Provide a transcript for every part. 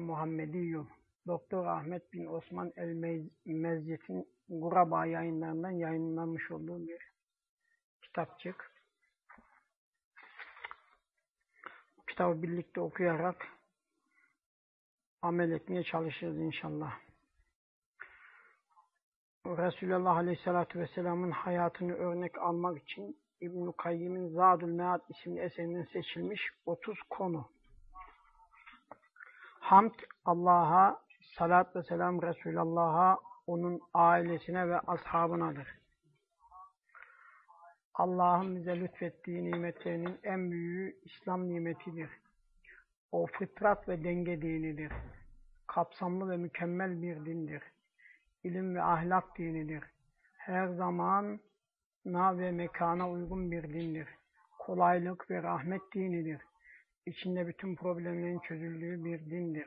Muhammediyyum Doktor Ahmet bin Osman el-Mezyet'in Guraba yayınlarından yayınlanmış olduğu bir kitapçık. Kitabı birlikte okuyarak amel etmeye çalışırız inşallah. Resulullah Aleyhisselatü Vesselam'ın hayatını örnek almak için İbn-i Kayyim'in Zadül Mead isimli eserinden seçilmiş 30 konu. Hamd Allah'a, salat ve selam Resulullah'a, onun ailesine ve ashabınadır. Allah'ın bize lütfettiği nimetlerinin en büyüğü İslam nimetidir. O fıtrat ve denge dinidir. Kapsamlı ve mükemmel bir dindir. İlim ve ahlak dinidir. Her zaman na ve mekana uygun bir dindir. Kolaylık ve rahmet dinidir. İçinde bütün problemlerin çözüldüğü bir dindir.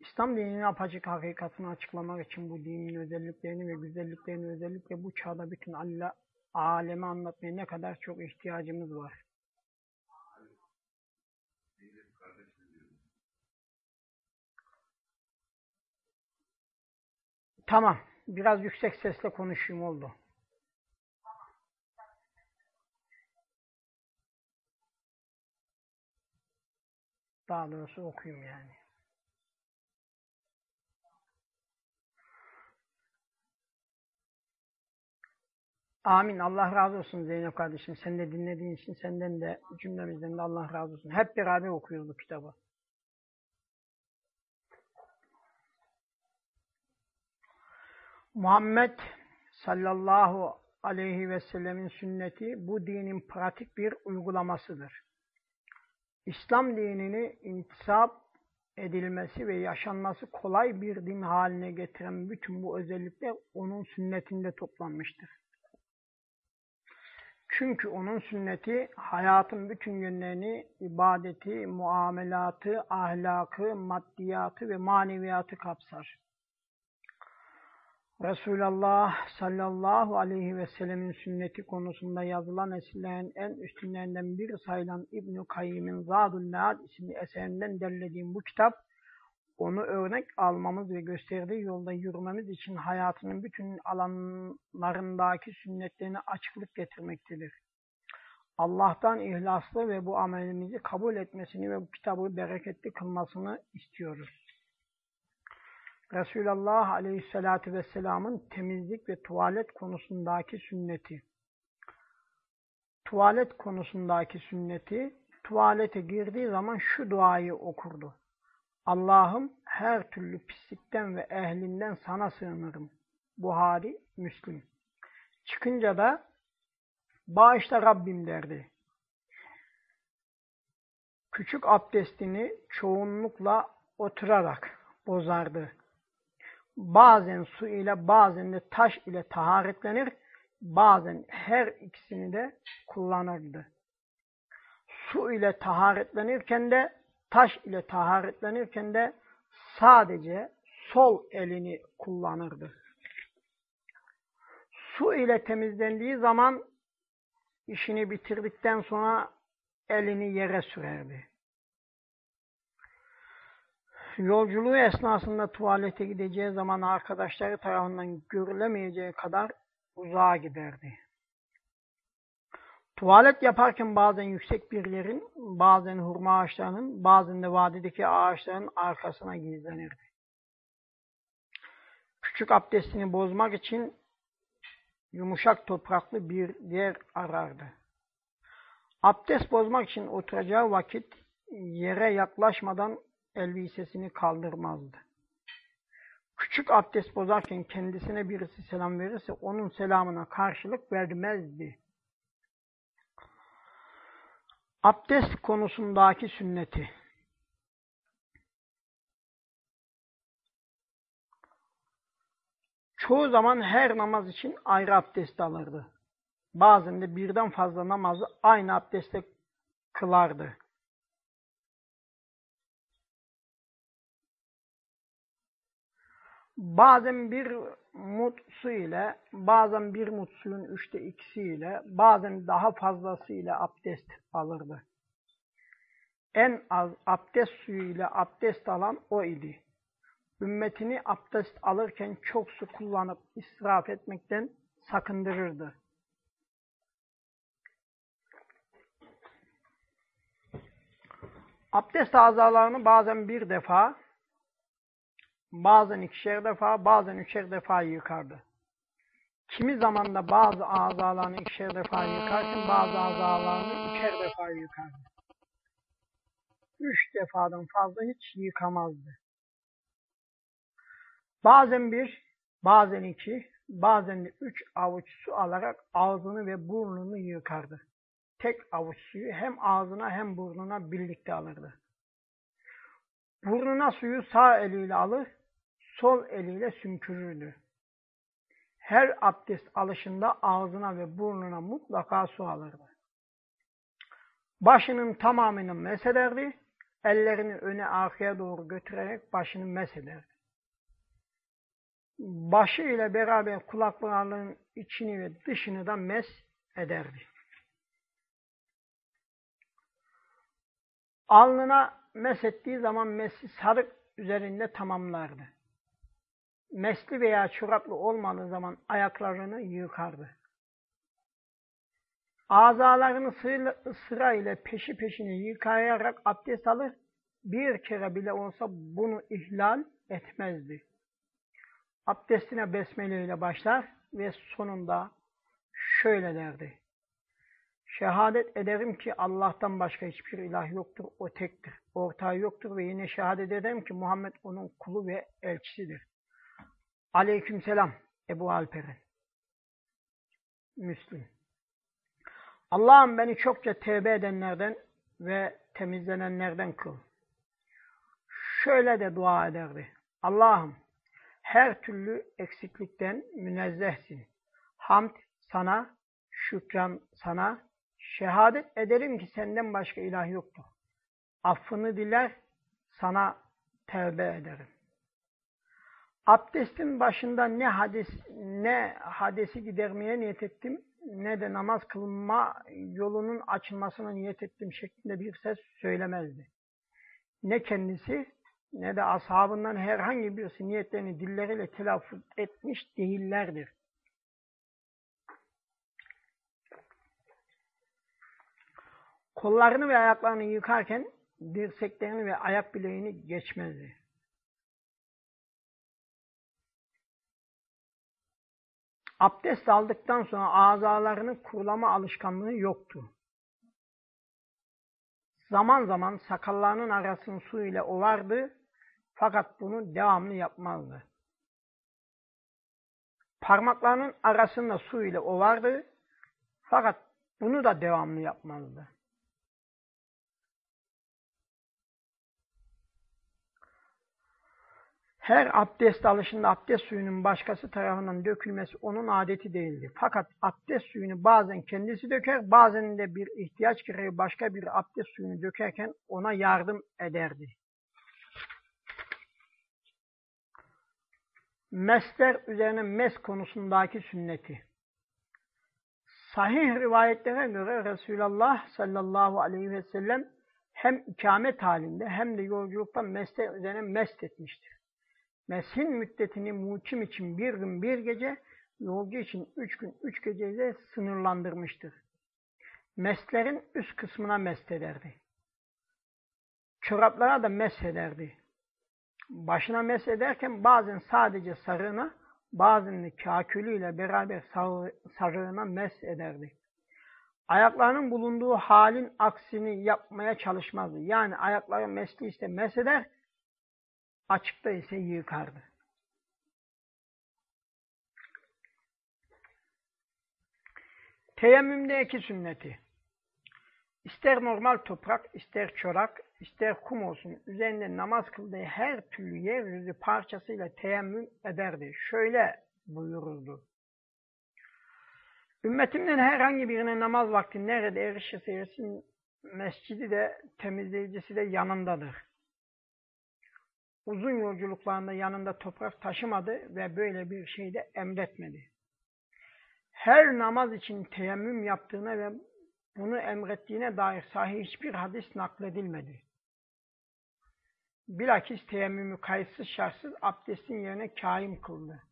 İslam dininin apaçık hakikatini açıklamak için bu dinin özelliklerini ve güzelliklerini özellikle bu çağda bütün Allah aleme anlatmaya ne kadar çok ihtiyacımız var. Tamam. Biraz yüksek sesle konuşayım oldu. Daha doğrusu okuyayım yani. Amin. Allah razı olsun Zeynep kardeşim. Sen de dinlediğin için senden de cümlemizden de Allah razı olsun. Hep beraber okuyoruz bu kitabı. Muhammed sallallahu aleyhi ve sellemin sünneti bu dinin pratik bir uygulamasıdır. İslam dinini intisap edilmesi ve yaşanması kolay bir din haline getiren bütün bu özellikler onun sünnetinde toplanmıştır. Çünkü onun sünneti hayatın bütün yönlerini, ibadeti, muamelatı, ahlakı, maddiyatı ve maneviyatı kapsar. Resulullah sallallahu aleyhi ve sellemin sünneti konusunda yazılan eserlerin en üstünlerinden biri sayılan İbn-i Kayyim'in Zadul Mead isimli eserinden derlediğim bu kitap, onu örnek almamız ve gösterdiği yolda yürümemiz için hayatının bütün alanlarındaki sünnetlerine açıklık getirmektedir. Allah'tan ihlaslı ve bu amelimizi kabul etmesini ve bu kitabı bereketli kılmasını istiyoruz. Resulullah Aleyhisselatü Vesselam'ın temizlik ve tuvalet konusundaki sünneti. Tuvalet konusundaki sünneti, tuvalete girdiği zaman şu duayı okurdu. Allah'ım her türlü pislikten ve ehlinden sana sığınırım. Buhari, Müslim. Çıkınca da bağışla Rabbim derdi. Küçük abdestini çoğunlukla oturarak bozardı bazen su ile bazen de taş ile taharetlenir, bazen her ikisini de kullanırdı. Su ile taharetlenirken de taş ile taharetlenirken de sadece sol elini kullanırdı. Su ile temizlendiği zaman işini bitirdikten sonra elini yere sürerdi. Yolculuğu esnasında tuvalete gideceği zaman arkadaşları tarafından görülemeyeceği kadar uzağa giderdi. Tuvalet yaparken bazen yüksek bir yerin, bazen hurma ağaçlarının, bazen de vadideki ağaçların arkasına gizlenirdi. Küçük abdestini bozmak için yumuşak topraklı bir yer arardı. Abdest bozmak için oturacağı vakit yere yaklaşmadan elbisesini kaldırmazdı. Küçük abdest bozarken kendisine birisi selam verirse onun selamına karşılık vermezdi. Abdest konusundaki sünneti. Çoğu zaman her namaz için ayrı abdest alırdı. Bazen de birden fazla namazı aynı abdestle kılardı. Bazen bir mut su ile, bazen bir mut suyun üçte ikisi ile, bazen daha fazlası ile abdest alırdı. en az abdest suyu ile abdest alan o idi. Ümmetini abdest alırken çok su kullanıp israf etmekten sakındırırdı. Abdest azalarını bazen bir defa, bazen ikişer defa, bazen üçer defa yıkardı. Kimi zaman da bazı azalarını ikişer defa yıkarken bazı azalarını üçer defa yıkardı. Üç defadan fazla hiç yıkamazdı. Bazen bir, bazen iki, bazen de üç avuç su alarak ağzını ve burnunu yıkardı. Tek avuç suyu hem ağzına hem burnuna birlikte alırdı. Burnuna suyu sağ eliyle alır, sol eliyle sümkürürdü. Her abdest alışında ağzına ve burnuna mutlaka su alırdı. Başının tamamını mesederdi, ellerini öne arkaya doğru götürerek başını mesederdi. Başı ile beraber kulaklarının içini ve dışını da mes ederdi. Alnına mesettiği zaman mesi sarık üzerinde tamamlardı. Mesli veya çoraplı olmadığı zaman ayaklarını yıkardı. Azalarını sıra ile peşi peşine yıkayarak abdest alır, bir kere bile olsa bunu ihlal etmezdi. Abdestine besmele ile başlar ve sonunda şöyle derdi. Şehadet ederim ki Allah'tan başka hiçbir ilah yoktur, o tektir. Ortağı yoktur ve yine şehadet ederim ki Muhammed onun kulu ve elçisidir. Aleykümselam Ebu Alperen. Müslüm. Allah'ım beni çokça tevbe edenlerden ve temizlenenlerden kıl. Şöyle de dua ederdi. Allah'ım her türlü eksiklikten münezzehsin. Hamd sana, şükran sana, şehadet ederim ki senden başka ilah yoktur. Affını diler, sana tevbe ederim. Abdestin başında ne hadis ne hadesi gidermeye niyet ettim ne de namaz kılma yolunun açılmasına niyet ettim şeklinde bir ses söylemezdi. Ne kendisi ne de ashabından herhangi birisi niyetlerini dilleriyle telaffuz etmiş değillerdir. Kollarını ve ayaklarını yıkarken dirseklerini ve ayak bileğini geçmezdi. Abdest aldıktan sonra azalarını kurulama alışkanlığı yoktu. Zaman zaman sakallarının arasını su ile ovardı fakat bunu devamlı yapmazdı. Parmaklarının arasında su ile ovardı fakat bunu da devamlı yapmazdı. Her abdest alışında abdest suyunun başkası tarafından dökülmesi onun adeti değildi. Fakat abdest suyunu bazen kendisi döker, bazen de bir ihtiyaç gereği başka bir abdest suyunu dökerken ona yardım ederdi. Mesler üzerine mes konusundaki sünneti. Sahih rivayetlere göre Resulullah sallallahu aleyhi ve sellem hem ikamet halinde hem de yolculukta mesler üzerine mest etmiştir. Mesin müddetini mukim için bir gün bir gece, yolcu için üç gün üç geceyle sınırlandırmıştır. Meslerin üst kısmına mest ederdi. Çoraplara da mes ederdi. Başına mes ederken bazen sadece sarığına, bazen de kakülüyle beraber sarığına mes ederdi. Ayaklarının bulunduğu halin aksini yapmaya çalışmazdı. Yani ayakları mesli ise mes eder, Açıkta ise yıkardı. Teyemmümde iki sünneti. İster normal toprak, ister çorak, ister kum olsun, üzerinde namaz kıldığı her türlü yeryüzü parçasıyla teyemmüm ederdi. Şöyle buyururdu. Ümmetimden herhangi birine namaz vakti nerede erişirse erişsin, mescidi de temizleyicisi de yanındadır uzun yolculuklarında yanında toprak taşımadı ve böyle bir şey de emretmedi. Her namaz için teyemmüm yaptığına ve bunu emrettiğine dair sahih hiçbir hadis nakledilmedi. bilakis teyemmümü kayıtsız şartsız abdestin yerine kaim kıldı.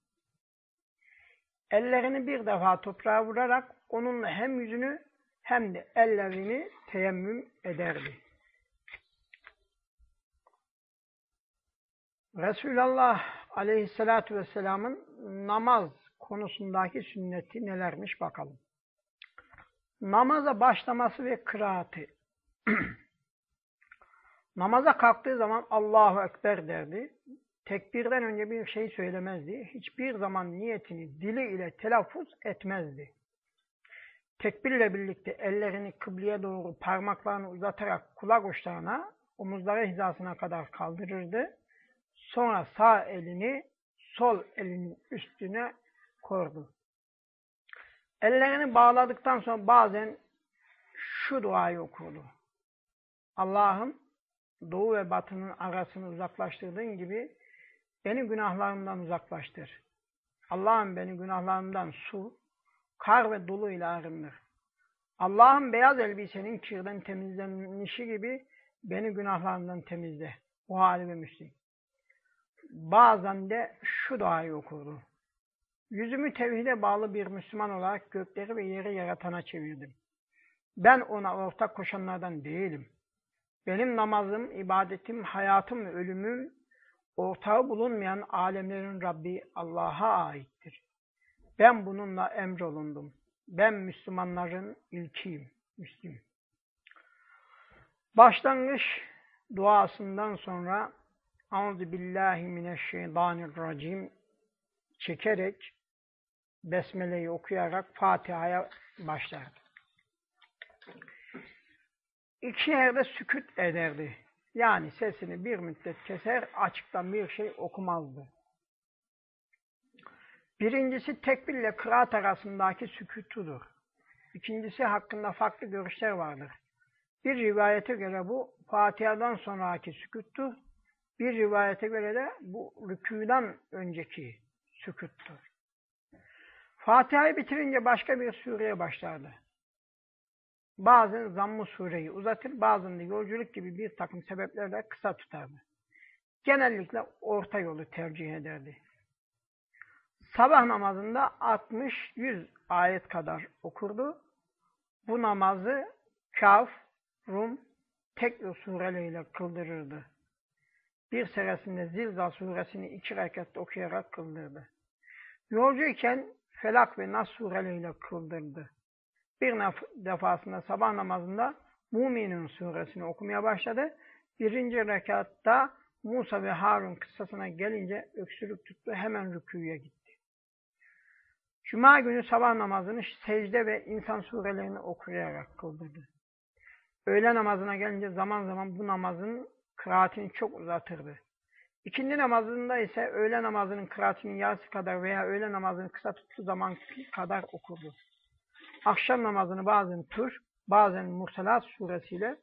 Ellerini bir defa toprağa vurarak onunla hem yüzünü hem de ellerini teyemmüm ederdi. Resulullah aleyhissalatu vesselamın namaz konusundaki sünneti nelermiş bakalım. Namaza başlaması ve kıraati. Namaza kalktığı zaman Allahu Ekber derdi. Tekbirden önce bir şey söylemezdi. Hiçbir zaman niyetini dili ile telaffuz etmezdi. Tekbirle birlikte ellerini kıbleye doğru parmaklarını uzatarak kulak uçlarına, omuzları hizasına kadar kaldırırdı. Sonra sağ elini sol elinin üstüne koydu. Ellerini bağladıktan sonra bazen şu duayı okurdu. Allah'ım doğu ve batının arasını uzaklaştırdığın gibi beni günahlarımdan uzaklaştır. Allah'ım beni günahlarımdan su, kar ve dolu ile arındır. Allah'ım beyaz elbisenin kirden temizlenişi gibi beni günahlarımdan temizle. Buhari ve Müslim. Bazen de şu duayı okurdu. Yüzümü tevhide bağlı bir Müslüman olarak gökleri ve yeri yaratana çevirdim. Ben ona ortak koşanlardan değilim. Benim namazım, ibadetim, hayatım ve ölümüm ortağı bulunmayan alemlerin Rabbi Allah'a aittir. Ben bununla emrolundum. Ben Müslümanların ilkiyim. Müslüm. Başlangıç duasından sonra Euzu billahi mineşşeytanirracim çekerek Besmele'yi okuyarak Fatiha'ya başlardı. İki yerde sükut ederdi. Yani sesini bir müddet keser, açıktan bir şey okumazdı. Birincisi tekbir ile kıraat arasındaki sükutudur. İkincisi hakkında farklı görüşler vardır. Bir rivayete göre bu Fatiha'dan sonraki sükuttur. Bir rivayete göre de bu rükûdan önceki sükuttur. Fatiha'yı bitirince başka bir sureye başlardı. Bazen zamm sureyi uzatır, bazen de yolculuk gibi bir takım sebeplerle kısa tutardı. Genellikle orta yolu tercih ederdi. Sabah namazında 60-100 ayet kadar okurdu. Bu namazı Kaf, Rum, tek sureleriyle kıldırırdı. Bir seresinde Zilzal suresini iki rekatta okuyarak kıldırdı. Yolcuyken Felak ve Nas sureleriyle kıldırdı. Bir defasında sabah namazında Muminun suresini okumaya başladı. Birinci rekatta Musa ve Harun kıssasına gelince öksürük tuttu hemen rüküye gitti. Cuma günü sabah namazını secde ve insan surelerini okuyarak kıldırdı. Öğle namazına gelince zaman zaman bu namazın kıraatini çok uzatırdı. İkindi namazında ise öğle namazının kıraatinin yarısı kadar veya öğle namazını kısa tuttuğu zaman kadar okurdu. Akşam namazını bazen Tur, bazen Mursalat suresiyle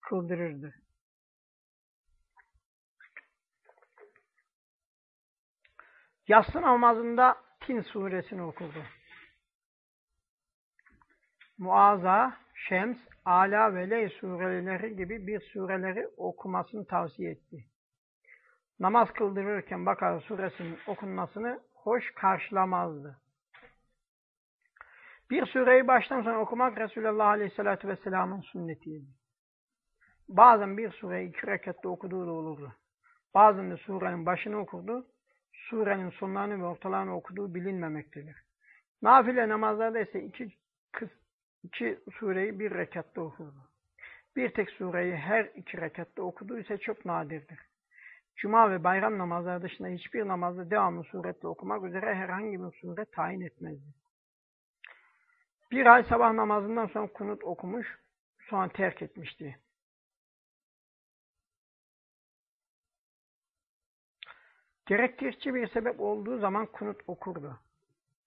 kıldırırdı. Yatsı namazında Tin suresini okurdu. Muazza, Şems, Ala ve Ley sureleri gibi bir sureleri okumasını tavsiye etti. Namaz kıldırırken Bakara suresinin okunmasını hoş karşılamazdı. Bir sureyi baştan sona okumak Resulullah Aleyhisselatü Vesselam'ın sünnetiydi. Bazen bir sureyi iki rekatta okuduğu da olurdu. Bazen de surenin başını okurdu, surenin sonlarını ve ortalarını okuduğu bilinmemektedir. Nafile namazlarda ise iki, iki sureyi bir rekatta okurdu. Bir tek sureyi her iki rekatta okuduğu ise çok nadirdir. Cuma ve bayram namazları dışında hiçbir namazda devamlı suretle okumak üzere herhangi bir sure tayin etmezdi. Bir ay sabah namazından sonra kunut okumuş, sonra terk etmişti. Gerektirici bir sebep olduğu zaman kunut okurdu.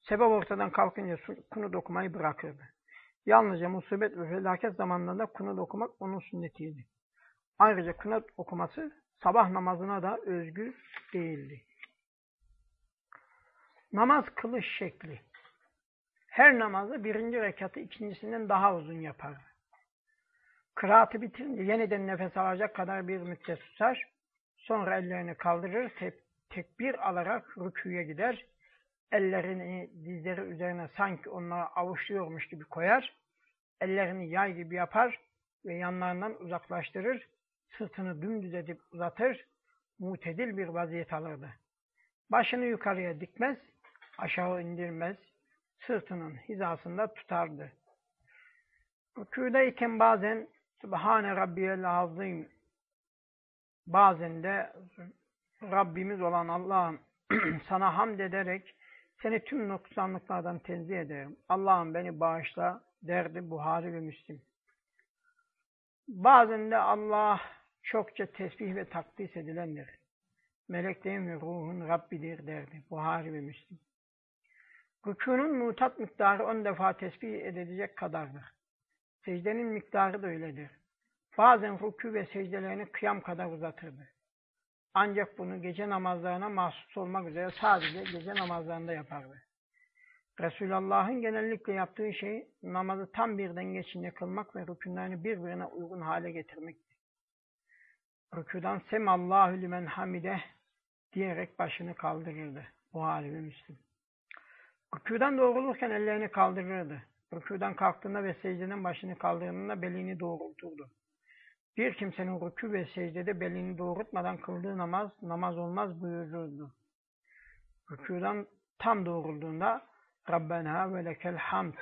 Sebep ortadan kalkınca kunut okumayı bırakırdı. Yalnızca musibet ve felaket zamanlarında kunut okumak onun sünnetiydi. Ayrıca kunut okuması sabah namazına da özgü değildi. Namaz kılış şekli. Her namazı birinci rekatı ikincisinden daha uzun yapar. Kıraatı bitirince yeniden nefes alacak kadar bir müddet tutar. Sonra ellerini kaldırır, te tekbir alarak rüküye gider. Ellerini dizleri üzerine sanki onları avuçluyormuş gibi koyar. Ellerini yay gibi yapar ve yanlarından uzaklaştırır. Sırtını dümdüz edip uzatır. Mutedil bir vaziyet alırdı. Başını yukarıya dikmez, aşağı indirmez. Sırtının hizasında tutardı. Rükûdeyken bazen Subhane Rabbiyel Azim bazen de Rabbimiz olan Allah'ım sana hamd ederek seni tüm noksanlıklardan tenzih ederim. Allah'ım beni bağışla derdi Buhari ve Müslim. Bazen de Allah çokça tesbih ve takdis edilendir. Meleklerin ve ruhun Rabbidir derdi Buhari ve Müslim. Rükûnun mutat miktarı on defa tesbih edilecek kadardır. Secdenin miktarı da öyledir. Bazen rükû ve secdelerini kıyam kadar uzatırdı. Ancak bunu gece namazlarına mahsus olmak üzere sadece gece namazlarında yapardı. Resulullah'ın genellikle yaptığı şey namazı tam bir denge içinde kılmak ve rükünlerini birbirine uygun hale getirmekti. Rüküden Semallahu limen hamide diyerek başını kaldırırdı. Buhari ve Müslim. Rüküden doğrulurken ellerini kaldırırdı. Rüküden kalktığında ve secdenin başını kaldırdığında belini doğrulturdu. Bir kimsenin rükû ve secdede belini doğrultmadan kıldığı namaz, namaz olmaz buyururdu. Rükûdan tam doğrulduğunda Rabbena ve lekel hamd.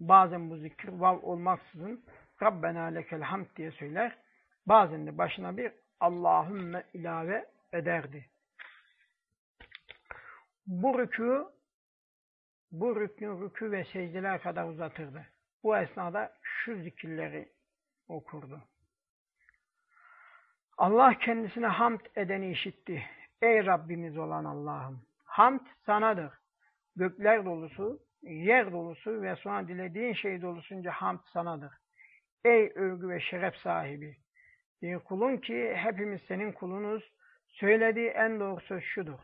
Bazen bu zikir vav olmaksızın Rabbena lekel hamd diye söyler. Bazen de başına bir Allahümme ilave ederdi. Bu rükû bu rüknü rükû ve secdeler kadar uzatırdı. Bu esnada şu zikirleri okurdu. Allah kendisine hamd edeni işitti. Ey Rabbimiz olan Allah'ım! Hamd sanadır. Gökler dolusu, yer dolusu ve sonra dilediğin şey dolusunca hamd sanadır. Ey övgü ve şeref sahibi! Bir kulun ki hepimiz senin kulunuz, söylediği en doğru söz şudur.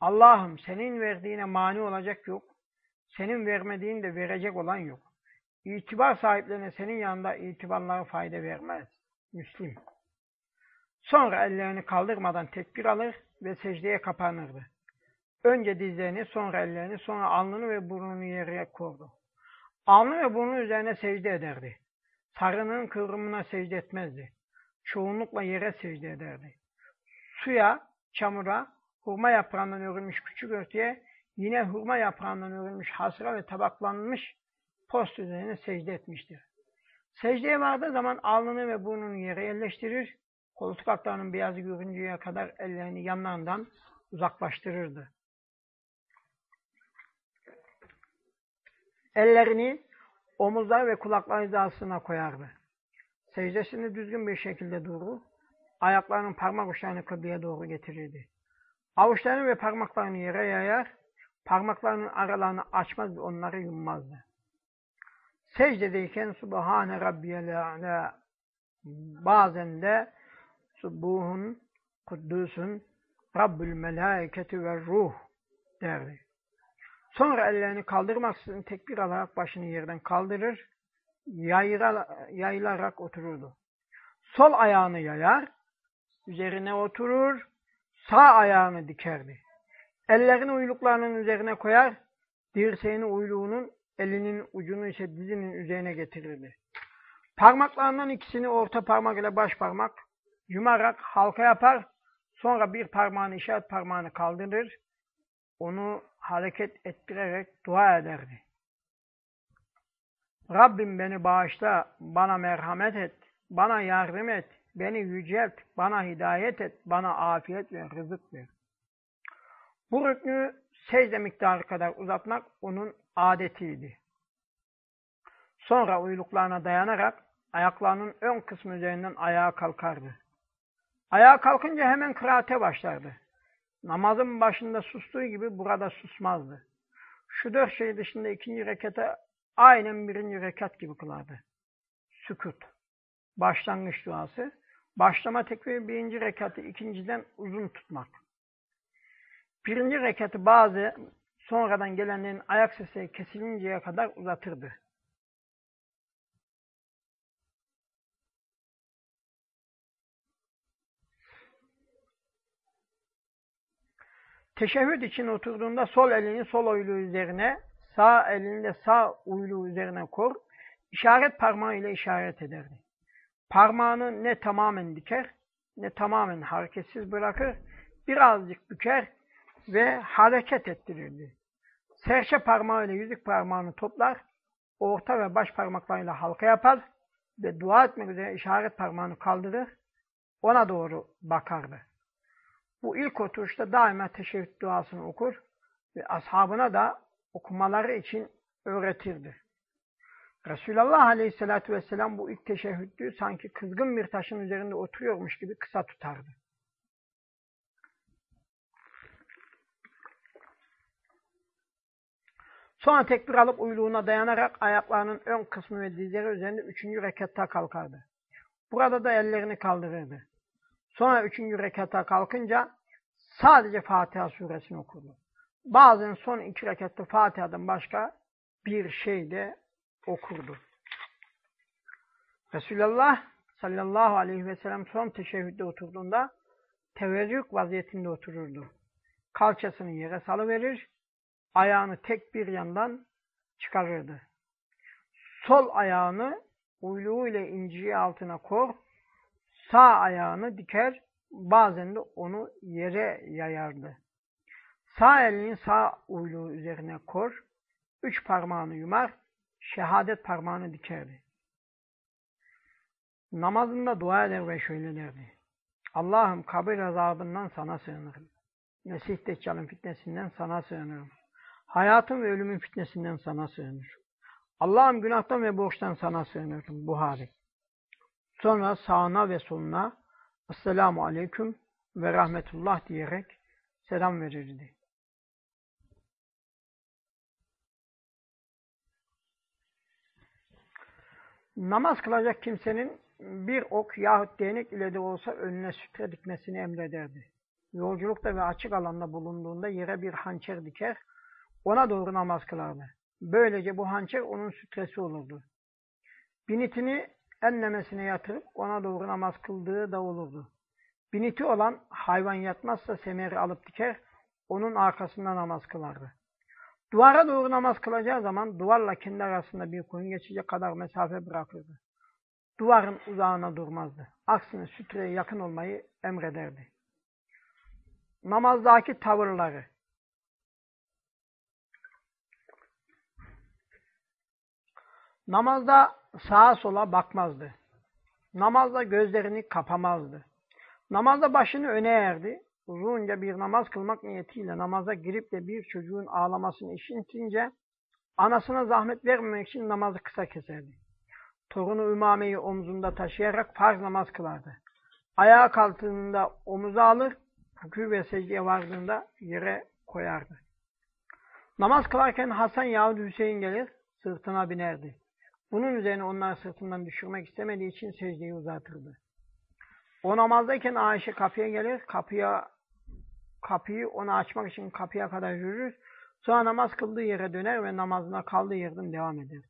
Allah'ım senin verdiğine mani olacak yok, senin vermediğin de verecek olan yok. İtibar sahiplerine senin yanında itibarları fayda vermez. Müslim. Sonra ellerini kaldırmadan tekbir alır ve secdeye kapanırdı. Önce dizlerini, sonra ellerini, sonra alnını ve burnunu yere koydu. Alnı ve burnu üzerine secde ederdi. Sarının kıvrımına secde etmezdi. Çoğunlukla yere secde ederdi. Suya, çamura, hurma yaprağından örülmüş küçük örtüye, yine hurma yaprağından örülmüş hasıra ve tabaklanmış post üzerine secde etmiştir. Secdeye vardığı zaman alnını ve burnunu yere yerleştirir, koltuk altlarının beyazı görünceye kadar ellerini yanlarından uzaklaştırırdı. Ellerini omuzlar ve kulaklar hizasına koyardı. Secdesini düzgün bir şekilde durur, ayaklarının parmak uçlarını kıbleye doğru getirirdi. Avuçlarını ve parmaklarını yere yayar, parmaklarının aralarını açmaz ve onları yummazdı. Secdedeyken Subhane Rabbiyel bazen de Subuhun, Kuddusun, Rabbül Melaiketi ve Ruh derdi. Sonra ellerini kaldırmaksızın tekbir alarak başını yerden kaldırır, yayıra, yayılarak otururdu. Sol ayağını yayar, üzerine oturur, sağ ayağını dikerdi. Ellerini uyluklarının üzerine koyar, dirseğini uyluğunun elinin ucunu ise dizinin üzerine getirirdi. Parmaklarından ikisini orta parmak ile baş parmak yumarak halka yapar, sonra bir parmağını işaret parmağını kaldırır, onu hareket ettirerek dua ederdi. Rabbim beni bağışla, bana merhamet et, bana yardım et, beni yücelt, bana hidayet et, bana afiyet ve rızık ver. Bu rüknü secde miktarı kadar uzatmak onun adetiydi. Sonra uyluklarına dayanarak ayaklarının ön kısmı üzerinden ayağa kalkardı. Ayağa kalkınca hemen kıraate başlardı. Namazın başında sustuğu gibi burada susmazdı. Şu dört şey dışında ikinci rekete aynen birinci rekat gibi kılardı. Sükut, başlangıç duası, başlama tekbiri birinci rekatı ikinciden uzun tutmak. Birinci rekatı bazı sonradan gelenlerin ayak sesi kesilinceye kadar uzatırdı. Teşehhüd için oturduğunda sol elini sol uyluğu üzerine, sağ elini de sağ uyluğu üzerine kor, işaret parmağı ile işaret ederdi. Parmağını ne tamamen diker, ne tamamen hareketsiz bırakır, birazcık büker ve hareket ettirirdi. Serçe parmağı ile yüzük parmağını toplar, orta ve baş parmaklarıyla halka yapar ve dua etmek üzere işaret parmağını kaldırır, ona doğru bakardı. Bu ilk oturuşta daima teşebbüt duasını okur ve ashabına da okumaları için öğretirdi. Resulullah Aleyhisselatü Vesselam bu ilk teşehhüdü sanki kızgın bir taşın üzerinde oturuyormuş gibi kısa tutardı. Sonra tekbir alıp uyluğuna dayanarak ayaklarının ön kısmı ve dizleri üzerinde üçüncü rekatta kalkardı. Burada da ellerini kaldırırdı. Sonra üçüncü rekata kalkınca sadece Fatiha suresini okurdu. Bazen son iki rekatta Fatiha'dan başka bir şey de okurdu. Resulullah sallallahu aleyhi ve sellem son teşehhüde oturduğunda teveccüh vaziyetinde otururdu. Kalçasını yere salıverir, ayağını tek bir yandan çıkarırdı. Sol ayağını uyluğu ile inciği altına kor, sağ ayağını diker, bazen de onu yere yayardı. Sağ elini sağ uyluğu üzerine kor, üç parmağını yumar, şehadet parmağını dikerdi. Namazında dua eder ve şöyle derdi. Allah'ım kabir azabından sana sığınırım. Mesih Deccal'ın fitnesinden sana sığınırım. Hayatın ve ölümün fitnesinden sana sığınırım. Allah'ım günahtan ve borçtan sana sığınırım. Buhari. Sonra sağına ve soluna Esselamu Aleyküm ve Rahmetullah diyerek selam verirdi. Namaz kılacak kimsenin bir ok yahut değnek ile de olsa önüne sütre dikmesini emrederdi. Yolculukta ve açık alanda bulunduğunda yere bir hançer diker, ona doğru namaz kılardı. Böylece bu hançer onun sütresi olurdu. Binitini enlemesine yatırıp ona doğru namaz kıldığı da olurdu. Biniti olan hayvan yatmazsa semeri alıp diker, onun arkasında namaz kılardı. Duvara doğru namaz kılacağı zaman duvarla kendi arasında bir koyun geçecek kadar mesafe bırakırdı. Duvarın uzağına durmazdı. Aksine sütreye yakın olmayı emrederdi. Namazdaki tavırları Namazda sağa sola bakmazdı. Namazda gözlerini kapamazdı. Namazda başını öne eğerdi. Uzunca bir namaz kılmak niyetiyle namaza girip de bir çocuğun ağlamasını işitince anasına zahmet vermemek için namazı kısa keserdi. Torunu Ümame'yi omzunda taşıyarak farz namaz kılardı. Ayağa kalktığında omuza alır, rükû ve secdeye vardığında yere koyardı. Namaz kılarken Hasan yahut Hüseyin gelir, sırtına binerdi. Bunun üzerine onları sırtından düşürmek istemediği için secdeyi uzatırdı. O namazdayken Ayşe kapıya gelir, kapıya kapıyı ona açmak için kapıya kadar yürür. Sonra namaz kıldığı yere döner ve namazına kaldığı yerden devam eder.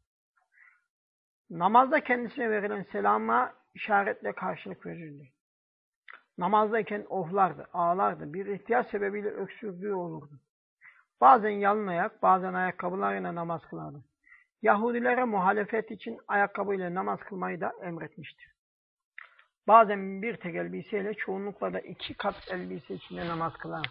Namazda kendisine verilen selama işaretle karşılık verirdi. Namazdayken oflardı, ağlardı. Bir ihtiyaç sebebiyle öksürdüğü olurdu. Bazen yalın ayak, bazen ayakkabılarıyla namaz kılardı. Yahudilere muhalefet için ayakkabıyla namaz kılmayı da emretmiştir. Bazen bir tek elbiseyle, çoğunlukla da iki kat elbise içinde namaz kılardı.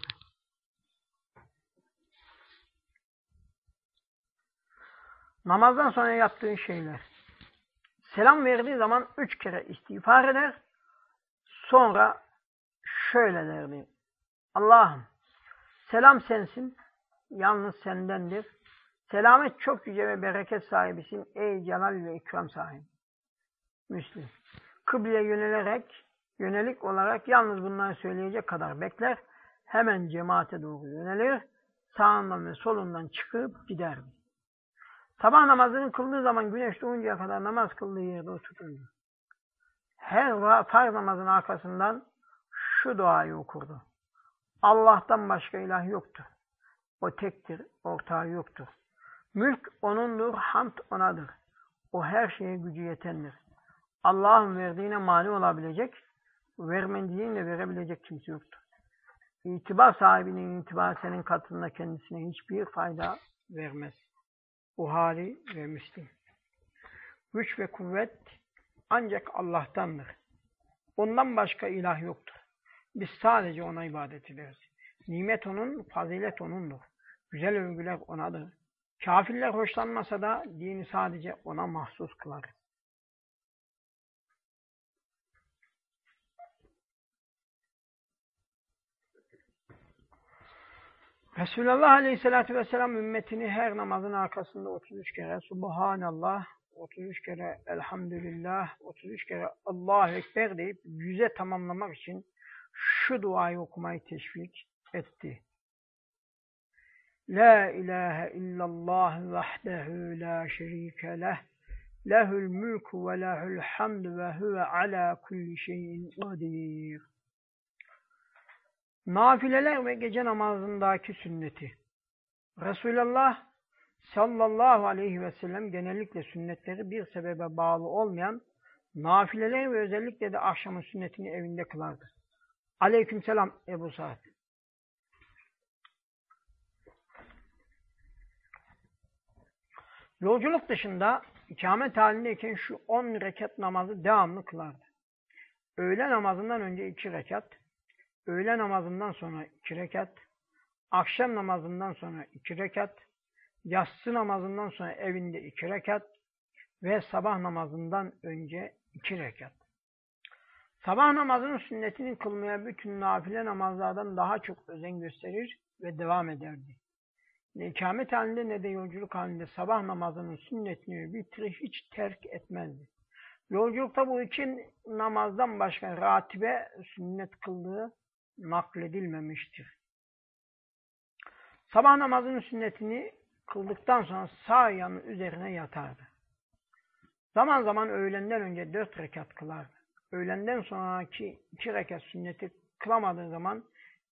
Namazdan sonra yaptığı şeyler. Selam verdiği zaman üç kere istiğfar eder. Sonra şöyle derdi. Allah'ım selam sensin, yalnız sendendir. Selamet çok yüce ve bereket sahibisin ey celal ve ikram sahibi. Müslim. Kıbleye yönelerek, yönelik olarak yalnız bunları söyleyecek kadar bekler. Hemen cemaate doğru yönelir. Sağından ve solundan çıkıp giderdi. Sabah namazını kıldığı zaman güneş doğuncaya kadar namaz kıldığı yerde otururdu. Her farz namazın arkasından şu duayı okurdu. Allah'tan başka ilah yoktur. O tektir, ortağı yoktur. Mülk O'nundur, hamd O'nadır. O her şeye gücü yetendir. Allah'ın verdiğine mani olabilecek, vermediğini de verebilecek kimse yoktur. İtibar sahibinin itibarı senin katında kendisine hiçbir fayda vermez. Buhari ve Müslim. Güç ve kuvvet ancak Allah'tandır. Ondan başka ilah yoktur. Biz sadece ona ibadet ederiz. Nimet onun, fazilet onundur. Güzel övgüler onadır. Kafirler hoşlanmasa da dini sadece ona mahsus kılar. Resulullah Aleyhisselatü Vesselam ümmetini her namazın arkasında 33 kere Subhanallah, 33 kere Elhamdülillah, 33 kere Allahu Ekber deyip yüze tamamlamak için şu duayı okumayı teşvik etti. La ilahe illallah vahdehu la şerike leh. Lehül mulku ve lehül hamdu ve huve ala kulli şeyin kadir. Nafileler ve gece namazındaki sünneti. Resulullah sallallahu aleyhi ve sellem genellikle sünnetleri bir sebebe bağlı olmayan nafileler ve özellikle de akşamın sünnetini evinde kılardı. Aleykümselam Ebu Sa'd. Yolculuk dışında ikamet halindeyken şu on rekat namazı devamlı kılardı. Öğle namazından önce iki rekat, öğle namazından sonra iki rekat, akşam namazından sonra iki rekat, yatsı namazından sonra evinde iki rekat ve sabah namazından önce iki rekat. Sabah namazının sünnetini kılmaya bütün nafile namazlardan daha çok özen gösterir ve devam ederdi. İkamet halinde ne de yolculuk halinde sabah namazının sünnetini bitirir hiç terk etmezdi. Yolculukta bu iki namazdan başka ratibe sünnet kıldığı nakledilmemiştir. Sabah namazının sünnetini kıldıktan sonra sağ yanı üzerine yatardı. Zaman zaman öğlenden önce dört rekat kılardı. Öğlenden sonraki iki rekat sünneti kılamadığı zaman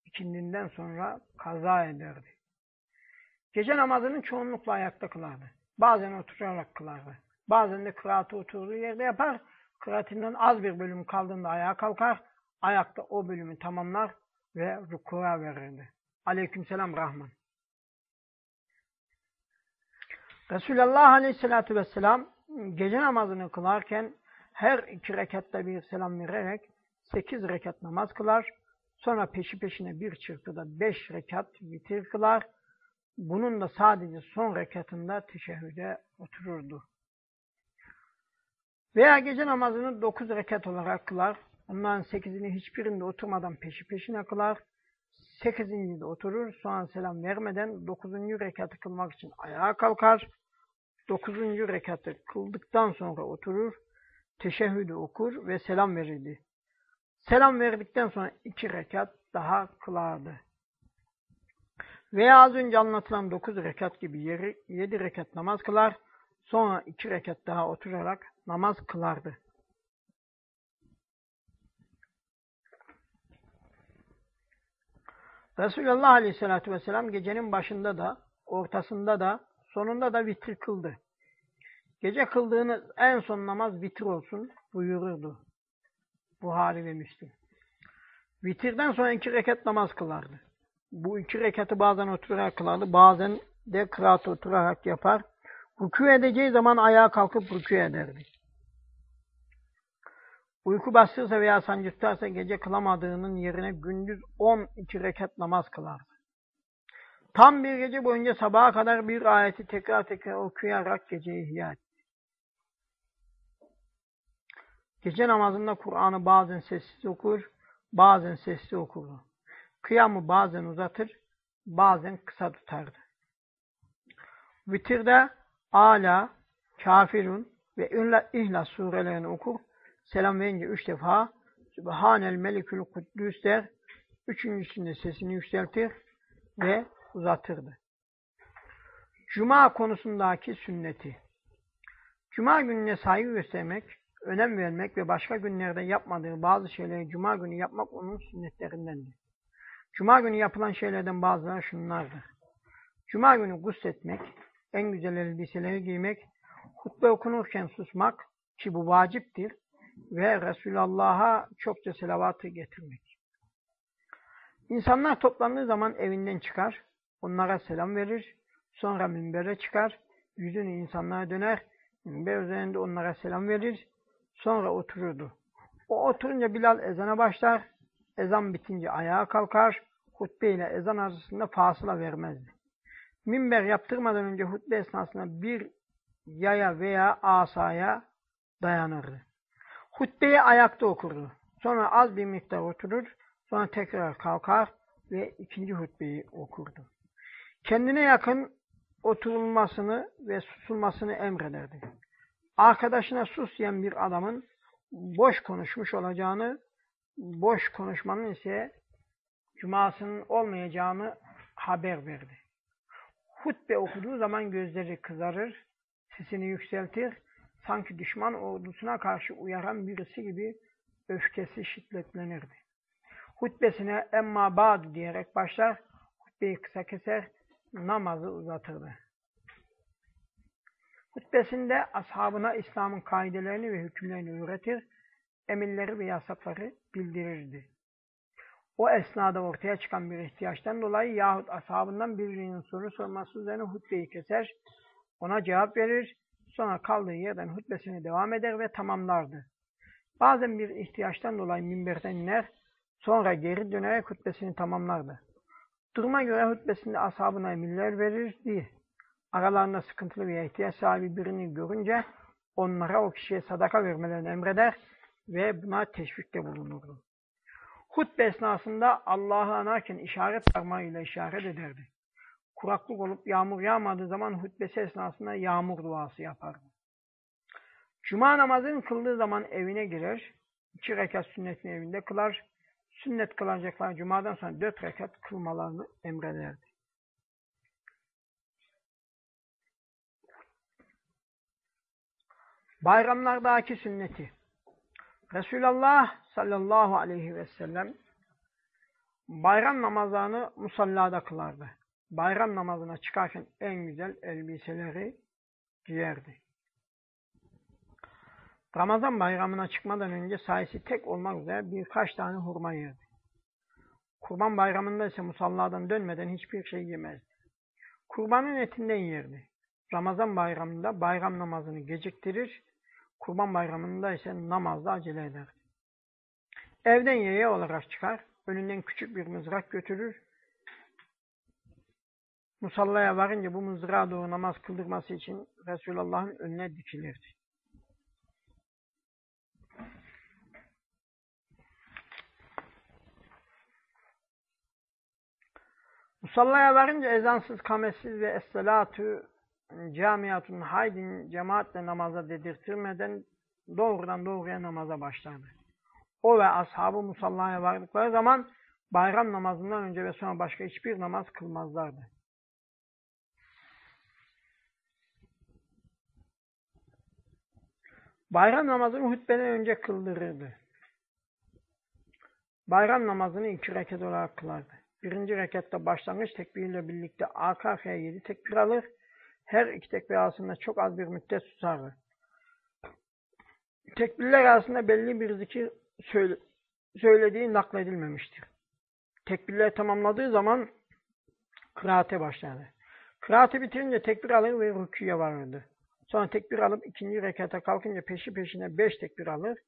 ikindinden sonra kaza ederdi. Gece namazının çoğunlukla ayakta kılardı. Bazen oturarak kılardı. Bazen de kıraatı oturduğu yerde yapar. Kıraatinden az bir bölüm kaldığında ayağa kalkar. Ayakta o bölümü tamamlar ve rükûa verirdi. Aleykümselam Rahman. Resulullah Aleyhisselatü Vesselam gece namazını kılarken her iki rekatta bir selam vererek sekiz rekat namaz kılar. Sonra peşi peşine bir çırpıda beş rekat vitir kılar. Bunun da sadece son rekatında teşehhüde otururdu. Veya gece namazını dokuz rekat olarak kılar. Onların sekizini hiçbirinde oturmadan peşi peşine kılar. Sekizinci de oturur. Sonra selam vermeden dokuzuncu rekatı kılmak için ayağa kalkar. Dokuzuncu rekatı kıldıktan sonra oturur. Teşehhüdü okur ve selam verirdi. Selam verdikten sonra iki rekat daha kılardı. Veya az önce anlatılan dokuz rekat gibi yedi rekat namaz kılar, sonra iki rekat daha oturarak namaz kılardı. Resulullah Aleyhisselatü Vesselam gecenin başında da, ortasında da, sonunda da vitir kıldı. Gece kıldığınız en son namaz vitir olsun buyururdu. Buhari ve Müslim. Vitirden sonra iki rekat namaz kılardı. Bu iki rekatı bazen oturarak kılardı, bazen de kıraat oturarak yapar. Rükû edeceği zaman ayağa kalkıp rükû ederdi. Uyku bastırsa veya sancı tutarsa gece kılamadığının yerine gündüz 12 rekat namaz kılardı. Tam bir gece boyunca sabaha kadar bir ayeti tekrar tekrar okuyarak geceyi ihya etti. Gece namazında Kur'an'ı bazen sessiz okur, bazen sesli okurdu. Kıyamı bazen uzatır, bazen kısa tutardı. Vitirde Ala, Kafirun ve İhlas surelerini okur. Selam verince üç defa Sübhanel Melikül Kuddüs der. Üçüncüsünde sesini yükseltir ve uzatırdı. Cuma konusundaki sünneti. Cuma gününe saygı göstermek, önem vermek ve başka günlerde yapmadığı bazı şeyleri Cuma günü yapmak onun sünnetlerindendir. Cuma günü yapılan şeylerden bazıları şunlardır. Cuma günü gusletmek, en güzel elbiseleri giymek, hutbe okunurken susmak ki bu vaciptir ve Resulullah'a çokça selavatı getirmek. İnsanlar toplandığı zaman evinden çıkar, onlara selam verir, sonra minbere çıkar, yüzünü insanlara döner, minber üzerinde onlara selam verir, sonra otururdu. O oturunca Bilal ezana başlar, ezan bitince ayağa kalkar, hutbe ile ezan arasında fasıla vermezdi. Minber yaptırmadan önce hutbe esnasında bir yaya veya asaya dayanırdı. Hutbeyi ayakta okurdu. Sonra az bir miktar oturur, sonra tekrar kalkar ve ikinci hutbeyi okurdu. Kendine yakın oturulmasını ve susulmasını emrederdi. Arkadaşına sus diyen bir adamın boş konuşmuş olacağını, boş konuşmanın ise cumasının olmayacağını haber verdi. Hutbe okuduğu zaman gözleri kızarır, sesini yükseltir, sanki düşman ordusuna karşı uyaran birisi gibi öfkesi şiddetlenirdi. Hutbesine emma ba'd diyerek başlar, hutbeyi kısa keser, namazı uzatırdı. Hutbesinde ashabına İslam'ın kaidelerini ve hükümlerini öğretir, emirleri ve yasakları bildirirdi. O esnada ortaya çıkan bir ihtiyaçtan dolayı yahut ashabından birinin soru sorması üzerine hutbeyi keser, ona cevap verir, sonra kaldığı yerden hutbesine devam eder ve tamamlardı. Bazen bir ihtiyaçtan dolayı minberden iner, sonra geri dönerek hutbesini tamamlardı. Duruma göre hutbesinde ashabına emirler verirdi. Aralarında sıkıntılı veya ihtiyaç sahibi birini görünce onlara o kişiye sadaka vermelerini emreder ve buna teşvikte bulunurdu. Hutbe esnasında Allah'ı anarken işaret parmağıyla işaret ederdi. Kuraklık olup yağmur yağmadığı zaman hutbesi esnasında yağmur duası yapardı. Cuma namazını kıldığı zaman evine girer, iki rekat sünnetini evinde kılar, sünnet kılacaklar cumadan sonra dört rekat kılmalarını emrederdi. Bayramlardaki sünneti Resulullah sallallahu aleyhi ve sellem bayram namazlarını musallada kılardı. Bayram namazına çıkarken en güzel elbiseleri giyerdi. Ramazan bayramına çıkmadan önce sayısı tek olmak üzere birkaç tane hurma yerdi. Kurban bayramında ise musalladan dönmeden hiçbir şey yemezdi. Kurbanın etinden yerdi. Ramazan bayramında bayram namazını geciktirir, kurban bayramında ise namazda acele eder. Evden yaya olarak çıkar, önünden küçük bir mızrak götürür, musallaya varınca bu mızrağa doğru namaz kıldırması için Resulullah'ın önüne dikilirdi. Musallaya varınca ezansız, kametsiz ve es-salatu camiyatun haydin cemaatle namaza dedirtirmeden doğrudan doğruya namaza başlardı. O ve ashabı musallaya vardıkları zaman bayram namazından önce ve sonra başka hiçbir namaz kılmazlardı. Bayram namazını hutbeden önce kıldırırdı. Bayram namazını iki rekat olarak kılardı. Birinci rekatta başlangıç tekbiriyle birlikte arka arkaya yedi tekbir alır. Her iki tekbir arasında çok az bir müddet susardı. Tekbirler arasında belli bir zikir söyle, söylediği nakledilmemiştir. Tekbirler tamamladığı zaman kıraate başlardı. Kıraati bitirince tekbir alır ve rüküye varırdı. Sonra tekbir alıp ikinci rekata kalkınca peşi peşine beş tekbir alır.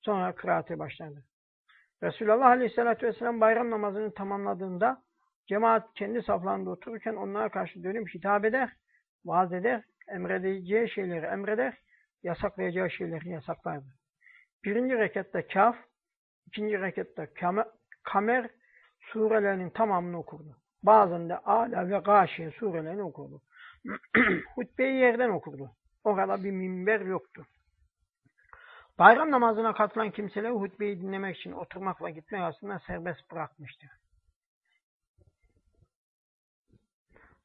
Sonra kıraate başlardı. Resulullah Aleyhisselatü Vesselam bayram namazını tamamladığında cemaat kendi saflarında otururken onlara karşı dönüp hitap eder, vaaz eder, emredeceği şeyleri emreder, yasaklayacağı şeyleri yasaklardı. Birinci rekatta kaf, ikinci rekatta kamer surelerinin tamamını okurdu. Bazen de Ala ve Gâşiye surelerini okurdu. Hutbeyi yerden okurdu. Orada bir minber yoktu. Bayram namazına katılan kimseler hutbeyi dinlemek için oturmakla gitmek aslında serbest bırakmıştır.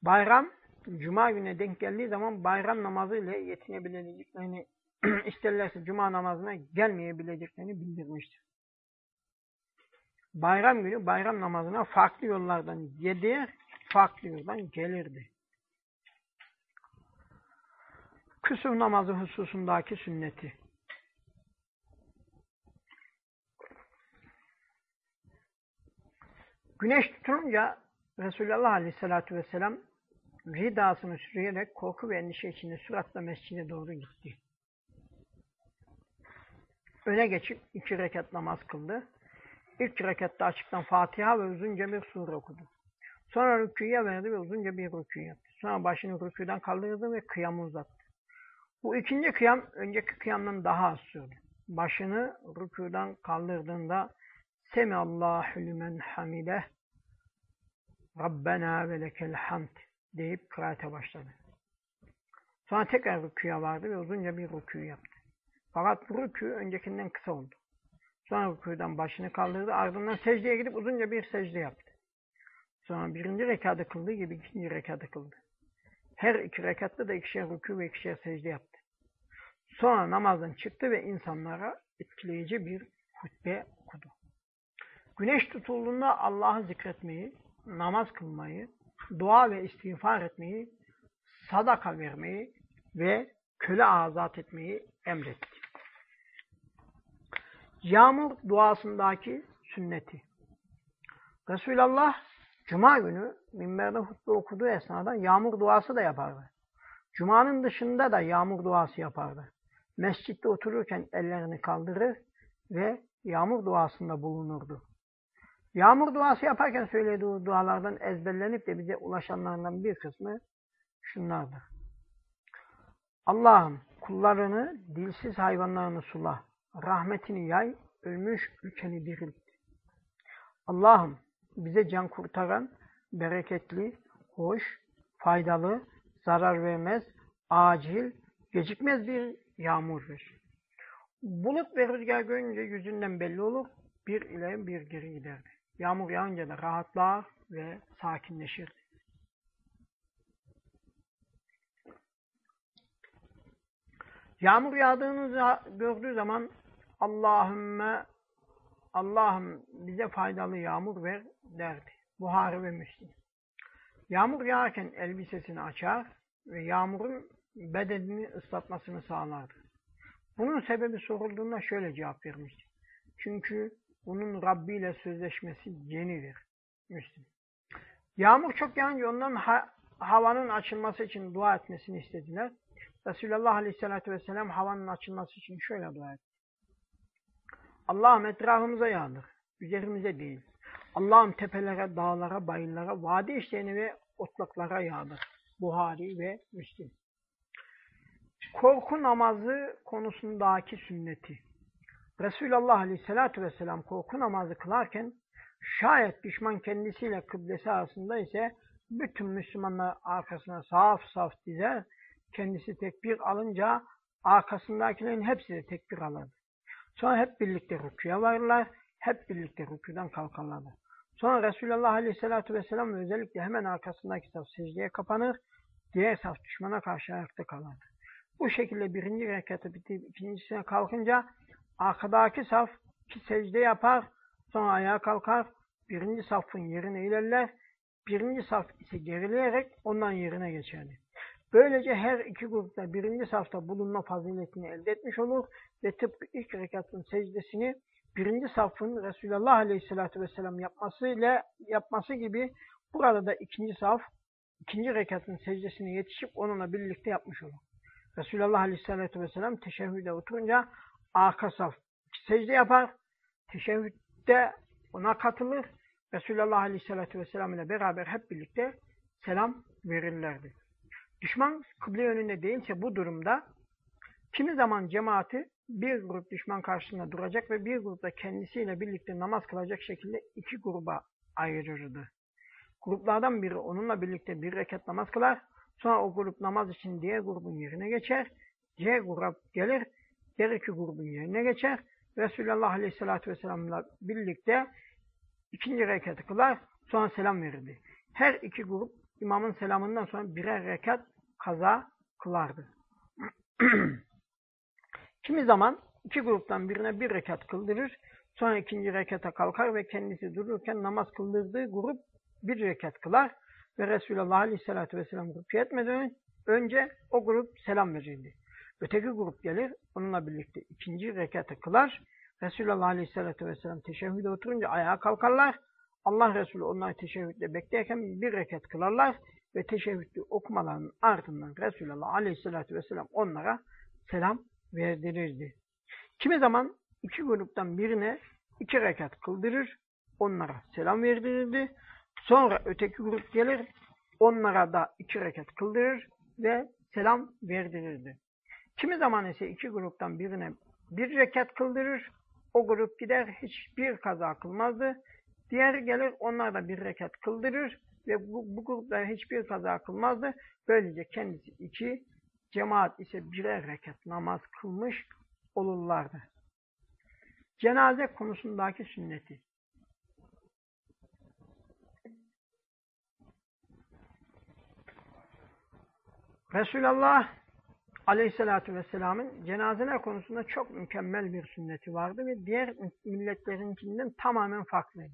Bayram, cuma gününe denk geldiği zaman bayram namazı ile yetinebileceklerini isterlerse cuma namazına gelmeyebileceklerini bildirmiştir. Bayram günü bayram namazına farklı yollardan gider, farklı yoldan gelirdi. Küsuf namazı hususundaki sünneti. Güneş tutulunca Resulullah Aleyhisselatü Vesselam ridasını sürüyerek korku ve endişe içinde süratle mescide doğru gitti. Öne geçip iki rekat namaz kıldı. İlk rekatta açıktan Fatiha ve uzunca bir sure okudu. Sonra rüküye verdi ve uzunca bir rükü yaptı. Sonra başını rüküden kaldırdı ve kıyamı uzattı. Bu ikinci kıyam önceki kıyamdan daha az sürdü. Başını rüküden kaldırdığında Semiallahu lümen hamideh Rabbena ve lekel hamd deyip kıraate başladı. Sonra tekrar rüküye vardı ve uzunca bir rükü yaptı. Fakat bu rükü öncekinden kısa oldu. Sonra rüküden başını kaldırdı. Ardından secdeye gidip uzunca bir secde yaptı. Sonra birinci rekatı kıldığı gibi ikinci rekatı kıldı. Her iki rekatta da ikişer rükû ve ikişer secde yaptı. Sonra namazdan çıktı ve insanlara etkileyici bir hutbe okudu. Güneş tutulduğunda Allah'ı zikretmeyi, namaz kılmayı, dua ve istiğfar etmeyi, sadaka vermeyi ve köle azat etmeyi emretti. Yağmur duasındaki sünneti. Resulullah Cuma günü minberde hutbe okuduğu esnada yağmur duası da yapardı. Cuma'nın dışında da yağmur duası yapardı. Mescitte otururken ellerini kaldırır ve yağmur duasında bulunurdu. Yağmur duası yaparken söylediği dualardan ezberlenip de bize ulaşanlarından bir kısmı şunlardır. Allah'ım kullarını, dilsiz hayvanlarını sula, rahmetini yay, ölmüş ülkeni dirilt. Allah'ım bize can kurtaran, bereketli, hoş, faydalı, zarar vermez, acil, gecikmez bir yağmur ver. Bulut ve rüzgar görünce yüzünden belli olur, bir ileri bir geri giderdi. Yağmur yağınca da rahatlar ve sakinleşirdi. Yağmur yağdığını gördüğü zaman Allahümme Allah'ım bize faydalı yağmur ver derdi. Buhari ve Müslim. Yağmur yağarken elbisesini açar ve yağmurun bedenini ıslatmasını sağlardı. Bunun sebebi sorulduğunda şöyle cevap vermişti. Çünkü bunun Rabbi ile sözleşmesi yenidir. Müslim. Yağmur çok yağınca ondan ha havanın açılması için dua etmesini istediler. Resulullah Aleyhisselatü Vesselam havanın açılması için şöyle dua etti. Allah'ım etrafımıza yağdır. Üzerimize değil. Allah'ım tepelere, dağlara, bayırlara, vadi işlerine ve otlaklara yağdır. Buhari ve Müslim. Korku namazı konusundaki sünneti. Resulullah Aleyhisselatü Vesselam korku namazı kılarken şayet düşman kendisiyle kıblesi arasında ise bütün Müslümanlar arkasına saf saf dizer, kendisi tekbir alınca arkasındakilerin hepsi de tekbir alırdı. Sonra hep birlikte rüküye varırlar, hep birlikte rüküden kalkarlardı. Sonra Resulullah Aleyhisselatü Vesselam özellikle hemen arkasındaki saf secdeye kapanır, diğer saf düşmana karşı ayakta kalırdı. Bu şekilde birinci rekatı bitip ikincisine kalkınca arkadaki saf ki secde yapar, sonra ayağa kalkar, birinci safın yerine ilerler, birinci saf ise gerileyerek ondan yerine geçerdi. Böylece her iki grupta birinci safta bulunma faziletini elde etmiş olur ve tıpkı ilk rekatın secdesini birinci safın Resulullah Aleyhisselatü Vesselam yapmasıyla yapması gibi burada da ikinci saf ikinci rekatın secdesine yetişip onunla birlikte yapmış olur. Resulullah Aleyhisselatü Vesselam teşehhüde oturunca arka saf secde yapar. Teşehhütte ona katılır. Resulullah Aleyhisselatü Vesselam ile beraber hep birlikte selam verirlerdi. Düşman kıble yönünde değilse bu durumda kimi zaman cemaati bir grup düşman karşısında duracak ve bir grupta kendisiyle birlikte namaz kılacak şekilde iki gruba ayırırdı. Gruplardan biri onunla birlikte bir rekat namaz kılar, sonra o grup namaz için diğer grubun yerine geçer, diğer grup gelir, diğer iki grubun yerine geçer, Resulullah Aleyhisselatü Vesselam'la birlikte ikinci rekatı kılar, sonra selam verirdi. Her iki grup imamın selamından sonra birer rekat kaza kılardı. Kimi zaman iki gruptan birine bir rekat kıldırır, sonra ikinci rekata kalkar ve kendisi dururken namaz kıldırdığı grup bir rekat kılar ve Resulullah Aleyhisselatü Vesselam rükû etmeden önce o grup selam verirdi. Öteki grup gelir, onunla birlikte ikinci rekatı kılar. Resulullah Aleyhisselatü Vesselam teşehhüde oturunca ayağa kalkarlar. Allah Resulü onları teşehhütte beklerken bir rekat kılarlar ve teşehhütü okumalarının ardından Resulullah Aleyhisselatü Vesselam onlara selam verdirirdi. Kimi zaman iki gruptan birine iki rekat kıldırır, onlara selam verdirirdi. Sonra öteki grup gelir, onlara da iki rekat kıldırır ve selam verdirirdi. Kimi zaman ise iki gruptan birine bir rekat kıldırır, o grup gider hiçbir kaza kılmazdı. Diğeri gelir onlar da bir rekat kıldırır ve bu, bu gruplar hiçbir kaza kılmazdı. Böylece kendisi iki, cemaat ise birer rekat namaz kılmış olurlardı. Cenaze konusundaki sünneti. Resulullah Aleyhisselatü Vesselam'ın cenazeler konusunda çok mükemmel bir sünneti vardı ve diğer milletlerinkinden tamamen farklıydı.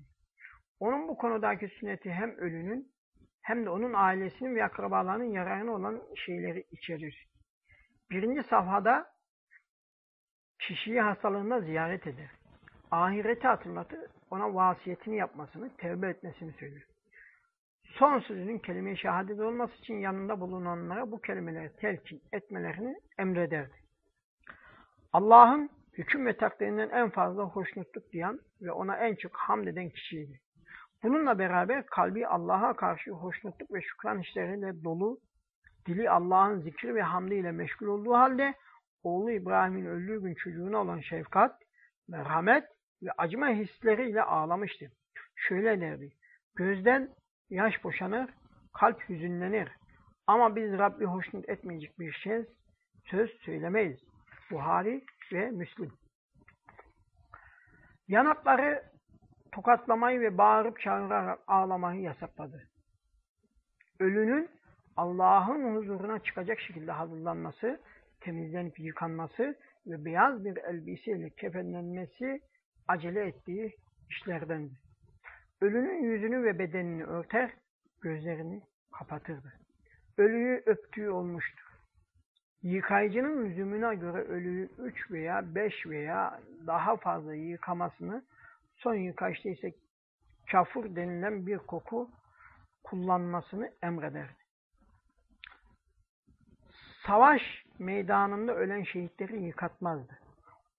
Onun bu konudaki sünneti hem ölünün hem de onun ailesinin ve akrabalarının yararına olan şeyleri içerir. Birinci safhada kişiyi hastalığında ziyaret eder. Ahireti hatırlatır, ona vasiyetini yapmasını, tevbe etmesini söyler. Son sözünün kelime-i şehadet olması için yanında bulunanlara bu kelimeleri telkin etmelerini emrederdi. Allah'ın hüküm ve takdirinden en fazla hoşnutluk duyan ve ona en çok hamd eden kişiydi. Bununla beraber kalbi Allah'a karşı hoşnutluk ve şükran işleriyle dolu, dili Allah'ın zikri ve hamdi ile meşgul olduğu halde oğlu İbrahim'in öldüğü gün çocuğuna olan şefkat, merhamet ve acıma hisleriyle ağlamıştı. Şöyle derdi, gözden yaş boşanır, kalp hüzünlenir. Ama biz Rabbi hoşnut etmeyecek bir şey, söz söylemeyiz. Buhari ve Müslim. Yanakları tokatlamayı ve bağırıp çağırarak ağlamayı yasakladı. Ölünün Allah'ın huzuruna çıkacak şekilde hazırlanması, temizlenip yıkanması ve beyaz bir elbiseyle kefenlenmesi acele ettiği işlerdendi. Ölünün yüzünü ve bedenini örter, gözlerini kapatırdı. Ölüyü öptüğü olmuştur. Yıkayıcının lüzumuna göre ölüyü üç veya beş veya daha fazla yıkamasını, son yıkayışta ise kafur denilen bir koku kullanmasını emrederdi. Savaş meydanında ölen şehitleri yıkatmazdı.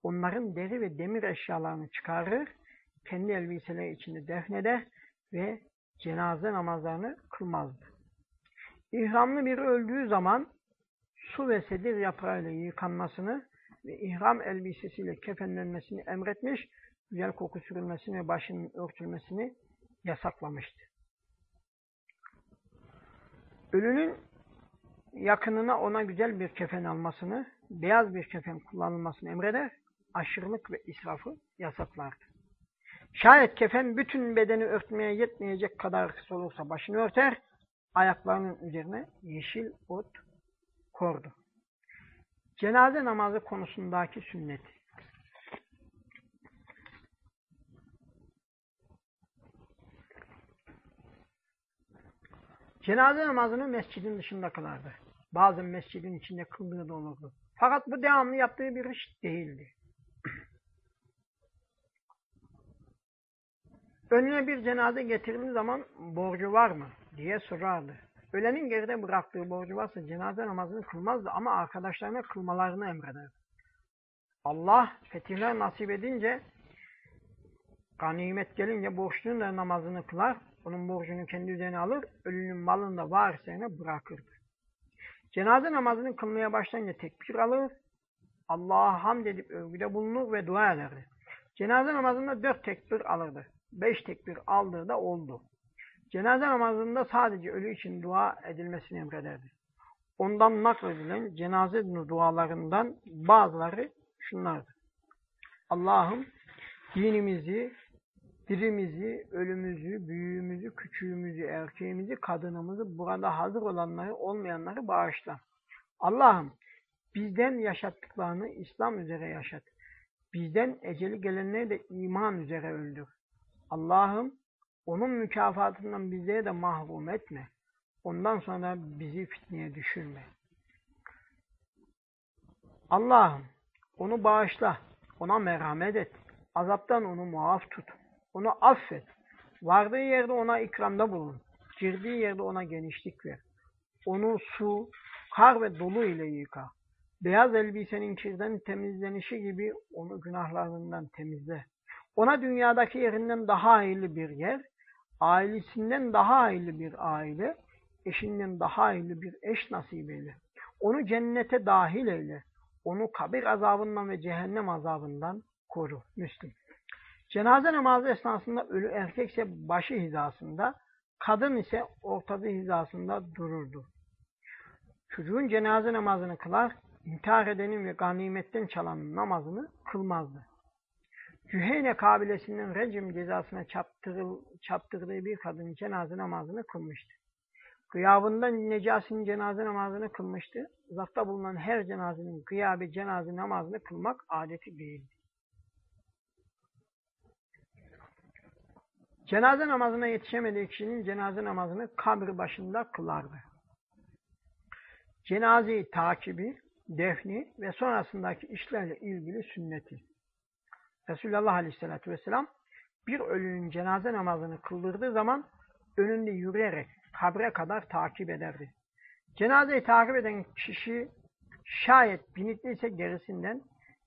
Onların deri ve demir eşyalarını çıkarır, kendi elbiseleri içinde defneder ve cenaze namazlarını kılmazdı. İhramlı biri öldüğü zaman su ve sedir yaprağıyla yıkanmasını ve ihram elbisesiyle kefenlenmesini emretmiş, güzel koku sürülmesini ve başının örtülmesini yasaklamıştı. Ölünün yakınına ona güzel bir kefen almasını, beyaz bir kefen kullanılmasını emreder, aşırılık ve israfı yasaklardı. Şayet kefen bütün bedeni örtmeye yetmeyecek kadar kısa olursa başını örter, ayaklarının üzerine yeşil ot kordu. Cenaze namazı konusundaki sünnet. Cenaze namazını mescidin dışında kılardı. Bazen mescidin içinde kıldığı da olurdu. Fakat bu devamlı yaptığı bir iş değildi. Önüne bir cenaze getirildiği zaman borcu var mı diye sorardı. Ölenin geride bıraktığı borcu varsa cenaze namazını kılmazdı ama arkadaşlarına kılmalarını emrederdi. Allah fetihler nasip edince ganimet gelince borçlunun da namazını kılar, onun borcunu kendi üzerine alır, ölünün malını da varislerine bırakırdı. Cenaze namazını kılmaya başlayınca tekbir alır, Allah'a hamd edip övgüde bulunur ve dua ederdi. Cenaze namazında dört tekbir alırdı beş tekbir aldığı da oldu. Cenaze namazında sadece ölü için dua edilmesini emrederdi. Ondan nakledilen cenaze dualarından bazıları şunlardır. Allah'ım dinimizi, dirimizi, ölümümüzü, büyüğümüzü, küçüğümüzü, erkeğimizi, kadınımızı, burada hazır olanları, olmayanları bağışla. Allah'ım bizden yaşattıklarını İslam üzere yaşat. Bizden eceli gelenleri de iman üzere öldür. Allah'ım onun mükafatından bizleri de mahrum etme. Ondan sonra bizi fitneye düşürme. Allah'ım onu bağışla, ona merhamet et. Azaptan onu muaf tut. Onu affet. Vardığı yerde ona ikramda bulun. Girdiği yerde ona genişlik ver. Onu su, kar ve dolu ile yıka. Beyaz elbisenin kirden temizlenişi gibi onu günahlarından temizle. Ona dünyadaki yerinden daha hayırlı bir yer, ailesinden daha hayırlı bir aile, eşinden daha hayırlı bir eş nasip eyle. Onu cennete dahil eyle. Onu kabir azabından ve cehennem azabından koru. Müslim. Cenaze namazı esnasında ölü erkekse başı hizasında, kadın ise ortası hizasında dururdu. Çocuğun cenaze namazını kılar, intihar edenin ve ganimetten çalanın namazını kılmazdı. Cüheyne kabilesinin rejim cezasına çaptırdığı bir kadın cenaze namazını kılmıştı. Gıyabında Necasi'nin cenaze namazını kılmıştı. Uzakta bulunan her cenazenin gıyabı cenaze namazını kılmak adeti değildi. Cenaze namazına yetişemediği kişinin cenaze namazını kabri başında kılardı. Cenazeyi takibi, defni ve sonrasındaki işlerle ilgili sünneti. Resulullah Aleyhisselatü Vesselam bir ölünün cenaze namazını kıldırdığı zaman önünde yürüyerek kabre kadar takip ederdi. Cenazeyi takip eden kişi şayet binitliyse gerisinden,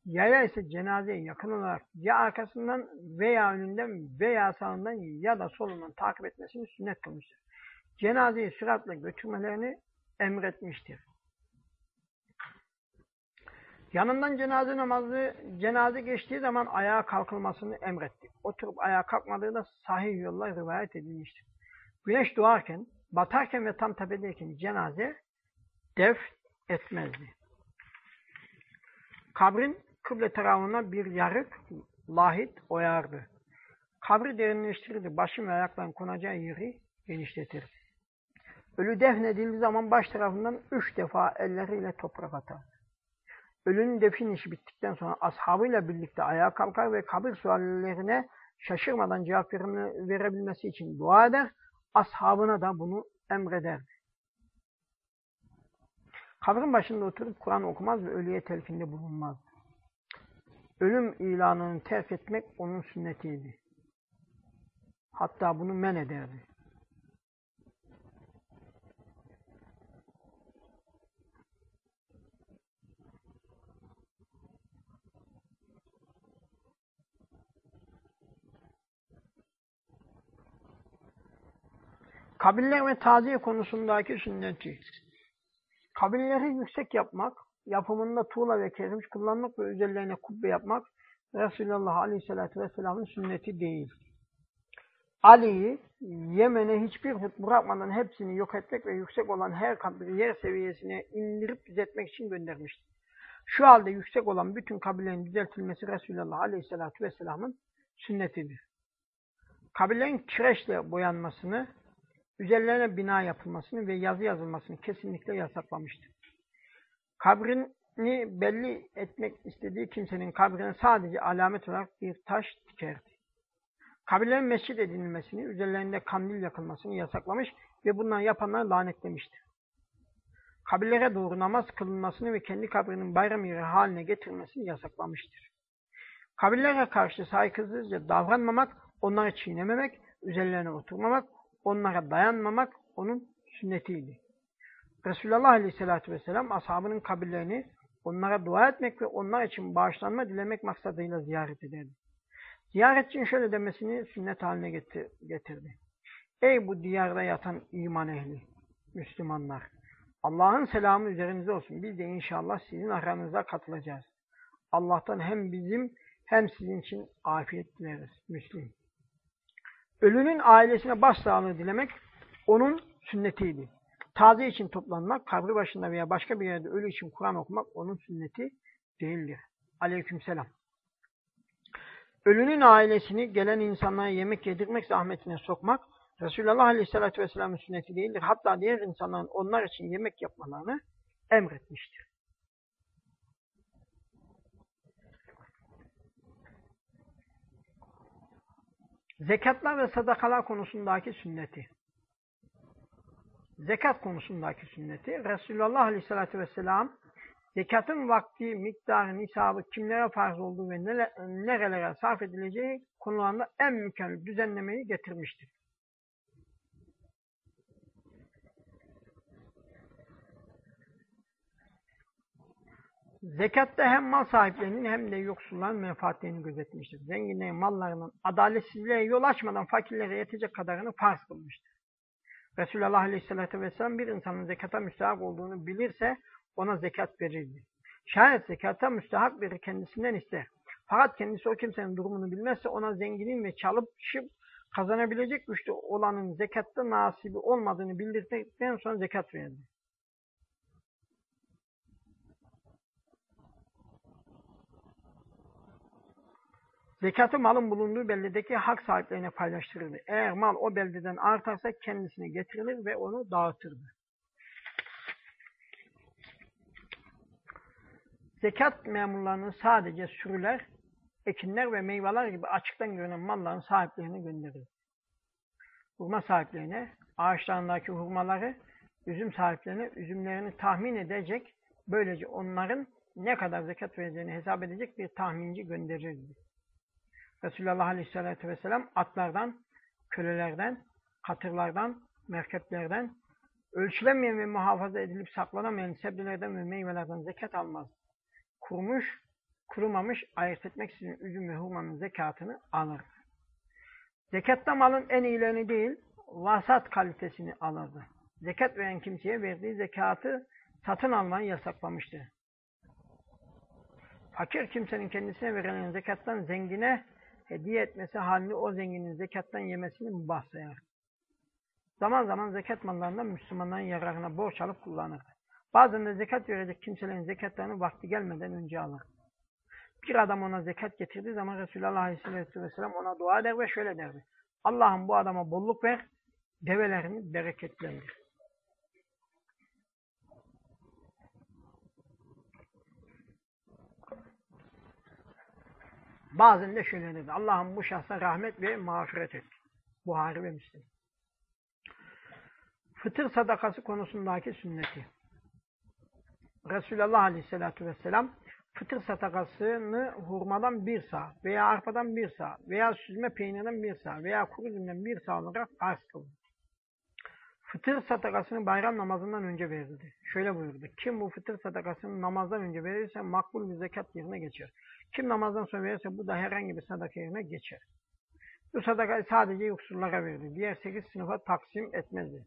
yaya ise cenazeye yakın olarak ya arkasından veya önünden veya sağından ya da solundan takip etmesini sünnet kılmıştır. Cenazeyi süratle götürmelerini emretmiştir. Yanından cenaze namazı, cenaze geçtiği zaman ayağa kalkılmasını emretti. Oturup ayağa kalkmadığı da sahih yolla rivayet edilmiştir. Güneş doğarken, batarken ve tam tepedeyken cenaze def etmezdi. Kabrin kıble tarafına bir yarık lahit oyardı. Kabri derinleştirirdi. Başın ve ayakların konacağı yeri genişletirdi. Ölü defnedildiği zaman baş tarafından üç defa elleriyle toprak atardı. Ölünün defin işi bittikten sonra ashabıyla birlikte ayağa kalkar ve kabir suallerine şaşırmadan cevap verebilmesi için dua eder, ashabına da bunu emrederdi. Kabrin başında oturup Kur'an okumaz ve ölüye telkinde bulunmaz. Ölüm ilanını terk etmek onun sünnetiydi. Hatta bunu men ederdi. Kabiller ve taziye konusundaki sünneti. Kabilleri yüksek yapmak, yapımında tuğla ve kerpiç kullanmak ve üzerlerine kubbe yapmak Resulullah Aleyhisselatü Vesselam'ın sünneti değil. Ali'yi Yemen'e hiçbir hut bırakmadan hepsini yok etmek ve yüksek olan her kabiri yer seviyesine indirip düzeltmek için göndermiştir. Şu halde yüksek olan bütün kabilenin düzeltilmesi Resulullah Aleyhisselatü Vesselam'ın sünnetidir. Kabilenin kireçle boyanmasını üzerlerine bina yapılmasını ve yazı yazılmasını kesinlikle yasaklamıştır. Kabrini belli etmek istediği kimsenin kabrine sadece alamet olarak bir taş dikerdi. Kabirlerin mescid edilmesini, üzerlerinde kandil yakılmasını yasaklamış ve bundan yapanları lanetlemiştir. Kabirlere doğru namaz kılınmasını ve kendi kabrinin bayram yeri haline getirmesini yasaklamıştır. Kabirlere karşı saygısızca davranmamak, onları çiğnememek, üzerlerine oturmamak, onlara dayanmamak onun sünnetiydi. Resulullah Aleyhisselatü Vesselam ashabının kabirlerini onlara dua etmek ve onlar için bağışlanma dilemek maksadıyla ziyaret ederdi. Ziyaretçinin şöyle demesini sünnet haline getirdi. Ey bu diyarda yatan iman ehli, Müslümanlar! Allah'ın selamı üzerinize olsun. Biz de inşallah sizin aranıza katılacağız. Allah'tan hem bizim hem sizin için afiyet dileriz. Müslim. Ölünün ailesine başsağlığı dilemek onun sünnetiydi. Taze için toplanmak, kabri başında veya başka bir yerde ölü için Kur'an okumak onun sünneti değildir. Aleykümselam. Ölünün ailesini gelen insanlara yemek yedirmek zahmetine sokmak Resulullah Aleyhisselatü Vesselam'ın sünneti değildir. Hatta diğer insanların onlar için yemek yapmalarını emretmiştir. Zekatlar ve sadakalar konusundaki sünneti. Zekat konusundaki sünneti. Resulullah Aleyhisselatü Vesselam zekatın vakti, miktarı, nisabı, kimlere farz olduğu ve nerelere sarf edileceği konularında en mükemmel düzenlemeyi getirmiştir. Zekatta hem mal sahiplerinin hem de yoksulların menfaatlerini gözetmiştir. Zenginlerin mallarının adaletsizliğe yol açmadan fakirlere yetecek kadarını farz kılmıştır. Resulullah Aleyhisselatü Vesselam bir insanın zekata müstahak olduğunu bilirse ona zekat verirdi. Şayet zekata müstahak biri kendisinden ister. Fakat kendisi o kimsenin durumunu bilmezse ona zenginin ve çalıp şıp kazanabilecek güçlü olanın zekatta nasibi olmadığını bildirdikten sonra zekat verirdi. Zekatı malın bulunduğu beldedeki hak sahiplerine paylaştırıldı. Eğer mal o beldeden artarsa kendisine getirilir ve onu dağıtırdı. Zekat memurlarının sadece sürüler, ekinler ve meyveler gibi açıktan görünen malların sahiplerine gönderir. Hurma sahiplerine ağaçlarındaki hurmaları, üzüm sahiplerine üzümlerini tahmin edecek, böylece onların ne kadar zekat vereceğini hesap edecek bir tahminci gönderirdi. Resulullah Aleyhisselatü Vesselam atlardan, kölelerden, katırlardan, merkeplerden, ölçülemeyen ve muhafaza edilip saklanamayan sebzelerden ve meyvelerden zekat almaz. Kurumuş, kurumamış ayırt etmek için üzüm ve hurmanın zekatını alır. Zekatta malın en iyilerini değil, vasat kalitesini alırdı. Zekat veren kimseye verdiği zekatı satın almayı yasaklamıştı. Fakir kimsenin kendisine verilen zekattan zengine hediye etmesi halinde o zenginin zekattan yemesini mübah sayar. Zaman zaman zekat mallarından Müslümanların yararına borç alıp kullanır. Bazen de zekat verecek kimselerin zekatlarını vakti gelmeden önce alır. Bir adam ona zekat getirdiği zaman Resulullah Aleyhisselatü Vesselam ona dua eder ve şöyle derdi. Allah'ım bu adama bolluk ver, develerini bereketlendir. Bazen de şöyle dedi. Allah'ım bu şahsa rahmet ve mağfiret et. Buhari ve Müslim. Fıtır sadakası konusundaki sünneti. Resulullah Aleyhisselatü Vesselam fıtır sadakasını hurmadan bir sağ veya arpadan bir sağ veya süzme peynirden bir sağ veya kuru üzümden bir sağ olarak arz kıldı. Fıtır sadakasını bayram namazından önce verildi. Şöyle buyurdu. Kim bu fıtır sadakasını namazdan önce verirse makbul bir zekat yerine geçer. Kim namazdan sonra verirse bu da herhangi bir sadaka yerine geçer. Bu sadakayı sadece yoksullara verdi. Diğer sekiz sınıfa taksim etmezdi.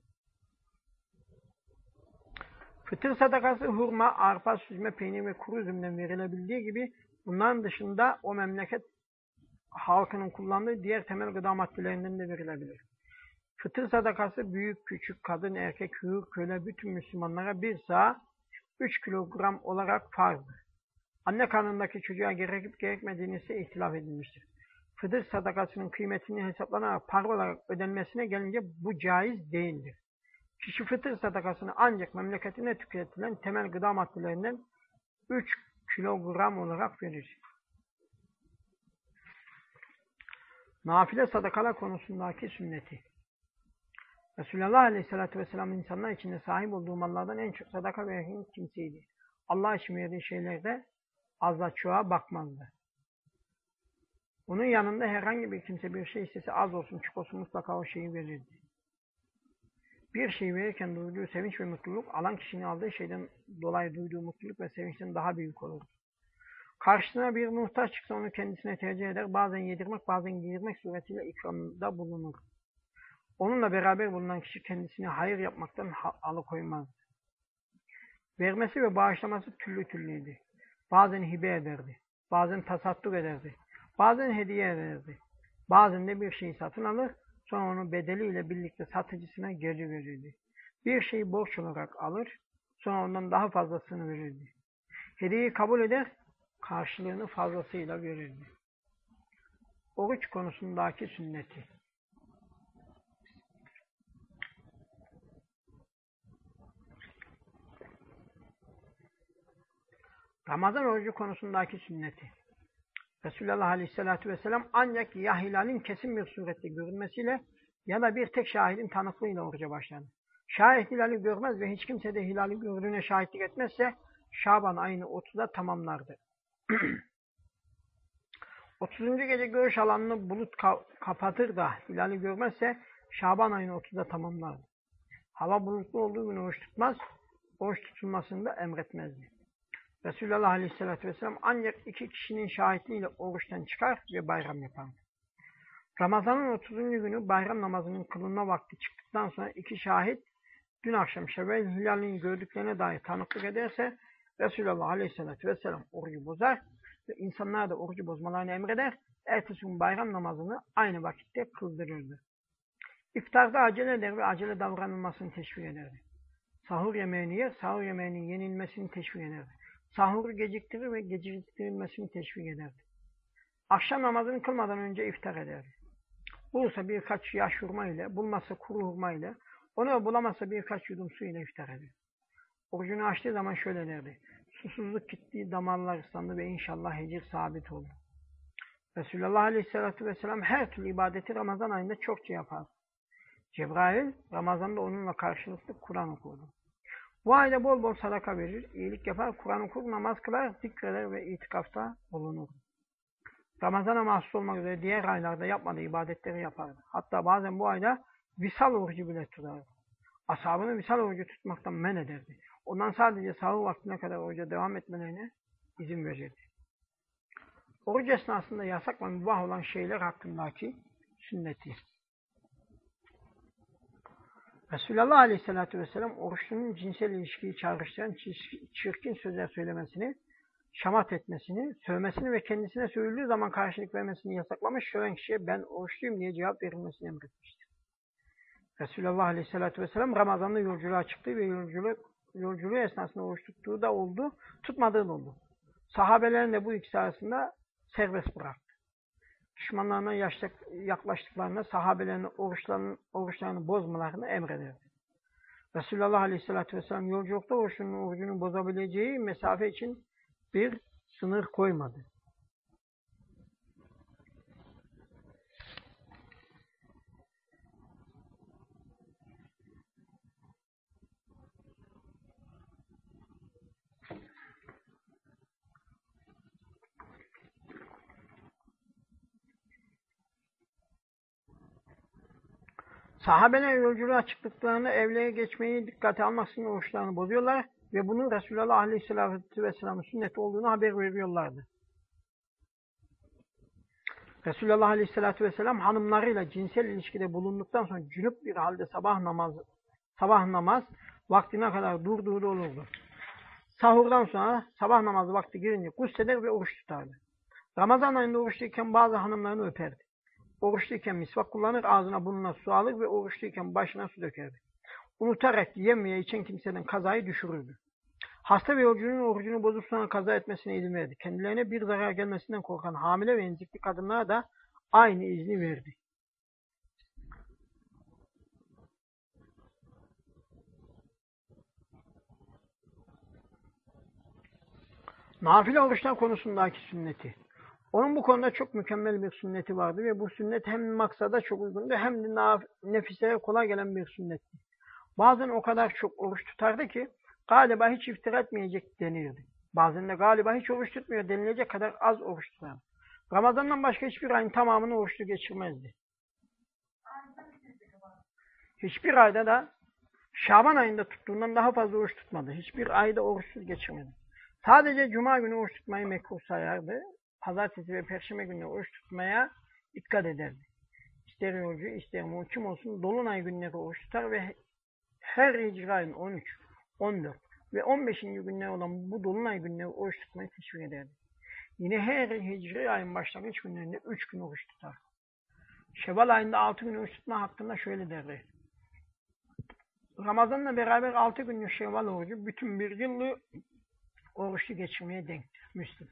Fıtır sadakası hurma, arpa, süzme, peynir ve kuru üzümden verilebildiği gibi bunların dışında o memleket halkının kullandığı diğer temel gıda maddelerinden de verilebilir. Fıtır sadakası büyük, küçük, kadın, erkek, hür, köle bütün Müslümanlara bir sağ 3 kilogram olarak farzdır. Anne karnındaki çocuğa gerekip gerekmediğini ise ihtilaf edilmiştir. Fıdır sadakasının kıymetini hesaplanarak para olarak ödenmesine gelince bu caiz değildir. Kişi fıtır sadakasını ancak memleketine tüketilen temel gıda maddelerinden 3 kilogram olarak verir. Nafile sadakalar konusundaki sünneti. Resulullah Aleyhisselatü Vesselam insanlar içinde sahip olduğu mallardan en çok sadaka veren kimseydi. Allah için verdiği şeylerde azla bakmazdı. Onun yanında herhangi bir kimse bir şey istese az olsun çok olsun mutlaka o şeyi verirdi. Bir şey verirken duyduğu sevinç ve mutluluk alan kişinin aldığı şeyden dolayı duyduğu mutluluk ve sevinçten daha büyük olur. Karşısına bir muhtaç çıksa onu kendisine tercih eder. Bazen yedirmek bazen giydirmek suretiyle ikramda bulunur. Onunla beraber bulunan kişi kendisini hayır yapmaktan alıkoymaz. Vermesi ve bağışlaması türlü türlüydü. Bazen hibe ederdi. Bazen tasadduk ederdi. Bazen hediye ederdi. Bazen de bir şeyi satın alır, sonra onu bedeliyle birlikte satıcısına geri verirdi. Bir şeyi borç olarak alır, sonra ondan daha fazlasını verirdi. Hediyeyi kabul eder, karşılığını fazlasıyla verirdi. Oruç konusundaki sünneti. Ramazan orucu konusundaki sünneti. Resulullah Aleyhisselatü Vesselam ancak ya hilalin kesin bir surette görünmesiyle ya da bir tek şahidin tanıklığıyla oruca başladı. Şayet hilali görmez ve hiç kimse de hilali gördüğüne şahitlik etmezse Şaban ayını 30'da tamamlardı. 30. gece görüş alanını bulut ka kapatır da hilali görmezse Şaban ayını 30'da tamamlardı. Hava bulutlu olduğu gün oruç tutmaz, oruç tutulmasını da emretmezdi. Resulullah Aleyhisselatü Vesselam ancak iki kişinin şahitliğiyle oruçtan çıkar ve bayram yapardı. Ramazanın 30. günü bayram namazının kılınma vakti çıktıktan sonra iki şahit dün akşam Şevval hilalini gördüklerine dair tanıklık ederse Resulullah Aleyhisselatü Vesselam orucu bozar ve insanlara da orucu bozmalarını emreder. Ertesi gün bayram namazını aynı vakitte kıldırırdı. İftarda acele eder ve acele davranılmasını teşvik ederdi. Sahur yemeğini yer, sahur yemeğinin yenilmesini teşvik ederdi. Sahuru geciktirir ve geciktirilmesini teşvik ederdi. Akşam namazını kılmadan önce iftar ederdi. Bulursa birkaç yaş hurma ile, bulmazsa kuru hurma ile, onu bulamazsa birkaç yudum su ile iftar eder. Orucunu açtığı zaman şöyle derdi. Susuzluk gittiği damarlar ıslandı ve inşallah hecir sabit oldu. Resulullah Aleyhisselatü Vesselam her türlü ibadeti Ramazan ayında çokça yapar. Cebrail Ramazan'da onunla karşılıklı Kur'an okurdu. Bu ayda bol bol sadaka verir, iyilik yapar, Kur'an okur, namaz kılar, zikreder ve itikafta bulunur. Ramazan'a mahsus olmak üzere diğer aylarda yapmadığı ibadetleri yapardı. Hatta bazen bu ayda visal orucu bile tutardı. Ashabını visal orucu tutmaktan men ederdi. Ondan sadece sahur vaktine kadar oruca devam etmelerine izin verirdi. Oruç esnasında yasak ve mübah olan şeyler hakkındaki sünneti. Resulullah Aleyhisselatü Vesselam oruçlunun cinsel ilişkiyi çağrıştıran çirkin sözler söylemesini, şamat etmesini, sövmesini ve kendisine sövüldüğü zaman karşılık vermesini yasaklamış, söven kişiye ben oruçluyum diye cevap verilmesini emretmiştir. Resulullah Aleyhisselatü Vesselam Ramazan'da yolculuğa çıktı ve yolculuk, yolculuğu esnasında oruç tuttuğu da oldu, tutmadığı da oldu. Sahabelerin de bu ikisi arasında serbest bıraktı. Düşmanlarına yaklaştıklarında sahabelerin oruçlarını, oruçlarını bozmalarını emrederdi. Resulullah Aleyhisselatü Vesselam yolculukta oruçlunun orucunu bozabileceği mesafe için bir sınır koymadı. Sahabeler yolculuğa çıktıklarında evlere geçmeyi dikkate almaksızın oruçlarını bozuyorlar ve bunun Resulullah Aleyhisselatü Vesselam'ın sünneti olduğunu haber veriyorlardı. Resulullah Aleyhisselatü Vesselam hanımlarıyla cinsel ilişkide bulunduktan sonra cünüp bir halde sabah namazı sabah namaz vaktine kadar durduğu olurdu. Sahurdan sonra sabah namazı vakti girince gusleder ve oruç tutardı. Ramazan ayında oruçluyken bazı hanımlarını öperdi. Oruçluyken misvak kullanır, ağzına burnuna su alır ve oruçluyken başına su dökerdi. Unutarak yemeye içen kimseden kazayı düşürürdü. Hasta ve yolcunun orucunu bozup sonra kaza etmesine izin verdi. Kendilerine bir zarar gelmesinden korkan hamile ve emzikli kadınlara da aynı izni verdi. Nafile oruçlar konusundaki sünneti. Onun bu konuda çok mükemmel bir sünneti vardı ve bu sünnet hem maksada çok uygundu hem de nefiseye kolay gelen bir sünnetti. Bazen o kadar çok oruç tutardı ki galiba hiç iftar etmeyecek denirdi. Bazen de galiba hiç oruç tutmuyor denilecek kadar az oruç tutardı. Ramazan'dan başka hiçbir ayın tamamını oruçlu geçirmezdi. Hiçbir ayda da Şaban ayında tuttuğundan daha fazla oruç tutmadı. Hiçbir ayda oruçsuz geçirmedi. Sadece Cuma günü oruç tutmayı mekruh sayardı pazartesi ve perşembe günleri oruç tutmaya dikkat ederdi. İster yolcu ister muhkim olsun dolunay günleri oruç tutar ve her hicri ayın 13, 14 ve 15. günler olan bu dolunay günleri oruç tutmayı teşvik ederdi. Yine her hicri ayın başlangıç günlerinde 3 gün oruç tutar. Şevval ayında 6 gün oruç tutma hakkında şöyle derdi. Ramazanla beraber 6 günlük şevval orucu bütün bir yıllık oruçlu geçirmeye denktir. Müslüm.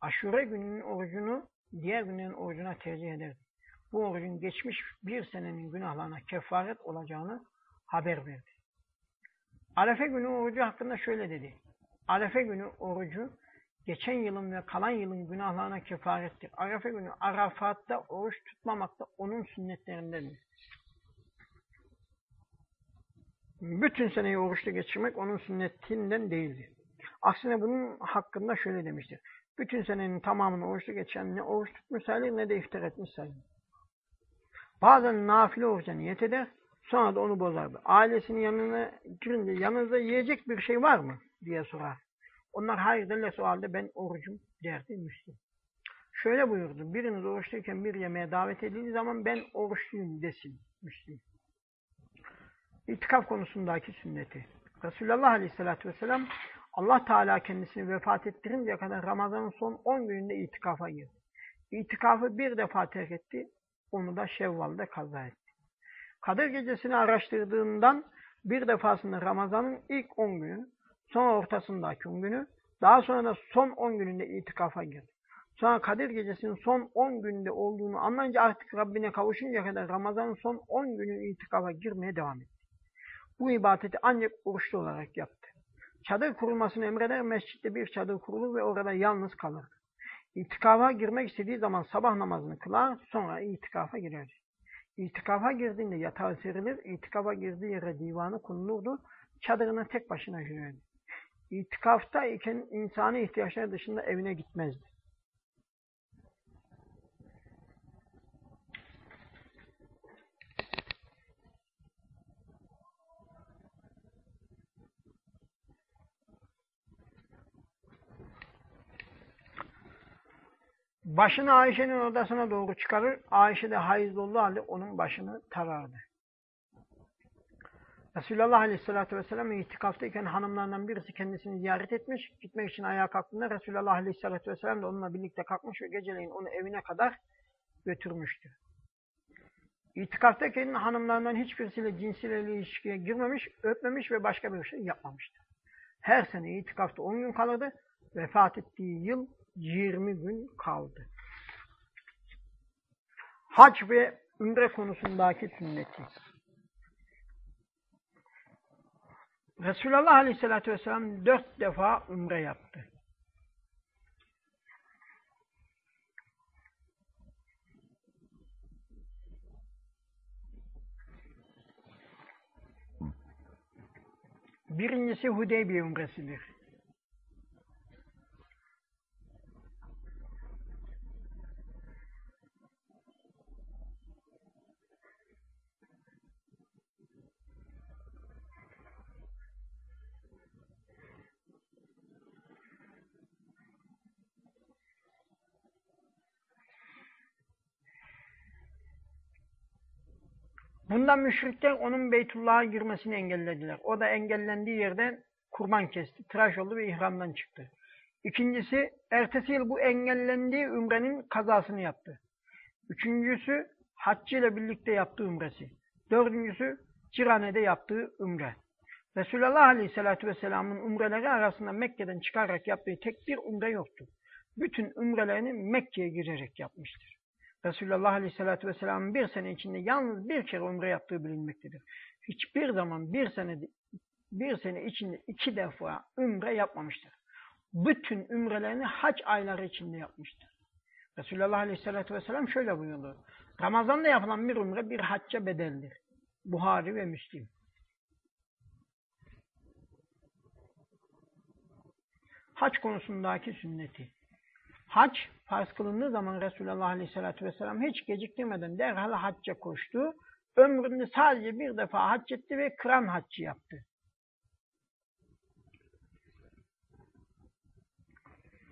Aşure gününün orucunu diğer günlerin orucuna tercih eder. Bu orucun geçmiş bir senenin günahlarına kefaret olacağını haber verdi. Arefe günü orucu hakkında şöyle dedi. Arefe günü orucu geçen yılın ve kalan yılın günahlarına kefarettir. Arefe günü Arafat'ta oruç tutmamak da onun sünnetlerindendir. Bütün seneyi oruçlu geçirmek onun sünnetinden değildir. Aksine bunun hakkında şöyle demiştir. Bütün senenin tamamını oruçlu geçen ne oruç tutmuş sayılır ne de iftar etmiş sayılır. Bazen nafile oruca niyet eder, sonra da onu bozardı. Ailesinin yanına girince yanınızda yiyecek bir şey var mı diye sorar. Onlar hayır derlerse o halde ben orucum derdi Müslüm. Şöyle buyurdu. Biriniz oruçluyken bir yemeğe davet edildiği zaman ben oruçluyum desin Müslüm. İtikaf konusundaki sünneti. Resulullah Aleyhisselatü Vesselam Allah Teala kendisini vefat ettirinceye kadar Ramazan'ın son 10 gününde itikafa girdi. İtikafı bir defa terk etti. Onu da Şevval'de kaza etti. Kadir gecesini araştırdığından bir defasında Ramazan'ın ilk 10 günü, sonra ortasındaki 10 günü, daha sonra da son 10 gününde itikafa girdi. Sonra Kadir gecesinin son 10 günde olduğunu anlayınca artık Rabbine kavuşuncaya kadar Ramazan'ın son 10 günü itikafa girmeye devam etti. Bu ibadeti ancak oruçlu olarak yaptı. Çadır kurulmasını emreder, mescitte bir çadır kurulur ve orada yalnız kalır. İtikafa girmek istediği zaman sabah namazını kılar, sonra itikafa girer. İtikafa girdiğinde yatağı serilir, itikafa girdiği yere divanı konulurdu, çadırına tek başına girerdi. İtikafta iken insani ihtiyaçlar dışında evine gitmezdi. Başını Ayşe'nin odasına doğru çıkarır. Ayşe de hayızlı olduğu halde onun başını tarardı. Resulullah Aleyhisselatü Vesselam itikaftayken hanımlarından birisi kendisini ziyaret etmiş. Gitmek için ayağa kalktığında Resulullah Aleyhisselatü Vesselam da onunla birlikte kalkmış ve geceleyin onu evine kadar götürmüştü. İtikaftayken hanımlarından hiçbirisiyle cinsiyle ilişkiye girmemiş, öpmemiş ve başka bir şey yapmamıştı. Her sene itikafta 10 gün kalırdı. Vefat ettiği yıl 20 gün kaldı. Hac ve ümre konusundaki sünneti. Resulullah Aleyhisselatü Vesselam dört defa ümre yaptı. Birincisi Hudeybiye ümresidir. Bundan müşrikler onun Beytullah'a girmesini engellediler. O da engellendiği yerden kurban kesti, tıraş oldu ve ihramdan çıktı. İkincisi, ertesi yıl bu engellendiği ümrenin kazasını yaptı. Üçüncüsü, haccı ile birlikte yaptığı ümresi. Dördüncüsü, Cirane'de yaptığı ümre. Resulullah Aleyhisselatü Vesselam'ın umreleri arasında Mekke'den çıkarak yaptığı tek bir umre yoktu. Bütün umrelerini Mekke'ye girerek yapmıştır. Resulullah Aleyhisselatü Vesselam'ın bir sene içinde yalnız bir kere umre yaptığı bilinmektedir. Hiçbir zaman bir sene bir sene içinde iki defa umre yapmamıştır. Bütün umrelerini hac ayları içinde yapmıştır. Resulullah Aleyhisselatü Vesselam şöyle buyurdu. Ramazan'da yapılan bir umre bir hacca bedeldir. Buhari ve Müslim. Hac konusundaki sünneti. Hac farz kılındığı zaman Resulullah Aleyhisselatü Vesselam hiç geciktirmeden derhal hacca koştu. Ömründe sadece bir defa hac etti ve kıran haccı yaptı.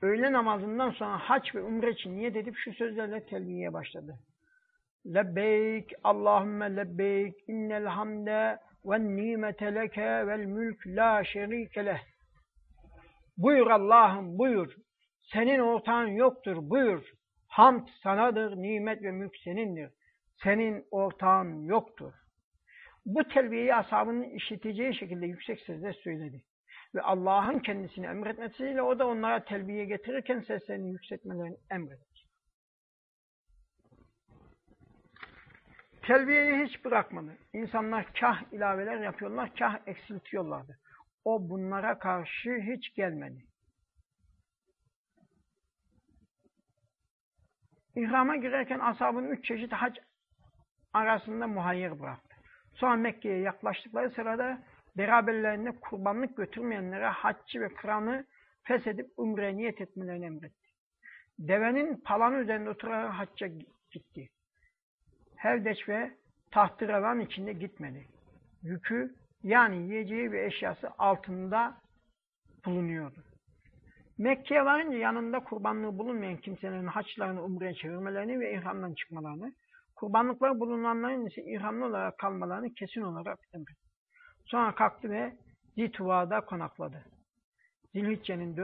Öğle namazından sonra hac ve umre için niyet edip şu sözlerle telbiyeye başladı. Lebbeyk, Allahümme lebbeyk, innel hamde ve nimete leke vel mülk la şerike leh. Buyur Allah'ım buyur. Senin ortağın yoktur buyur. Hamd sanadır, nimet ve mülk senindir. Senin ortağın yoktur. Bu telbiyeyi ashabının işiteceği şekilde yüksek sesle söyledi. Ve Allah'ın kendisini emretmesiyle o da onlara telbiye getirirken seslerini yükseltmelerini emretti. Telbiyeyi hiç bırakmadı. İnsanlar kah ilaveler yapıyorlar, kah eksiltiyorlardı. O bunlara karşı hiç gelmedi. İhrama girerken ashabın üç çeşit hac arasında muhayyer bıraktı. Sonra Mekke'ye yaklaştıkları sırada beraberlerine kurbanlık götürmeyenlere haccı ve kıranı feshedip umre niyet etmelerini emretti. Devenin palanı üzerinde oturarak hacca gitti. Hevdeç ve tahtı içinde gitmedi. Yükü yani yiyeceği ve eşyası altında bulunuyordu. Mekke'ye varınca yanında kurbanlığı bulunmayan kimselerin haçlarını umreye çevirmelerini ve ihramdan çıkmalarını, kurbanlıklar bulunanların ise ihramlı olarak kalmalarını kesin olarak emretti. Sonra kalktı ve Zituva'da konakladı. Zilhicce'nin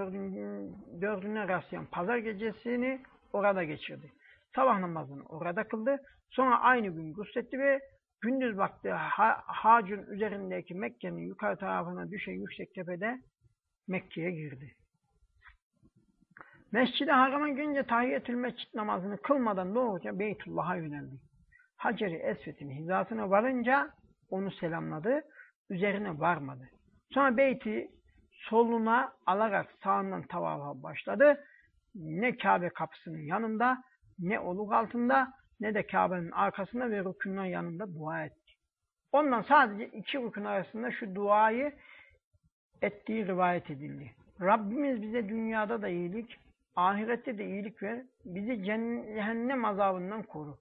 dördüne rastlayan pazar gecesini orada geçirdi. Sabah namazını orada kıldı. Sonra aynı gün gusletti ve gündüz vakti ha hacın üzerindeki Mekke'nin yukarı tarafına düşen yüksek tepede Mekke'ye girdi. Mescid-i Haram'a gelince tahiyyetül mescid namazını kılmadan doğruca Beytullah'a yöneldi. Hacer-i Esved'in hizasına varınca onu selamladı, üzerine varmadı. Sonra beyti soluna alarak sağından tavafa başladı. Ne Kabe kapısının yanında, ne oluk altında, ne de Kabe'nin arkasında ve rükünün yanında dua etti. Ondan sadece iki rükün arasında şu duayı ettiği rivayet edildi. Rabbimiz bize dünyada da iyilik, ahirette de iyilik ver, bizi cehennem azabından koru.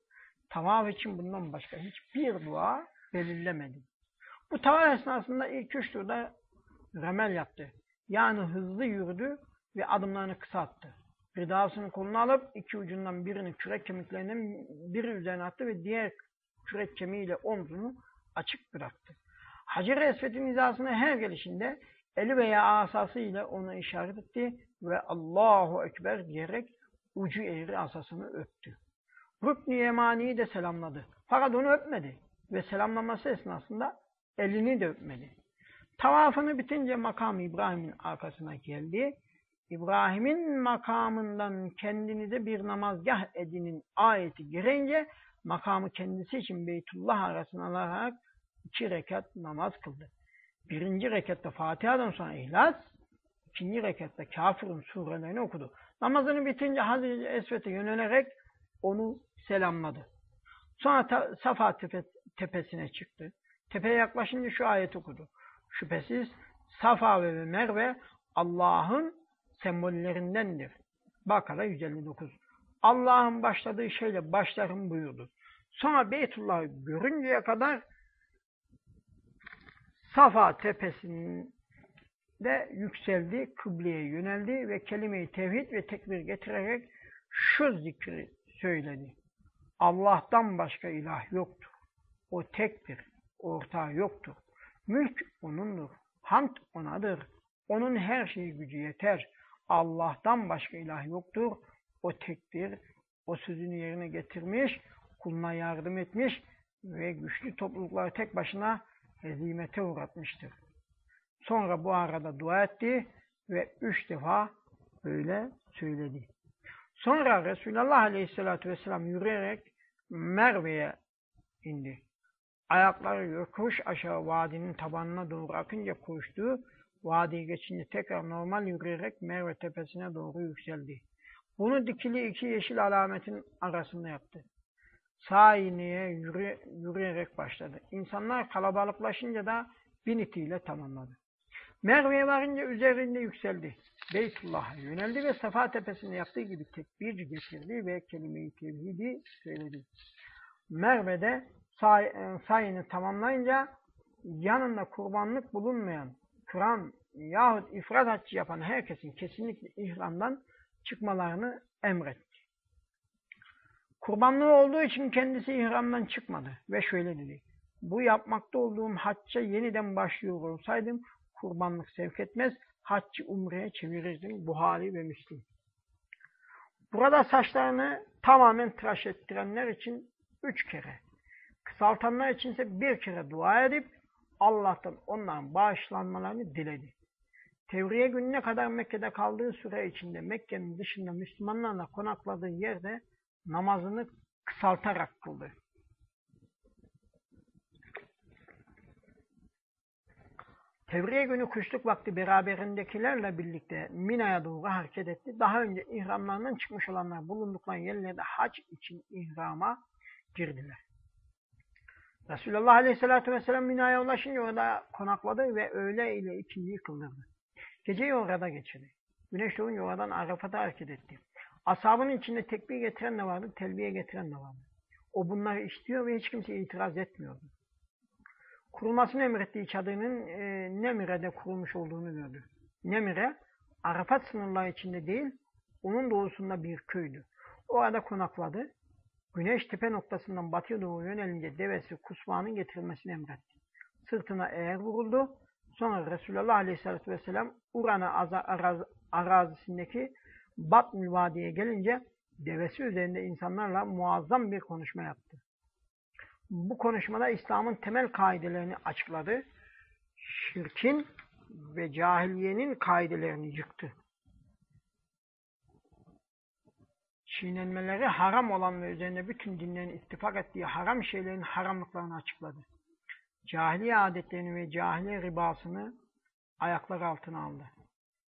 Tavaf için bundan başka hiçbir dua belirlemedi. Bu tavaf esnasında ilk üç turda remel yaptı. Yani hızlı yürüdü ve adımlarını kısalttı. Ridasını koluna alıp iki ucundan birini kürek kemiklerinden biri üzerine attı ve diğer kürek kemiğiyle omzunu açık bıraktı. Hacer-i Esved'in hizasına her gelişinde eli veya asası ile onu işaret etti ve Allahu Ekber diyerek ucu eğri asasını öptü. Rükn-i Yemani'yi de selamladı. Fakat onu öpmedi ve selamlaması esnasında elini de öpmedi. Tavafını bitince makam İbrahim'in arkasına geldi. İbrahim'in makamından kendinize bir namazgah edinin ayeti girince makamı kendisi için Beytullah arasına alarak iki rekat namaz kıldı. Birinci rekatta Fatiha'dan sonra İhlas, ikinci rekatta Kafir'in surelerini okudu. Namazını bitince Hazreti Esvet'e yönelerek onu selamladı. Sonra Safa tepe, tepesine çıktı. Tepeye yaklaşınca şu ayet okudu. Şüphesiz Safa ve Merve Allah'ın sembollerindendir. Bakara 159. Allah'ın başladığı şeyle başlarım buyurdu. Sonra Beytullah'ı görünceye kadar Safa tepesinde yükseldi, kıbleye yöneldi ve kelime-i tevhid ve tekbir getirerek şu zikri söyledi. Allah'tan başka ilah yoktur. O tektir, ortağı yoktur. Mülk O'nundur. Hamd O'nadır. O'nun her şeyi gücü yeter. Allah'tan başka ilah yoktur. O tektir. O sözünü yerine getirmiş, kuluna yardım etmiş ve güçlü toplulukları tek başına hezimete uğratmıştır. Sonra bu arada dua etti ve üç defa böyle söyledi. Sonra Resulullah Aleyhisselatü Vesselam yürüyerek Merve'ye indi. Ayakları yokuş aşağı vadinin tabanına doğru akınca koştu. Vadiyi geçince tekrar normal yürüyerek Merve tepesine doğru yükseldi. Bunu dikili iki yeşil alametin arasında yaptı. Sağ yürü, yürüyerek başladı. İnsanlar kalabalıklaşınca da bin itiyle tamamladı. Merve'ye varınca üzerinde yükseldi. Beytullah'a yöneldi ve Safa tepesinde yaptığı gibi tekbir getirdi ve kelime-i tevhidi söyledi. Merve'de say e, sayını tamamlayınca yanında kurbanlık bulunmayan kıran yahut ifrat haccı yapan herkesin kesinlikle ihramdan çıkmalarını emretti. Kurbanlığı olduğu için kendisi ihramdan çıkmadı ve şöyle dedi. Bu yapmakta olduğum hacca yeniden başlıyor olsaydım kurbanlık sevk etmez, haccı umreye çevirirdim. Buhari ve Müslim. Burada saçlarını tamamen tıraş ettirenler için üç kere, kısaltanlar içinse bir kere dua edip Allah'tan onların bağışlanmalarını diledi. Tevriye gününe kadar Mekke'de kaldığı süre içinde Mekke'nin dışında Müslümanlarla konakladığı yerde namazını kısaltarak kıldı. Tevriye günü kuşluk vakti beraberindekilerle birlikte Mina'ya doğru hareket etti. Daha önce ihramlarından çıkmış olanlar bulundukları yerlerde hac için ihrama girdiler. Resulullah Aleyhisselatü Vesselam Mina'ya ulaşınca orada konakladı ve öğle ile ikindiyi kıldırdı. Geceyi orada geçirdi. Güneş doğunca oradan Arafat'a hareket etti. Ashabının içinde tekbir getiren de vardı, telbiye getiren de vardı. O bunları istiyor ve hiç kimse itiraz etmiyordu. Kurulmasını emrettiği çadırının e, Nemire'de kurulmuş olduğunu gördü. Nemire, Arafat sınırları içinde değil, onun doğusunda bir köydü. Orada konakladı. Güneş tepe noktasından batıya doğru yönelince devesi kusmağının getirilmesini emretti. Sırtına eğer vuruldu. Sonra Resulullah Aleyhisselatü Vesselam Urana arazisindeki Batnül Vadi'ye gelince devesi üzerinde insanlarla muazzam bir konuşma yaptı. Bu konuşmada İslam'ın temel kaidelerini açıkladı. Şirkin ve cahiliyenin kaidelerini yıktı. Çiğnenmeleri haram olan ve üzerine bütün dinlerin ittifak ettiği haram şeylerin haramlıklarını açıkladı. Cahiliye adetlerini ve cahiliye ribasını ayaklar altına aldı.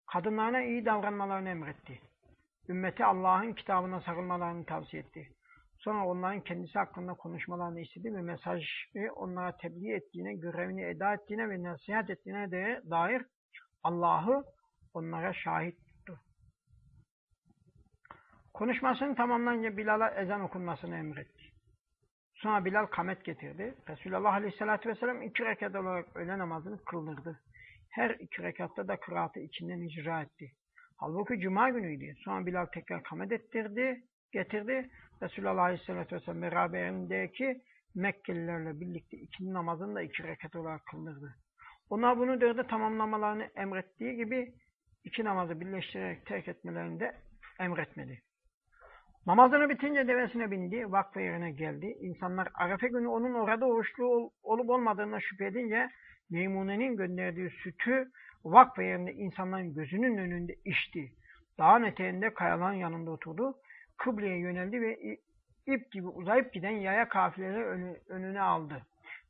Kadınlarına iyi davranmalarını emretti. Ümmeti Allah'ın kitabına sarılmalarını tavsiye etti. Sonra onların kendisi hakkında konuşmalarını istedi ve mesajı onlara tebliğ ettiğine, görevini eda ettiğine ve nasihat ettiğine de dair Allah'ı onlara şahit tuttu. Konuşmasını tamamlayınca Bilal'a ezan okunmasını emretti. Sonra Bilal kamet getirdi. Resulullah Aleyhisselatü Vesselam iki rekat olarak öğle namazını kıldırdı. Her iki rekatta da kıraatı içinden icra etti. Halbuki cuma günüydü. Sonra Bilal tekrar kamet ettirdi, getirdi. Resulullah Aleyhisselatü Vesselam beraberindeki Mekkelilerle birlikte ikindi namazını da iki rekat olarak kıldırdı. Ona bunu dörde tamamlamalarını emrettiği gibi iki namazı birleştirerek terk etmelerini de emretmedi. Namazını bitince devesine bindi, vakfı yerine geldi. İnsanlar Arefe günü onun orada oruçlu ol, olup olmadığına şüphe edince Meymune'nin gönderdiği sütü vakfı yerinde insanların gözünün önünde içti. Dağın eteğinde kayalan yanında oturdu. Kıbleye yöneldi ve ip gibi uzayıp giden yaya kafileleri önü, önüne aldı.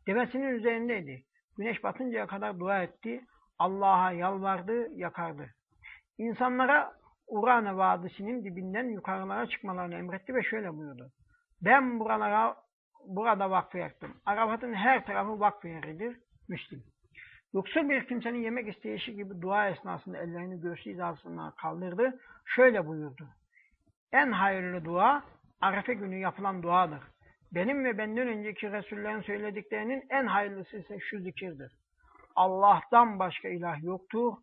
Devesinin üzerindeydi. Güneş batıncaya kadar dua etti. Allah'a yalvardı, yakardı. İnsanlara Urane Vadisi'nin dibinden yukarılara çıkmalarını emretti ve şöyle buyurdu. Ben buralara burada vakfı yaktım. Arafat'ın her tarafı vakfı yeridir. Müslim. Yoksul bir kimsenin yemek isteyişi gibi dua esnasında ellerini göğsü hizasına kaldırdı. Şöyle buyurdu. En hayırlı dua Arefe günü yapılan duadır. Benim ve benden önceki Resullerin söylediklerinin en hayırlısı ise şu zikirdir. Allah'tan başka ilah yoktur.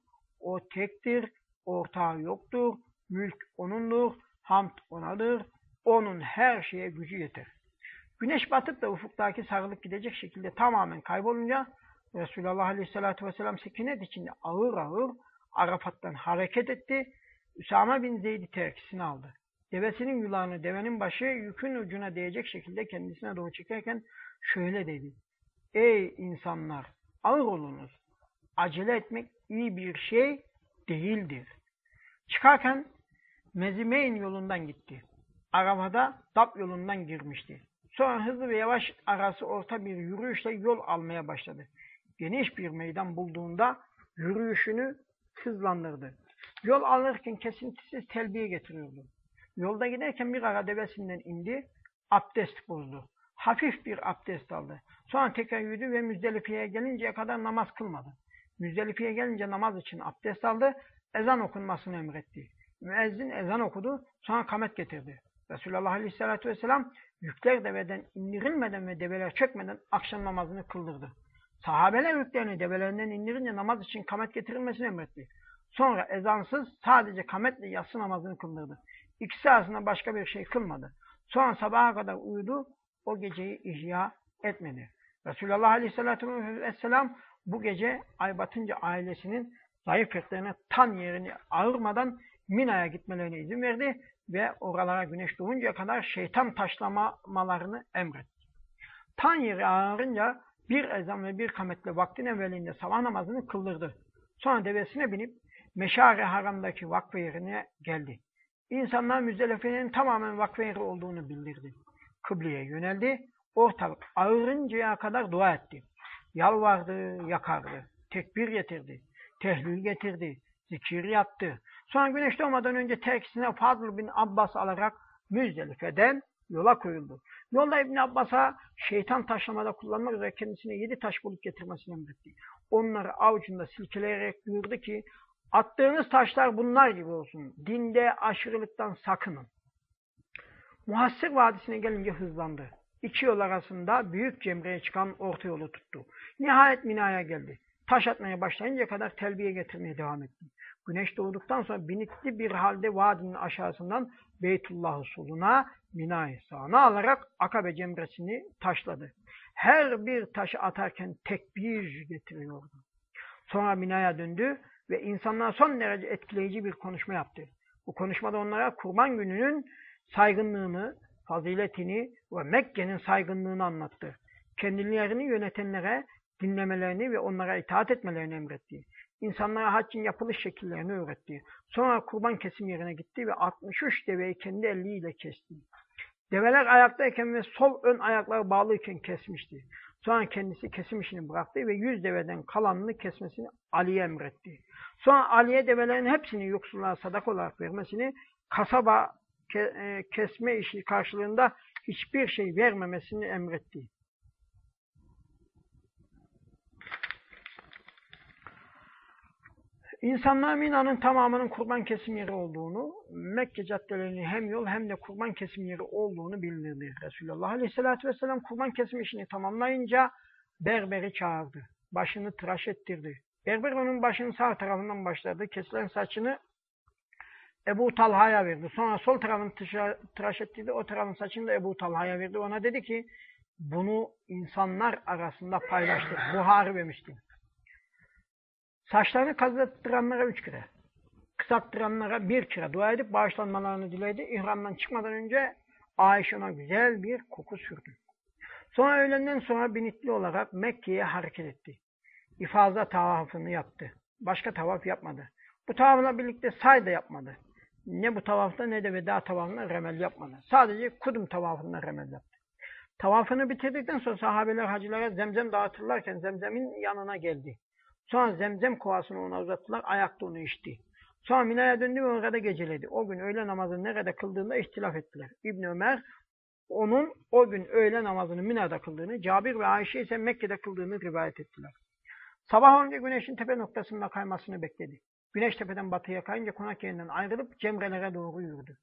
O tektir ortağı yoktur, mülk O'nundur, hamd O'nadır, O'nun her şeye gücü yeter. Güneş batıp da ufuktaki sarılıp gidecek şekilde tamamen kaybolunca Resulullah Aleyhisselatü Vesselam sekinet içinde ağır ağır Arafat'tan hareket etti. Üsame bin Zeyd'i terkisini aldı. Devesinin yulağını devenin başı yükün ucuna değecek şekilde kendisine doğru çekerken şöyle dedi. Ey insanlar! Ağır olunuz. Acele etmek iyi bir şey değildir. Çıkarken Mezimeyn yolundan gitti. Arabada Dap yolundan girmişti. Sonra hızlı ve yavaş arası orta bir yürüyüşle yol almaya başladı. Geniş bir meydan bulduğunda yürüyüşünü hızlandırdı. Yol alırken kesintisiz telbiye getiriyordu. Yolda giderken bir ara devesinden indi, abdest bozdu. Hafif bir abdest aldı. Sonra tekrar yürüdü ve Müzdelife'ye gelinceye kadar namaz kılmadı. Müzdelife'ye gelince namaz için abdest aldı, ezan okunmasını emretti. Müezzin ezan okudu, sonra kamet getirdi. Resulullah Aleyhisselatü Vesselam yükler deveden indirilmeden ve develer çökmeden akşam namazını kıldırdı. Sahabeler yüklerini develerinden indirince namaz için kamet getirilmesini emretti. Sonra ezansız sadece kametle yatsı namazını kıldırdı. İkisi arasında başka bir şey kılmadı. Sonra sabaha kadar uyudu, o geceyi ihya etmedi. Resulullah Aleyhisselatü Vesselam bu gece ay batınca ailesinin zayıf yurtlarına tan yerini ağırmadan Mina'ya gitmelerine izin verdi ve oralara güneş doğuncaya kadar şeytan taşlamalarını emretti. Tan yeri ağırınca bir ezan ve bir kametle vaktin evvelinde sabah namazını kıldırdı. Sonra devesine binip Meşare Haram'daki vakfe yerine geldi. İnsanlar Müzdelife'nin tamamen vakfe yeri olduğunu bildirdi. Kıbleye yöneldi, ortalık ağırıncaya kadar dua etti. Yalvardı, yakardı, tekbir getirdi, tehlil getirdi, zikir yaptı. Sonra güneş doğmadan önce terkisine Fadıl bin Abbas alarak Müzdelife'den yola koyuldu. Yolda İbn Abbas'a şeytan taşlamada kullanmak üzere kendisine yedi taş bulup getirmesini emretti. Onları avucunda silkeleyerek buyurdu ki Attığınız taşlar bunlar gibi olsun. Dinde aşırılıktan sakının. Muhassir Vadisi'ne gelince hızlandı. İki yol arasında büyük cemreye çıkan orta yolu tuttu. Nihayet Mina'ya geldi. Taş atmaya başlayınca kadar telbiye getirmeye devam etti. Güneş doğduktan sonra binitli bir halde vadinin aşağısından Beytullah soluna, Mina'yı sağına alarak Akabe cemresini taşladı. Her bir taşı atarken tekbir getiriyordu. Sonra Mina'ya döndü ve insanlara son derece etkileyici bir konuşma yaptı. Bu konuşmada onlara kurban gününün saygınlığını, faziletini ve Mekke'nin saygınlığını anlattı. Kendilerini yönetenlere dinlemelerini ve onlara itaat etmelerini emretti. İnsanlara haccın yapılış şekillerini öğretti. Sonra kurban kesim yerine gitti ve 63 deveyi kendi eliyle kesti. Develer ayaktayken ve sol ön ayakları bağlıyken kesmişti. Sonra kendisi kesim işini bıraktı ve yüz deveden kalanını kesmesini Ali'ye emretti. Sonra Ali'ye develerin hepsini yoksullara sadak olarak vermesini, kasaba e, kesme işi karşılığında hiçbir şey vermemesini emretti. İnsanlar Mina'nın tamamının kurban kesim yeri olduğunu, Mekke caddelerinin hem yol hem de kurban kesim yeri olduğunu bildirdi. Resulullah Aleyhisselatü Vesselam kurban kesim işini tamamlayınca berberi çağırdı. Başını tıraş ettirdi. Berber onun başının sağ tarafından başladı. Kesilen saçını Ebu Talha'ya verdi. Sonra sol tarafını tıraş ettirdi. O tarafın saçını da Ebu Talha'ya verdi. Ona dedi ki bunu insanlar arasında paylaştır. Buhari ve Müslim. Saçlarını kazıttıranlara üç kere, kısalttıranlara bir kere dua edip bağışlanmalarını diledi. İhramdan çıkmadan önce Ayşe ona güzel bir koku sürdü. Sonra öğlenden sonra binitli olarak Mekke'ye hareket etti. İfaza tavafını yaptı. Başka tavaf yapmadı. Bu tavafla birlikte say da yapmadı. Ne bu tavafta ne de veda tavafında remel yapmadı. Sadece kudum tavafında remel yaptı. Tavafını bitirdikten sonra sahabeler hacılara zemzem dağıtırlarken zemzemin yanına geldi. Sonra zemzem kovasını ona uzattılar, ayakta onu içti. Sonra Mina'ya döndü ve orada geceledi. O gün öğle namazını nerede kıldığında ihtilaf ettiler. İbn Ömer onun o gün öğle namazını Mina'da kıldığını, Cabir ve Ayşe ise Mekke'de kıldığını rivayet ettiler. Sabah olunca güneşin tepe noktasında kaymasını bekledi. Güneş tepeden batıya kayınca konak yerinden ayrılıp cemrelere doğru yürüdü.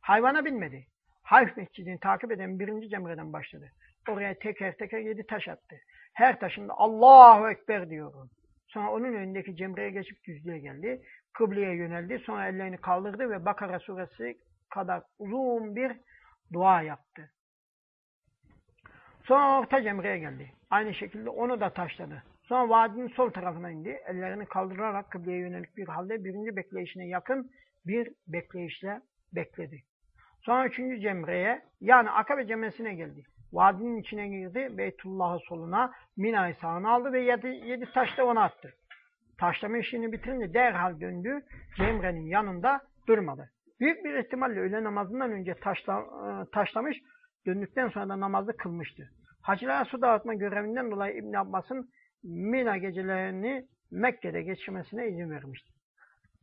Hayvana binmedi. Hayf mescidini takip eden birinci cemreden başladı. Oraya teker teker yedi taş attı. Her taşında Allahu Ekber diyorum. Sonra onun önündeki cemreye geçip düzlüğe geldi. Kıbleye yöneldi. Sonra ellerini kaldırdı ve Bakara suresi kadar uzun bir dua yaptı. Sonra orta cemreye geldi. Aynı şekilde onu da taşladı. Sonra vadinin sol tarafına indi. Ellerini kaldırarak kıbleye yönelik bir halde birinci bekleyişine yakın bir bekleyişle bekledi. Sonra üçüncü cemreye yani Akabe cemresine geldi. Vadinin içine girdi. Beytullah'ı soluna, Mina'yı sağına aldı ve yedi, yedi taş da ona attı. Taşlama işini bitirince derhal döndü. Cemre'nin yanında durmadı. Büyük bir ihtimalle öğle namazından önce taşla, e, taşlamış, döndükten sonra da namazı kılmıştı. Hacılara su dağıtma görevinden dolayı İbn Abbas'ın Mina gecelerini Mekke'de geçirmesine izin vermişti.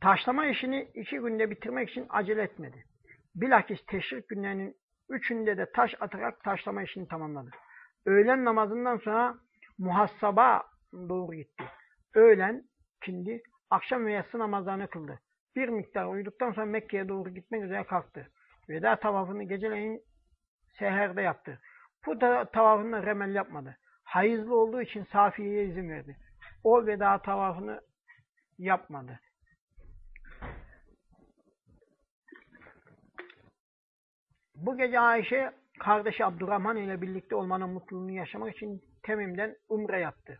Taşlama işini iki günde bitirmek için acele etmedi. Bilakis teşrik günlerinin Üçünde de taş atarak taşlama işini tamamladı. Öğlen namazından sonra muhassaba doğru gitti. Öğlen, kindi, akşam ve yatsı namazlarını kıldı. Bir miktar uyuduktan sonra Mekke'ye doğru gitmek üzere kalktı. Veda tavafını geceleyin seherde yaptı. Bu da tavafında remel yapmadı. Hayızlı olduğu için Safiye'ye izin verdi. O veda tavafını yapmadı. Bu gece Ayşe kardeşi Abdurrahman ile birlikte olmanın mutluluğunu yaşamak için Temim'den umre yaptı.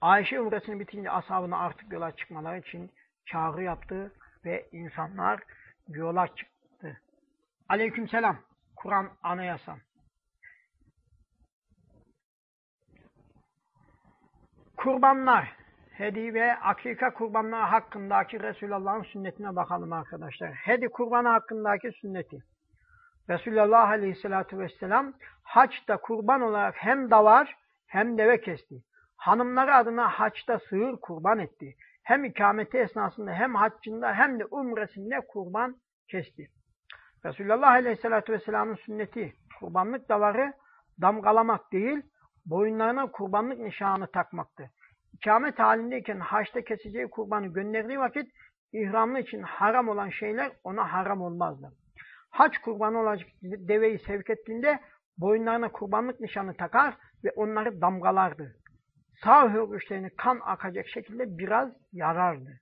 Ayşe umresini bitince ashabına artık yola çıkmaları için çağrı yaptı ve insanlar yola çıktı. Aleyküm selam. Kur'an anayasam. Kurbanlar, hedi ve akika kurbanları hakkındaki Resulullah'ın sünnetine bakalım arkadaşlar. Hedi kurbanı hakkındaki sünneti. Resulullah Aleyhisselatü Vesselam haçta kurban olarak hem davar hem deve kesti. Hanımları adına haçta sığır kurban etti. Hem ikameti esnasında hem haccında hem de umresinde kurban kesti. Resulullah Aleyhisselatü Vesselam'ın sünneti kurbanlık davarı damgalamak değil, boyunlarına kurbanlık nişanı takmaktı. ikamet halindeyken haçta keseceği kurbanı gönderdiği vakit ihramlı için haram olan şeyler ona haram olmazdı. Haç kurbanı olacak deveyi sevk ettiğinde boyunlarına kurbanlık nişanı takar ve onları damgalardı. Sağ hörgüçlerini kan akacak şekilde biraz yarardı.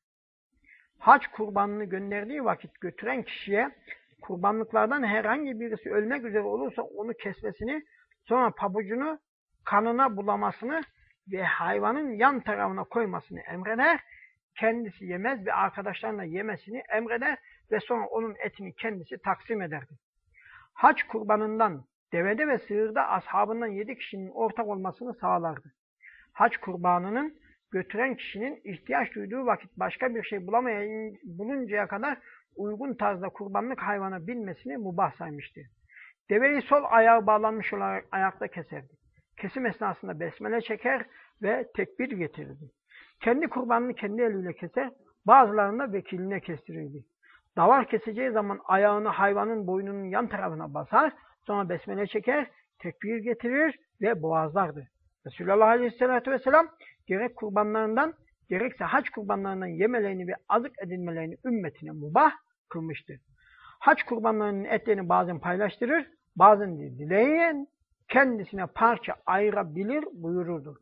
Haç kurbanını gönderdiği vakit götüren kişiye kurbanlıklardan herhangi birisi ölmek üzere olursa onu kesmesini, sonra pabucunu kanına bulamasını ve hayvanın yan tarafına koymasını emreder. Kendisi yemez ve arkadaşlarına yemesini emreder ve sonra onun etini kendisi taksim ederdi. Haç kurbanından devede ve sığırda ashabından yedi kişinin ortak olmasını sağlardı. Haç kurbanının götüren kişinin ihtiyaç duyduğu vakit başka bir şey bulamayın, buluncaya kadar uygun tarzda kurbanlık hayvana binmesini mubah saymıştı. Deveyi sol ayağı bağlanmış olarak ayakta keserdi. Kesim esnasında besmele çeker ve tekbir getirirdi. Kendi kurbanını kendi eliyle keser, bazılarını vekiline kestirirdi. Davar keseceği zaman ayağını hayvanın boynunun yan tarafına basar, sonra besmele çeker, tekbir getirir ve boğazlardı. Resulullah Aleyhisselatü Vesselam gerek kurbanlarından gerekse hac kurbanlarından yemelerini ve azık edinmelerini ümmetine mubah kılmıştır. Hac kurbanlarının etlerini bazen paylaştırır, bazen dileyen kendisine parça ayırabilir buyururdu.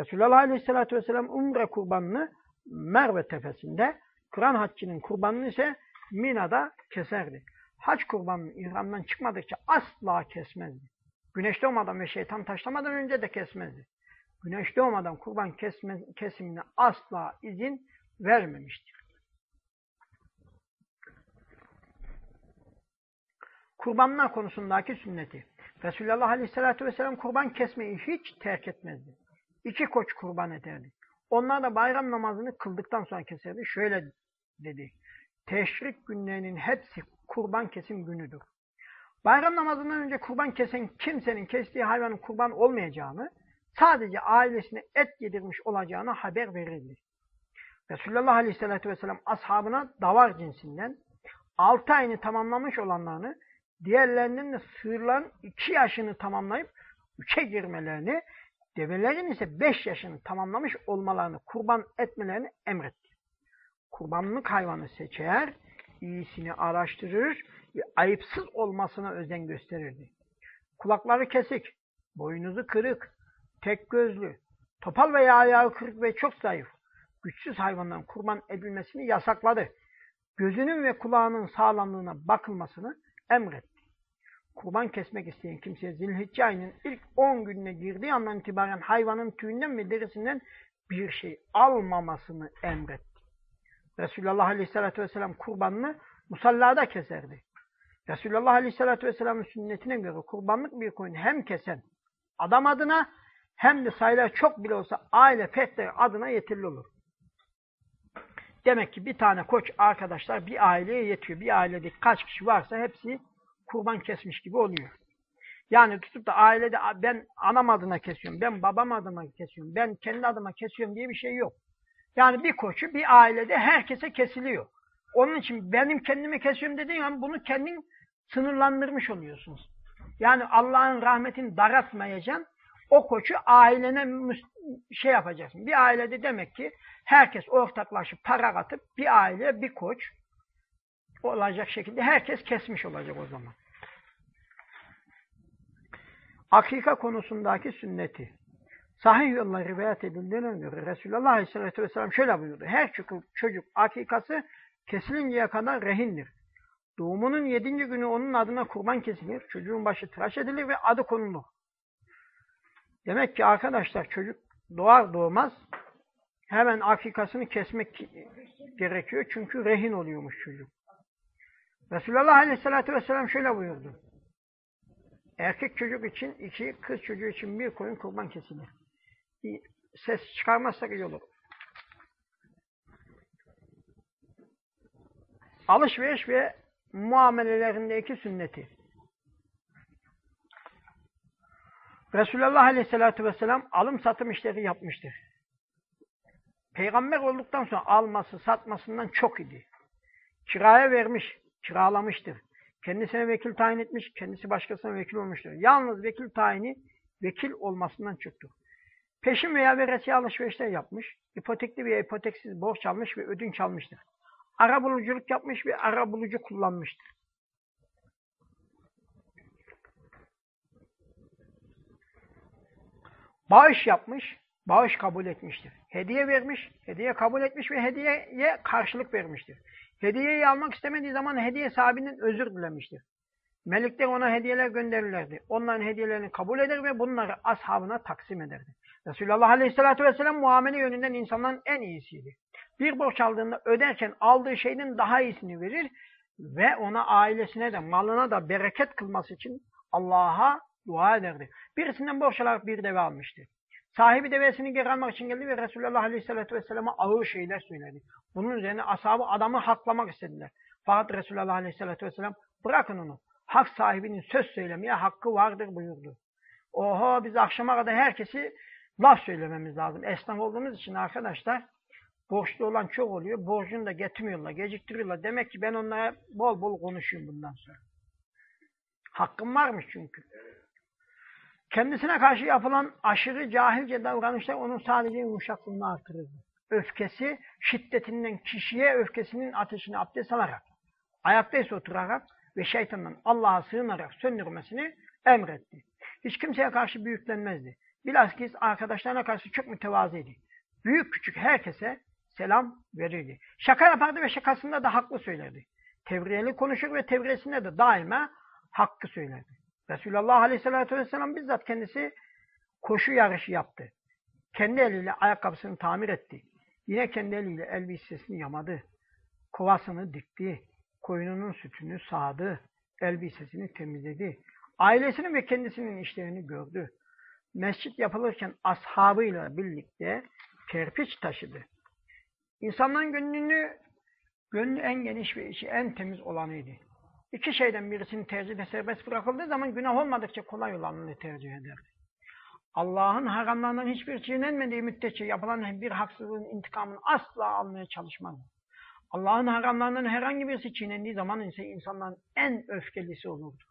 Resulullah Aleyhisselatü Vesselam umre kurbanını Merve tepesinde, Kur'an haccının kurbanını ise Mina'da keserdi. Hac kurbanını ihramdan çıkmadıkça asla kesmezdi. Güneş doğmadan ve şeytan taşlamadan önce de kesmezdi. Güneş doğmadan kurban kesme, kesimine asla izin vermemiştir. Kurbanlar konusundaki sünneti. Resulullah Aleyhisselatü Vesselam kurban kesmeyi hiç terk etmezdi. İki koç kurban ederdi. Onlar da bayram namazını kıldıktan sonra keserdi. Şöyle dedi. Teşrik günlerinin hepsi kurban kesim günüdür. Bayram namazından önce kurban kesen kimsenin kestiği hayvanın kurban olmayacağını, sadece ailesine et yedirmiş olacağını haber verildi. Resulullah Aleyhisselatü Vesselam ashabına davar cinsinden altı ayını tamamlamış olanlarını, diğerlerinin de sığırların iki yaşını tamamlayıp üçe girmelerini, develerin ise beş yaşını tamamlamış olmalarını, kurban etmelerini emretti. Kurbanlık hayvanı seçer, iyisini araştırır ve ayıpsız olmasına özen gösterirdi. Kulakları kesik, boynuzu kırık, tek gözlü, topal veya ayağı kırık ve çok zayıf, güçsüz hayvandan kurban edilmesini yasakladı. Gözünün ve kulağının sağlamlığına bakılmasını emretti. Kurban kesmek isteyen kimseye zilhicce ayının ilk 10 gününe girdiği andan itibaren hayvanın tüyünden ve derisinden bir şey almamasını emretti. Resulullah Aleyhisselatü Vesselam kurbanını musallada keserdi. Resulullah Aleyhisselatü Vesselam'ın sünnetine göre kurbanlık bir koyun hem kesen adam adına hem de sayılar çok bile olsa aile fertleri adına yeterli olur. Demek ki bir tane koç arkadaşlar bir aileye yetiyor. Bir ailede kaç kişi varsa hepsi kurban kesmiş gibi oluyor. Yani tutup da ailede ben anam adına kesiyorum, ben babam adına kesiyorum, ben kendi adıma kesiyorum diye bir şey yok. Yani bir koçu bir ailede herkese kesiliyor. Onun için benim kendimi kesiyorum dediğin an bunu kendin sınırlandırmış oluyorsunuz. Yani Allah'ın rahmetini daratmayacaksın. O koçu ailene şey yapacaksın. Bir ailede demek ki herkes ortaklaşıp para katıp bir aile bir koç olacak şekilde herkes kesmiş olacak o zaman. Akika konusundaki sünneti. Sahih yolla rivayet edildiğine göre Resulullah Aleyhisselatü Vesselam şöyle buyurdu. Her çocuk, çocuk akikası kesilinceye kadar rehindir. Doğumunun yedinci günü onun adına kurban kesilir. Çocuğun başı tıraş edilir ve adı konulur. Demek ki arkadaşlar çocuk doğar doğmaz hemen akikasını kesmek gerekiyor. Çünkü rehin oluyormuş çocuk. Resulullah Aleyhisselatü Vesselam şöyle buyurdu. Erkek çocuk için iki, kız çocuğu için bir koyun kurban kesilir. Ses çıkarmazsak iyi olur. Alışveriş ve muamelelerindeki sünneti. Resulullah Aleyhisselatü Vesselam alım satım işleri yapmıştır. Peygamber olduktan sonra alması, satmasından çok idi. Kiraya vermiş, kiralamıştır. Kendisine vekil tayin etmiş, kendisi başkasına vekil olmuştur. Yalnız vekil tayini vekil olmasından çıktı. Peşin veya veresiye alışverişler yapmış, ipotekli veya ipoteksiz borç almış ve ödünç almıştır. Ara buluculuk yapmış ve ara bulucu kullanmıştır. Bağış yapmış, bağış kabul etmiştir. Hediye vermiş, hediye kabul etmiş ve hediyeye karşılık vermiştir. Hediyeyi almak istemediği zaman hediye sahibinden özür dilemiştir. Melekler ona hediyeler gönderirlerdi. Onların hediyelerini kabul eder ve bunları ashabına taksim ederdi. Resulullah Aleyhisselatü Vesselam muamele yönünden insanların en iyisiydi. Bir borç aldığında öderken aldığı şeyin daha iyisini verir ve ona ailesine de malına da bereket kılması için Allah'a dua ederdi. Birisinden borç alarak bir deve almıştı. Sahibi devesini geri almak için geldi ve Resulullah Aleyhisselatü Vesselam'a ağır şeyler söyledi. Bunun üzerine ashabı adamı haklamak istediler. Fakat Resulullah Aleyhisselatü Vesselam bırakın onu. Hak sahibinin söz söylemeye hakkı vardır buyurdu. Oho biz akşama kadar herkesi laf söylememiz lazım. Esnaf olduğumuz için arkadaşlar borçlu olan çok oluyor. Borcunu da getirmiyorlar, geciktiriyorlar. Demek ki ben onlara bol bol konuşayım bundan sonra. Hakkım varmış çünkü. Kendisine karşı yapılan aşırı cahilce davranışlar onun sadece yumuşaklığını artırır. Öfkesi şiddetinden kişiye öfkesinin ateşini abdest alarak, ayaktaysa oturarak ve şeytandan Allah'a sığınarak söndürmesini emretti. Hiç kimseye karşı büyüklenmezdi. Bilakis arkadaşlarına karşı çok mütevazıydı. Büyük küçük herkese selam verirdi. Şaka yapardı ve şakasında da haklı söylerdi. Tevriyeli konuşur ve tevriyesinde de daima hakkı söylerdi. Resulullah Aleyhisselatü Vesselam bizzat kendisi koşu yarışı yaptı. Kendi eliyle ayakkabısını tamir etti. Yine kendi eliyle elbisesini yamadı. Kovasını dikti. Koyununun sütünü sağdı. Elbisesini temizledi. Ailesinin ve kendisinin işlerini gördü. Mescit yapılırken ashabıyla birlikte kerpiç taşıdı. İnsanların gönlünü, gönlü en geniş ve içi en temiz olanıydı. İki şeyden birisini tercihde serbest bırakıldığı zaman günah olmadıkça kolay olanını tercih ederdi. Allah'ın haramlarından hiçbir çiğnenmediği müddetçe yapılan bir haksızlığın intikamını asla almaya çalışmaz. Allah'ın haramlarından herhangi birisi çiğnendiği zaman ise insanların en öfkelisi olurdu.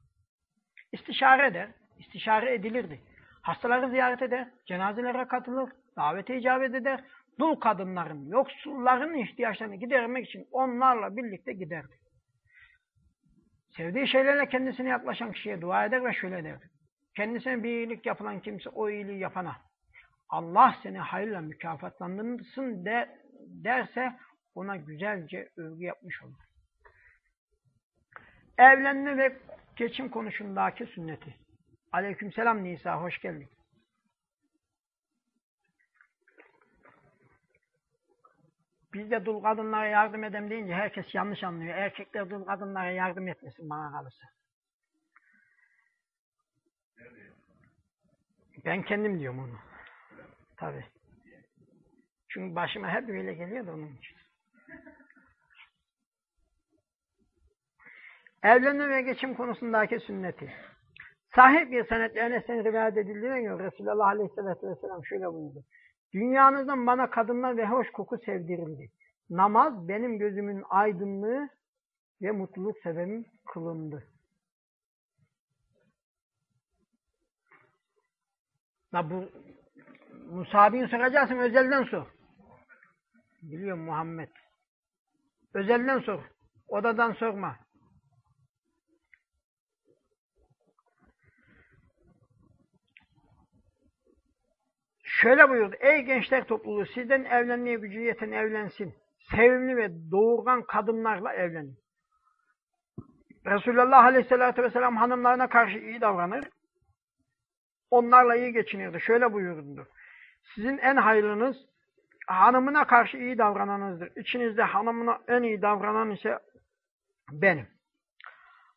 İstişare eder, istişare edilirdi. Hastaları ziyaret eder, cenazelere katılır, davete icabet eder, dul kadınların, yoksulların ihtiyaçlarını gidermek için onlarla birlikte giderdi. Sevdiği şeylerle kendisine yaklaşan kişiye dua eder ve şöyle derdi. Kendisine bir iyilik yapılan kimse o iyiliği yapana Allah seni hayırla mükafatlandırsın de, derse ona güzelce övgü yapmış olur. Evlenme ve geçim konusundaki sünneti. Aleykümselam Nisa, hoş geldin. Biz de dul kadınlara yardım edem deyince herkes yanlış anlıyor. Erkekler dul kadınlara yardım etmesin bana kalırsa. Ben kendim diyorum onu. Tabi. Çünkü başıma hep böyle geliyor da onun için. Evlenme ve geçim konusundaki sünneti. Sahip bir senetle Enes'ten rivayet edildiğine göre Resulullah Aleyhisselatü Vesselam şöyle buyurdu. Dünyanızdan bana kadınlar ve hoş koku sevdirildi. Namaz benim gözümün aydınlığı ve mutluluk sebebim kılındı. La bu Musa bin soracaksın özelden sor. Biliyorum Muhammed. Özelden sor. Odadan sorma. Şöyle buyurdu. Ey gençler topluluğu sizden evlenmeye gücü yeten evlensin. Sevimli ve doğurgan kadınlarla evlenin. Resulullah Aleyhisselatü Vesselam hanımlarına karşı iyi davranır. Onlarla iyi geçinirdi. Şöyle buyurdu. Sizin en hayırlınız hanımına karşı iyi davrananızdır. İçinizde hanımına en iyi davranan ise benim.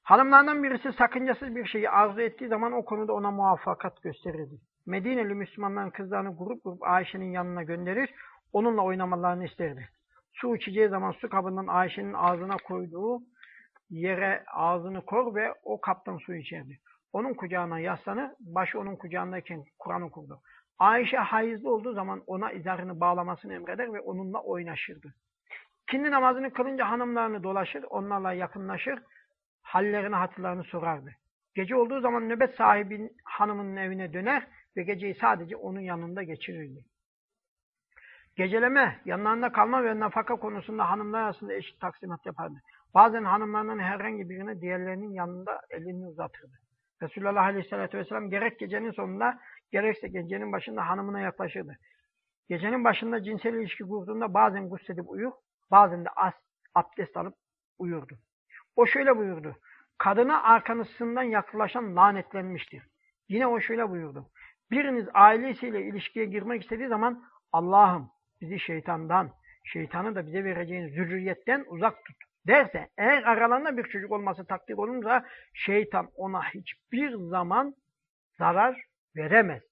Hanımlardan birisi sakıncasız bir şeyi arzu ettiği zaman o konuda ona muvaffakat gösterirdi. Medineli Müslümanların kızlarını grup grup Ayşe'nin yanına gönderir, onunla oynamalarını isterdi. Su içeceği zaman su kabından Ayşe'nin ağzına koyduğu yere ağzını kor ve o kaptan su içerdi. Onun kucağına yaslanır, başı onun kucağındayken Kur'an okurdu. Ayşe hayızlı olduğu zaman ona izarını bağlamasını emreder ve onunla oynaşırdı. Kindi namazını kılınca hanımlarını dolaşır, onlarla yakınlaşır, hallerini hatırlarını sorardı. Gece olduğu zaman nöbet sahibi hanımının evine döner ve geceyi sadece onun yanında geçirirdi. Geceleme, yanlarında kalma ve nafaka konusunda hanımlar arasında eşit taksimat yapardı. Bazen hanımlarının herhangi birine diğerlerinin yanında elini uzatırdı. Resulullah Aleyhisselatü Vesselam gerek gecenin sonunda gerekse gecenin başında hanımına yaklaşırdı. Gecenin başında cinsel ilişki kurduğunda bazen gusledip uyur, bazen de abdest alıp uyurdu. O şöyle buyurdu. Kadına arkanısından yaklaşan lanetlenmiştir. Yine o şöyle buyurdu. Biriniz ailesiyle ilişkiye girmek istediği zaman Allah'ım bizi şeytandan, şeytanı da bize vereceğin zürriyetten uzak tut derse, eğer aralarında bir çocuk olması takdir olunca şeytan ona hiçbir zaman zarar veremez.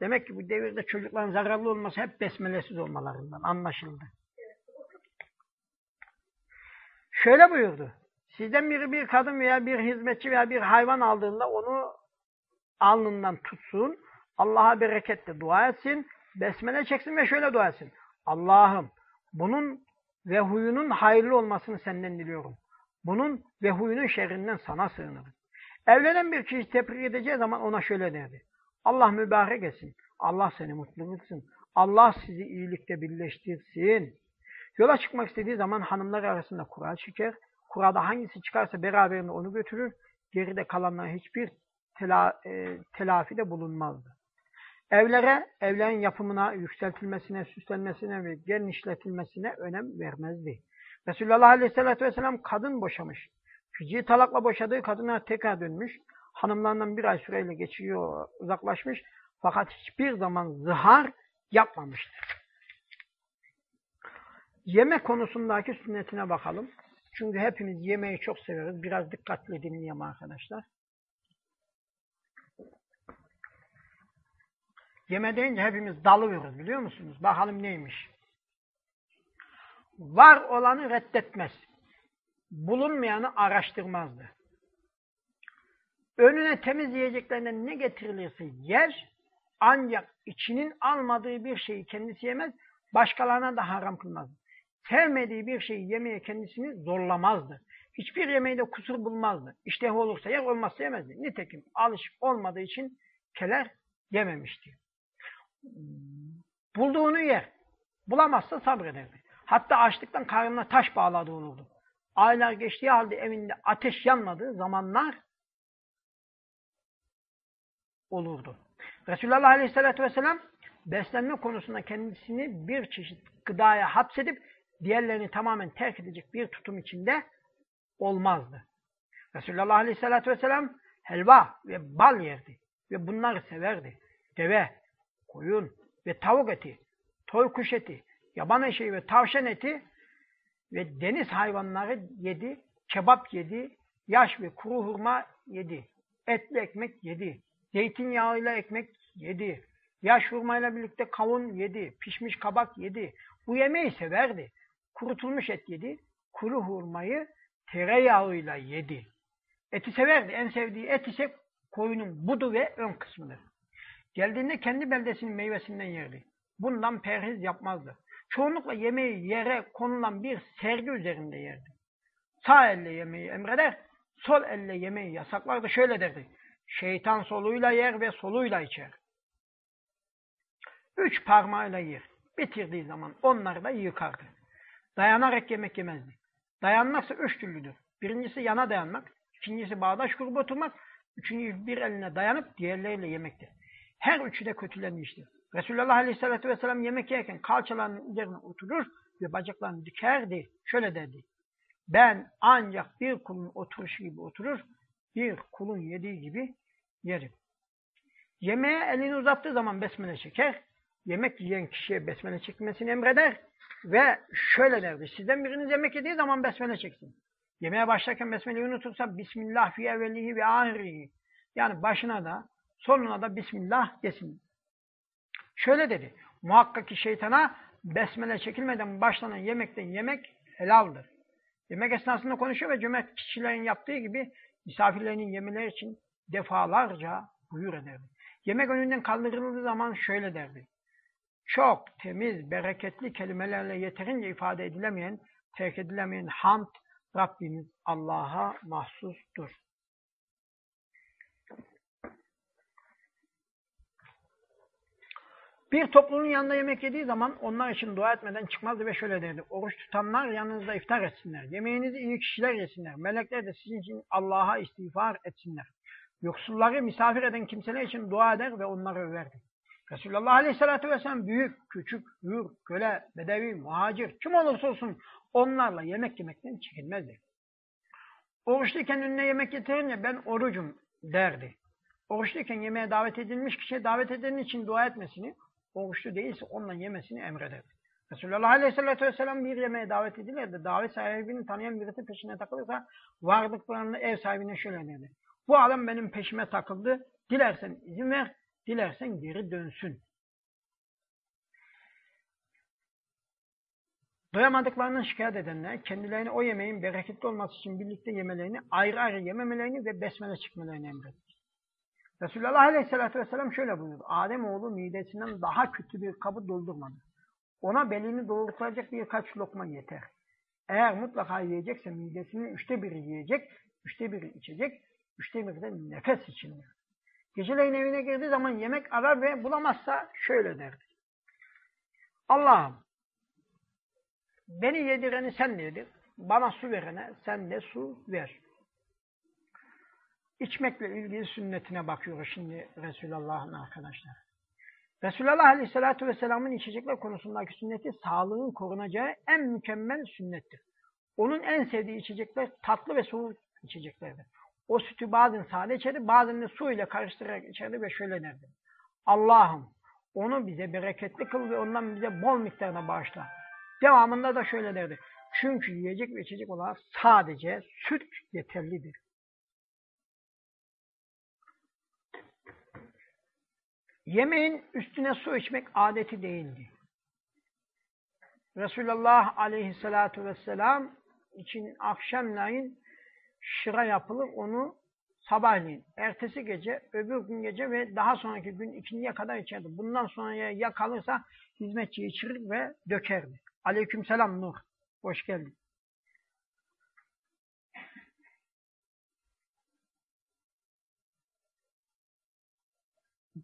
Demek ki bu devirde çocukların zararlı olması hep besmelesiz olmalarından anlaşıldı. Şöyle buyurdu. Sizden biri bir kadın veya bir hizmetçi veya bir hayvan aldığında onu alnından tutsun, Allah'a bereketle dua etsin, besmele çeksin ve şöyle dua etsin. Allah'ım bunun ve huyunun hayırlı olmasını senden diliyorum. Bunun ve huyunun şerrinden sana sığınırım. Evlenen bir kişi tebrik edeceği zaman ona şöyle derdi. Allah mübarek etsin. Allah seni mutlu etsin. Allah sizi iyilikte birleştirsin. Yola çıkmak istediği zaman hanımlar arasında kura çeker. Kurada hangisi çıkarsa beraberinde onu götürür. Geride kalanlara hiçbir tela, e, telafide bulunmazdı. Evlere, evlerin yapımına, yükseltilmesine, süslenmesine ve genişletilmesine önem vermezdi. Resulullah Aleyhisselatü Vesselam kadın boşamış. Fici talakla boşadığı kadına tekrar dönmüş. Hanımlarından bir ay süreyle geçiyor, uzaklaşmış. Fakat hiçbir zaman zihar yapmamıştır. Yemek konusundaki sünnetine bakalım. Çünkü hepimiz yemeği çok severiz. Biraz dikkatli dinleyelim arkadaşlar. Yeme deyince hepimiz dalıyoruz biliyor musunuz? Bakalım neymiş? Var olanı reddetmez. Bulunmayanı araştırmazdı. Önüne temiz yiyeceklerinden ne getirilirse yer, ancak içinin almadığı bir şeyi kendisi yemez, başkalarına da haram kılmaz. Sevmediği bir şeyi yemeye kendisini zorlamazdı. Hiçbir yemeği de kusur bulmazdı. İşte olursa yer, olmazsa yemezdi. Nitekim alışık olmadığı için keler yememişti. Bulduğunu yer. Bulamazsa sabrederdi. Hatta açlıktan karnına taş bağladığı olurdu. Aylar geçtiği halde evinde ateş yanmadığı zamanlar olurdu. Resulullah Aleyhisselatü Vesselam beslenme konusunda kendisini bir çeşit gıdaya hapsedip diğerlerini tamamen terk edecek bir tutum içinde olmazdı. Resulullah Aleyhisselatü Vesselam helva ve bal yerdi ve bunları severdi. Deve, koyun ve tavuk eti, toy kuş eti, yaban eşeği ve tavşan eti ve deniz hayvanları yedi, kebap yedi, yaş ve kuru hurma yedi, etli ekmek yedi, zeytinyağıyla ekmek yedi, yaş hurmayla birlikte kavun yedi, pişmiş kabak yedi. Bu yemeği severdi. Kurutulmuş et yedi, kuru hurmayı tereyağıyla yedi. Eti severdi. En sevdiği et ise koyunun budu ve ön kısmıdır. Geldiğinde kendi beldesinin meyvesinden yerdi. Bundan perhiz yapmazdı. Çoğunlukla yemeği yere konulan bir sergi üzerinde yerdi. Sağ elle yemeği emreder, sol elle yemeği yasaklardı. Şöyle derdi. Şeytan soluyla yer ve soluyla içer. Üç parmağıyla yer. Bitirdiği zaman onları da yıkardı. Dayanarak yemek yemezdi. Dayanmaksa üç türlüdür. Birincisi yana dayanmak, ikincisi bağdaş kurup oturmak, üçüncüsü bir eline dayanıp diğerleriyle yemektir. Her üçü de kötülenmiştir. Resulullah Aleyhisselatü Vesselam yemek yerken kalçalarının üzerine oturur ve bacaklarını dikerdi. Şöyle derdi. Ben ancak bir kulun oturuşu gibi oturur, bir kulun yediği gibi yerim. Yemeğe elini uzattığı zaman besmele çeker, yemek yiyen kişiye besmele çekmesini emreder ve şöyle derdi. Sizden biriniz yemek yediği zaman besmele çeksin. Yemeğe başlarken besmeleyi unutursa Bismillah fi evvelihi ve ahirihi. Yani başına da sonuna da Bismillah desin. Şöyle dedi. Muhakkak ki şeytana besmele çekilmeden başlanan yemekten yemek helaldir. Yemek esnasında konuşuyor ve cömert kişilerin yaptığı gibi misafirlerinin yemeleri için defalarca buyur ederdi. Yemek önünden kaldırıldığı zaman şöyle derdi. Çok temiz, bereketli kelimelerle yeterince ifade edilemeyen, terk edilemeyen hamd Rabbimiz Allah'a mahsustur. Bir topluluğun yanında yemek yediği zaman onlar için dua etmeden çıkmazdı ve şöyle derdi. Oruç tutanlar yanınızda iftar etsinler. Yemeğinizi iyi kişiler yesinler. Melekler de sizin için Allah'a istiğfar etsinler. Yoksulları misafir eden kimseler için dua eder ve onları överdi. Resulullah Aleyhisselatü Vesselam büyük, küçük, hür, köle, bedevi, muhacir, kim olursa olsun onlarla yemek yemekten çekinmezdi. Oruçluyken önüne yemek getirince ben orucum derdi. Oruçluyken yemeğe davet edilmiş kişiye davet edilen için dua etmesini, oruçlu değilse onunla yemesini emrederdi. Resulullah Aleyhisselatü Vesselam bir yemeğe davet edilir de davet sahibini tanıyan birisi peşine takılırsa vardıklarında ev sahibine şöyle dedi. Bu adam benim peşime takıldı. Dilersen izin ver, dilersen geri dönsün. Doyamadıklarından şikayet edenler kendilerine o yemeğin bereketli olması için birlikte yemelerini, ayrı ayrı yememelerini ve besmele çıkmalarını emretmiş. Resulullah Aleyhisselatü Vesselam şöyle buyurdu. Ademoğlu midesinden daha kötü bir kabı doldurmadı. Ona belini dolduracak birkaç lokma yeter. Eğer mutlaka yiyecekse midesinin üçte biri yiyecek, üçte biri içecek, üçte biri de nefes içindir. Geceleyin evine girdiği zaman yemek arar ve bulamazsa şöyle derdi. Allah'ım beni yedireni sen yedir, bana su verene sen de su ver. İçmekle ilgili sünnetine bakıyoruz şimdi Resulullah'ın arkadaşlar. Resulullah Aleyhisselatü Vesselam'ın içecekler konusundaki sünneti sağlığın korunacağı en mükemmel sünnettir. Onun en sevdiği içecekler tatlı ve soğuk içeceklerdir. O sütü bazen sade içerdi, bazen de su ile karıştırarak içerdi ve şöyle derdi. Allah'ım onu bize bereketli kıl ve ondan bize bol miktarda bağışla. Devamında da şöyle derdi. Çünkü yiyecek ve içecek olarak sadece süt yeterlidir. Yemeğin üstüne su içmek adeti değildi. Resulullah aleyhissalatu vesselam için akşamleyin şıra yapılır, onu sabahleyin, ertesi gece, öbür gün gece ve daha sonraki gün ikindiye kadar içerdi. Bundan sonra ya kalırsa hizmetçi içirir ve dökerdi. Aleykümselam Nur. Hoş geldin.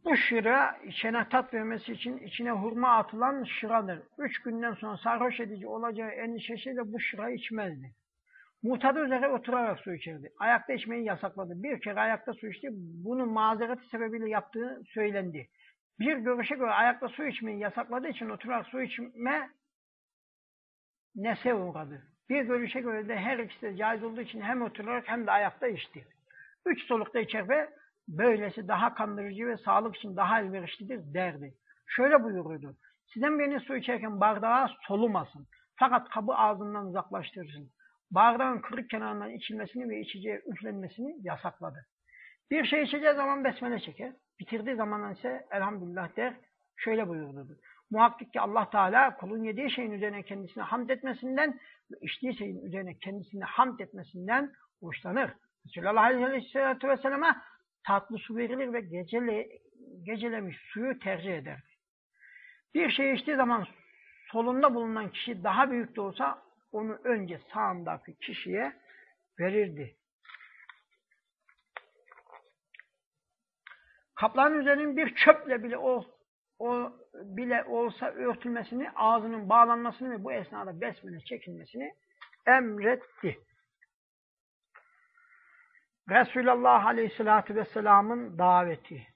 Bu şıra içine tat vermesi için içine hurma atılan şıradır. Üç günden sonra sarhoş edici olacağı endişesiyle bu şırayı içmezdi. Muhtadı üzere oturarak su içerdi. Ayakta içmeyi yasakladı. Bir kere ayakta su içti. Bunu mazereti sebebiyle yaptığı söylendi. Bir görüşe göre ayakta su içmeyi yasakladığı için oturarak su içme nese uğradı. Bir görüşe göre de her ikisi de caiz olduğu için hem oturarak hem de ayakta içti. Üç solukta içer ve böylesi daha kandırıcı ve sağlık için daha elverişlidir derdi. Şöyle buyururdu. Sizden birinin su içerken bardağa solumasın. Fakat kabı ağzından uzaklaştırırsın. Bardağın kırık kenarından içilmesini ve içeceğe üflenmesini yasakladı. Bir şey içeceği zaman besmele çeker. Bitirdiği zaman ise elhamdülillah der. Şöyle buyurdu. Muhakkak ki Allah Teala kulun yediği şeyin üzerine kendisine hamd etmesinden ve içtiği şeyin üzerine kendisine hamd etmesinden hoşlanır. Resulullah Aleyhisselatü Vesselam'a tatlı su verilir ve gecele, gecelemiş suyu tercih eder. Bir şey içtiği zaman solunda bulunan kişi daha büyük de olsa onu önce sağındaki kişiye verirdi. Kaplanın üzerinin bir çöple bile o, o bile olsa örtülmesini, ağzının bağlanmasını ve bu esnada besmele çekilmesini emretti. Resulullah Aleyhisselatü Vesselam'ın daveti.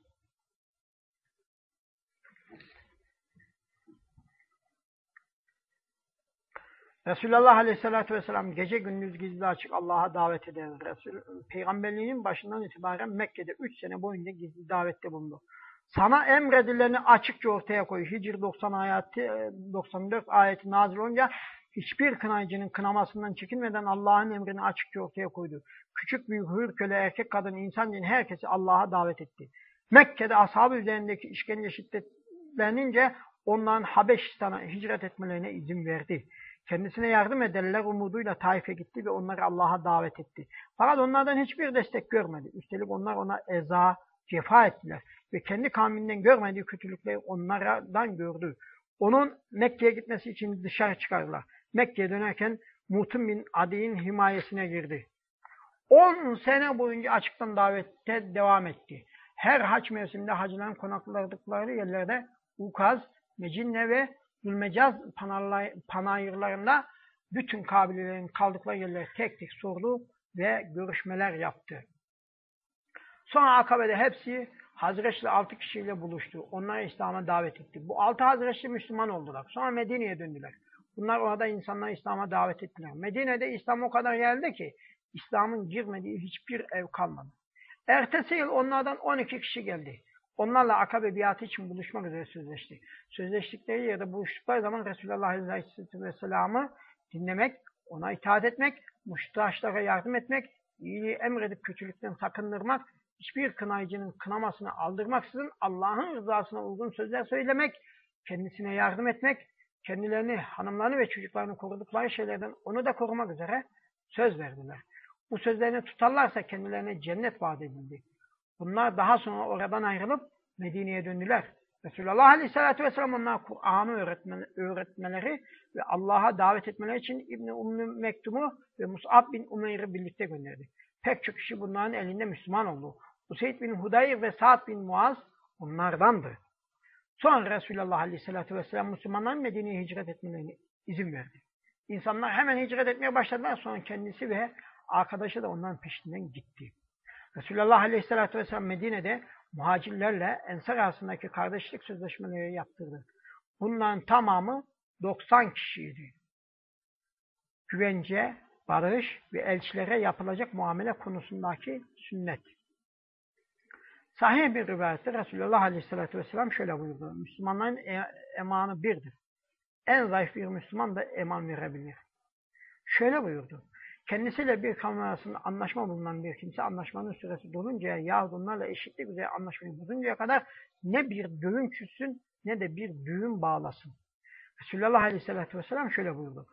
Resulullah Aleyhisselatü Vesselam gece gündüz gizli açık Allah'a davet eder. Resul, Peygamberliğinin başından itibaren Mekke'de 3 sene boyunca gizli davette bulundu. Sana emredileni açıkça ortaya koy. Hicr 90 ayeti, 94 ayeti nazil olunca hiçbir kınayıcının kınamasından çekinmeden Allah'ın emrini açıkça ortaya koydu. Küçük büyük hür köle erkek kadın insan din herkesi Allah'a davet etti. Mekke'de ashabı üzerindeki işkence şiddetlenince onların Habeşistan'a hicret etmelerine izin verdi. Kendisine yardım ederler umuduyla Taif'e gitti ve onları Allah'a davet etti. Fakat onlardan hiçbir destek görmedi. Üstelik onlar ona eza, cefa ettiler. Ve kendi kavminden görmediği kötülükleri onlardan gördü. Onun Mekke'ye gitmesi için dışarı çıkardılar. Mekke'ye dönerken Mutum bin Adi'nin himayesine girdi. 10 sene boyunca açıktan davette devam etti. Her haç mevsiminde hacıların konakladıkları yerlerde Ukaz, Mecinne ve Zulmecaz panayırlarında bütün kabilelerin kaldıkları yerleri tek tek sordu ve görüşmeler yaptı. Sonra Akabe'de hepsi Hazreçli altı kişiyle buluştu. Onları İslam'a davet etti. Bu altı Hazreçli Müslüman oldular. Sonra Medine'ye döndüler. Bunlar orada insanları İslam'a davet ettiler. Medine'de İslam o kadar geldi ki İslam'ın girmediği hiçbir ev kalmadı. Ertesi yıl onlardan 12 kişi geldi. Onlarla Akabe biatı için buluşmak üzere sözleşti. Sözleştikleri yerde buluştukları zaman Resulullah Aleyhisselatü Vesselam'ı dinlemek, ona itaat etmek, muhtaçlara yardım etmek, iyiliği emredip kötülükten sakındırmak, hiçbir kınayıcının kınamasını aldırmaksızın Allah'ın rızasına uygun sözler söylemek, kendisine yardım etmek, kendilerini, hanımlarını ve çocuklarını korudukları şeylerden onu da korumak üzere söz verdiler. Bu sözlerini tutarlarsa kendilerine cennet vaat edildi. Bunlar daha sonra oradan ayrılıp Medine'ye döndüler. Resulullah Aleyhisselatü Vesselam onlara Kur'an'ı öğretme, öğretmeleri ve Allah'a davet etmeleri için İbni Ümmü Mektum'u ve Mus'ab bin Umeyr'i birlikte gönderdi. Pek çok kişi bunların elinde Müslüman oldu. Useyd bin Hudayr ve Sa'd bin Muaz onlardandı. Sonra Resulullah Aleyhisselatü Vesselam Müslümanların Medine'ye hicret etmelerine izin verdi. İnsanlar hemen hicret etmeye başladılar. Sonra kendisi ve arkadaşı da onların peşinden gitti. Resulullah Aleyhisselatü Vesselam Medine'de muhacirlerle Ensar arasındaki kardeşlik sözleşmeleri yaptırdı. Bunların tamamı 90 kişiydi. Güvence, barış ve elçilere yapılacak muamele konusundaki sünnet. Sahih bir rivayette Resulullah Aleyhisselatü Vesselam şöyle buyurdu. Müslümanların e emanı birdir. En zayıf bir Müslüman da eman verebilir. Şöyle buyurdu. Kendisiyle bir kavim arasında anlaşma bulunan bir kimse anlaşmanın süresi doluncaya yahut onlarla eşitlik üzere anlaşmayı bozuncaya kadar ne bir düğün çütsün ne de bir düğün bağlasın. Resulullah Aleyhisselatü Vesselam şöyle buyurdu.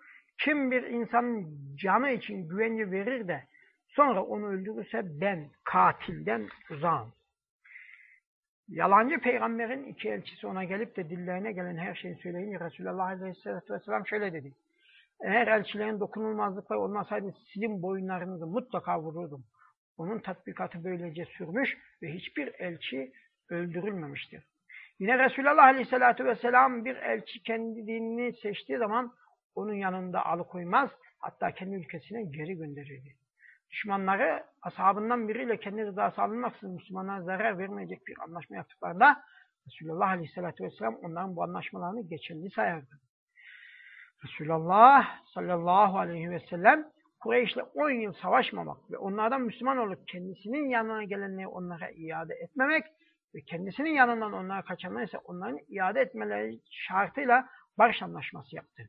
Kim bir insanın canı için güvence verir de sonra onu öldürürse ben katilden uzağım. Yalancı peygamberin iki elçisi ona gelip de dillerine gelen her şeyi söyleyince Resulullah Aleyhisselatü Vesselam şöyle dedi. Eğer elçilerin dokunulmazlıkları olmasaydı sizin boyunlarınızı mutlaka vururdum. Onun tatbikatı böylece sürmüş ve hiçbir elçi öldürülmemiştir. Yine Resulullah Aleyhisselatü Vesselam bir elçi kendi dinini seçtiği zaman onun yanında alıkoymaz, hatta kendi ülkesine geri gönderirdi. Düşmanları ashabından biriyle kendi rızası alınmaksızın Müslümanlara zarar vermeyecek bir anlaşma yaptıklarında Resulullah Aleyhisselatü Vesselam onların bu anlaşmalarını geçerli sayardı. Resulullah sallallahu aleyhi ve sellem Kureyş'le 10 yıl savaşmamak ve onlardan Müslüman olup kendisinin yanına gelenleri onlara iade etmemek ve kendisinin yanından onlara kaçanlar ise onların iade etmeleri şartıyla barış anlaşması yaptı.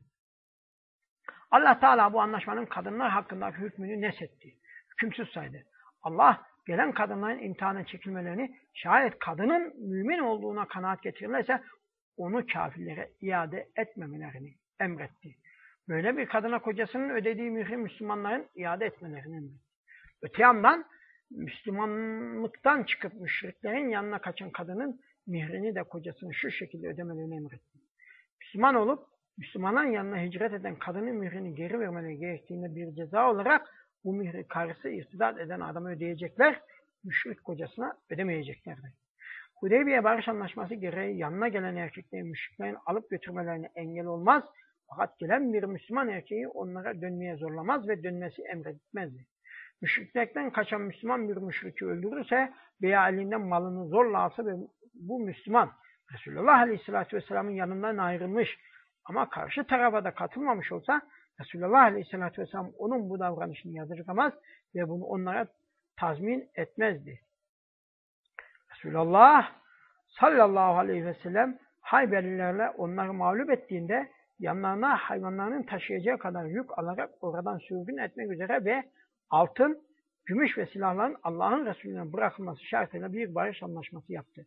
Allah Teala bu anlaşmanın kadınlar hakkındaki hükmünü nesetti. Hükümsüz saydı. Allah gelen kadınların imtihana çekilmelerini şayet kadının mümin olduğuna kanaat getirirlerse onu kafirlere iade etmemelerini emretti. Böyle bir kadına kocasının ödediği mühri Müslümanların iade etmelerini emretti. Öte yandan Müslümanlıktan çıkıp müşriklerin yanına kaçan kadının mihrini de kocasının şu şekilde ödemelerini emretti. Müslüman olup Müslümanların yanına hicret eden kadının mihrini geri vermeleri gerektiğinde bir ceza olarak bu mihri karısı irtidat eden adamı ödeyecekler, müşrik kocasına ödemeyeceklerdi. Hudeybiye Barış Anlaşması gereği yanına gelen erkeklerin müşriklerin alıp götürmelerine engel olmaz, fakat gelen bir Müslüman erkeği onlara dönmeye zorlamaz ve dönmesi emretmezdi. Müşriklerden kaçan Müslüman bir müşriki öldürürse veya elinden malını zorla alsa ve bu Müslüman Resulullah Aleyhisselatü Vesselam'ın yanından ayrılmış ama karşı tarafa da katılmamış olsa Resulullah Aleyhisselatü Vesselam onun bu davranışını yadırgamaz ve bunu onlara tazmin etmezdi. Resulullah sallallahu aleyhi ve sellem Hayberlilerle onları mağlup ettiğinde yanlarına hayvanlarının taşıyacağı kadar yük alarak oradan sürgün etmek üzere ve altın, gümüş ve silahların Allah'ın Resulüne bırakılması şartıyla bir barış anlaşması yaptı.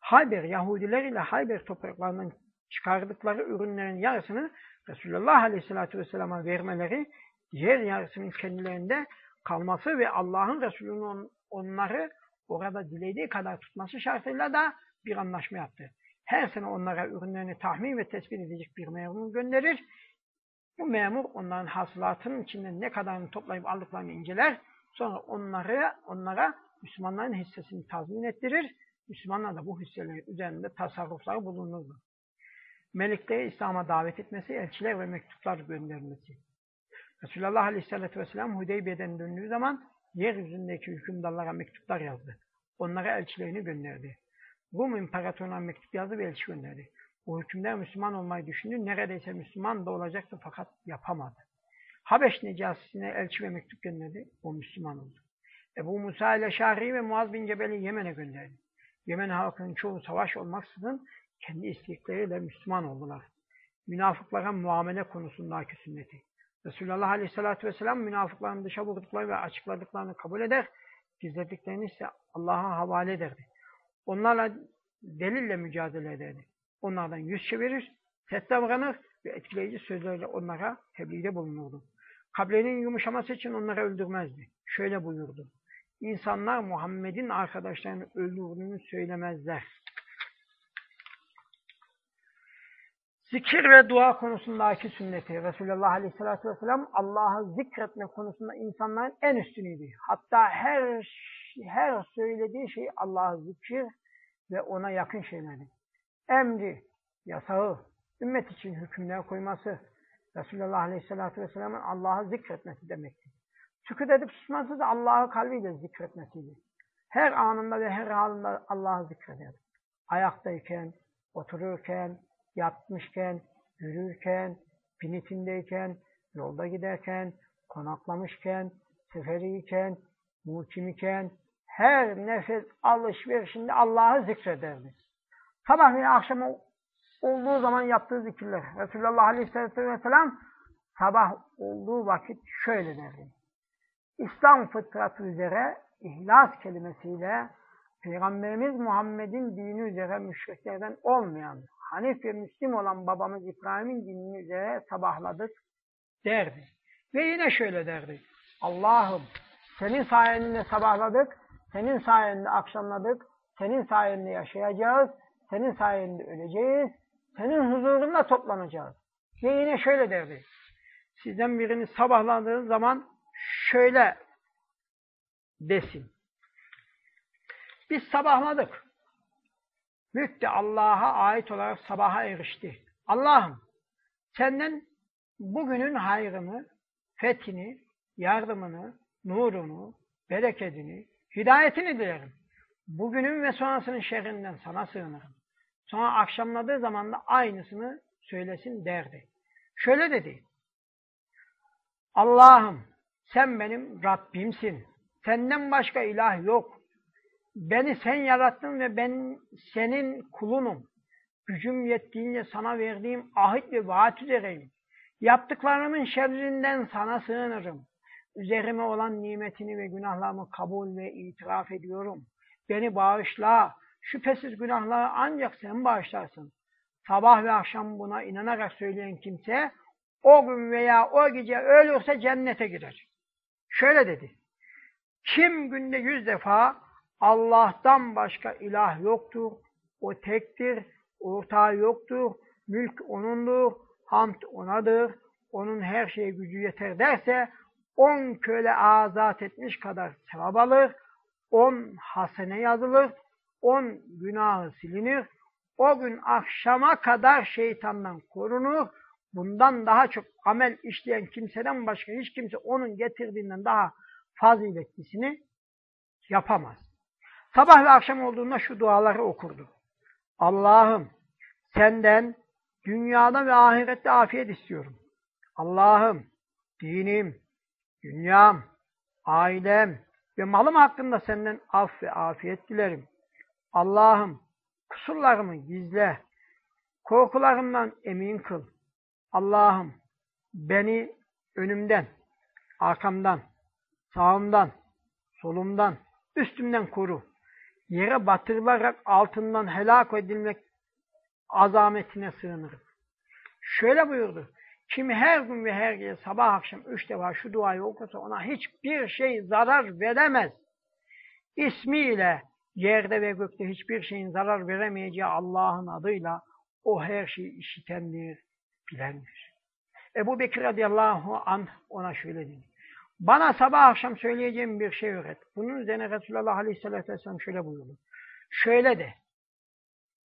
Hayber, Yahudiler ile Hayber topraklarından çıkardıkları ürünlerin yarısını Resulullah Aleyhisselatü Vesselam'a vermeleri, diğer yarısının kendilerinde kalması ve Allah'ın Resulü'nün onları orada dilediği kadar tutması şartıyla da bir anlaşma yaptı. Her sene onlara ürünlerini tahmin ve tespit edecek bir memur gönderir. Bu memur onların hasılatının içinden ne kadarını toplayıp aldıklarını inceler. Sonra onları onlara Müslümanların hissesini tazmin ettirir Müslümanlar da bu hisselerin üzerinde tasarrufları bulunurdu. Melikleri İslam'a davet etmesi, elçiler ve mektuplar göndermesi. Resulullah Aleyhisselatü Vesselam Hudeybiye'den döndüğü zaman yeryüzündeki hükümdarlara mektuplar yazdı. Onlara elçilerini gönderdi. Rum İmparatorluğu'na mektup yazdı ve elçi gönderdi. Bu hükümdar Müslüman olmayı düşündü. Neredeyse Müslüman da olacaktı fakat yapamadı. Habeş Necasisi'ne elçi ve mektup gönderdi. O Müslüman oldu. Ebu Musa ile Şahri ve Muaz bin Cebel'i Yemen'e gönderdi. Yemen halkının çoğu savaş olmaksızın kendi istekleriyle Müslüman oldular. Münafıklara muamele konusundaki sünneti. Resulullah Aleyhisselatü Vesselam münafıkların dışa vurdukları ve açıkladıklarını kabul eder, gizlediklerini ise Allah'a havale ederdi. Onlarla delille mücadele ederdi. Onlardan yüz çevirir, davranır ve etkileyici sözlerle onlara tebliğde bulunurdu. Kablenin yumuşaması için onları öldürmezdi. Şöyle buyurdu. İnsanlar Muhammed'in arkadaşlarını öldürdüğünü söylemezler. Zikir ve dua konusundaki sünneti. Resulullah Aleyhisselatü Vesselam Allah'ı zikretme konusunda insanların en üstünüydü. Hatta her her söylediği şey Allah'ı zikir ve ona yakın şeylerdi. Emri, yasağı, ümmet için hükümler koyması, Resulullah Aleyhisselatü Vesselam'ın Allah'ı zikretmesi demekti. Sükut edip susması da Allah'ı kalbiyle zikretmesiydi. Her anında ve her halinde Allah'ı zikrederdi. Ayaktayken, otururken, yatmışken, yürürken, binitindeyken, yolda giderken, konaklamışken, seferiyken, mukim iken, her nefes alışverişinde Allah'ı zikrederdi. Sabah ve akşam olduğu zaman yaptığı zikirler. Resulullah Aleyhisselatü Vesselam sabah olduğu vakit şöyle derdi. İslam fıtratı üzere ihlas kelimesiyle Peygamberimiz Muhammed'in dini üzere müşriklerden olmayan, Hanif ve Müslim olan babamız İbrahim'in dinini üzere sabahladık derdi. Ve yine şöyle derdi. Allah'ım senin sayende sabahladık, senin sayende akşamladık, senin sayende yaşayacağız, senin sayende öleceğiz, senin huzurunda toplanacağız. Ve yine şöyle derdi. Sizden birini sabahladığı zaman şöyle desin. Biz sabahladık. Mülk Allah'a ait olarak sabaha erişti. Allah'ım senden bugünün hayrını, fethini, yardımını, nurunu, bereketini, hidayetini dilerim. Bugünün ve sonrasının şerrinden sana sığınırım. Sonra akşamladığı zaman da aynısını söylesin derdi. Şöyle dedi. Allah'ım sen benim Rabbimsin. Senden başka ilah yok. Beni sen yarattın ve ben senin kulunum. Gücüm yettiğince sana verdiğim ahit ve vaat üzereyim. Yaptıklarımın şerrinden sana sığınırım. Üzerime olan nimetini ve günahlarımı kabul ve itiraf ediyorum. Beni bağışla. Şüphesiz günahları ancak sen bağışlarsın. Sabah ve akşam buna inanarak söyleyen kimse o gün veya o gece ölürse cennete girer. Şöyle dedi. Kim günde yüz defa Allah'tan başka ilah yoktur, o tektir, ortağı yoktur, mülk O'nundur, hamd O'nadır, O'nun her şeye gücü yeter derse, on köle azat etmiş kadar sevap alır, on hasene yazılır, on günahı silinir, o gün akşama kadar şeytandan korunur, bundan daha çok amel işleyen kimseden başka hiç kimse onun getirdiğinden daha faziletlisini yapamaz. Sabah ve akşam olduğunda şu duaları okurdu. Allah'ım senden dünyada ve ahirette afiyet istiyorum. Allah'ım dinim, dünyam, ailem ve malım hakkında senden af ve afiyet dilerim. Allah'ım kusurlarımı gizle, korkularımdan emin kıl. Allah'ım beni önümden, arkamdan, sağımdan, solumdan, üstümden koru. Yere batırılarak altından helak edilmek azametine sığınırım. Şöyle buyurdu. Kim her gün ve her gece sabah akşam üç defa şu duayı okursa ona hiçbir şey zarar veremez. İsmiyle yerde ve gökte hiçbir şeyin zarar veremeyeceği Allah'ın adıyla o her şeyi işitendir, bilendir. Ebu Bekir radıyallahu anh ona şöyle dedi. Bana sabah akşam söyleyeceğim bir şey öğret. Bunun üzerine Resulullah aleyhissalatü vesselam şöyle buyurdu. Şöyle de,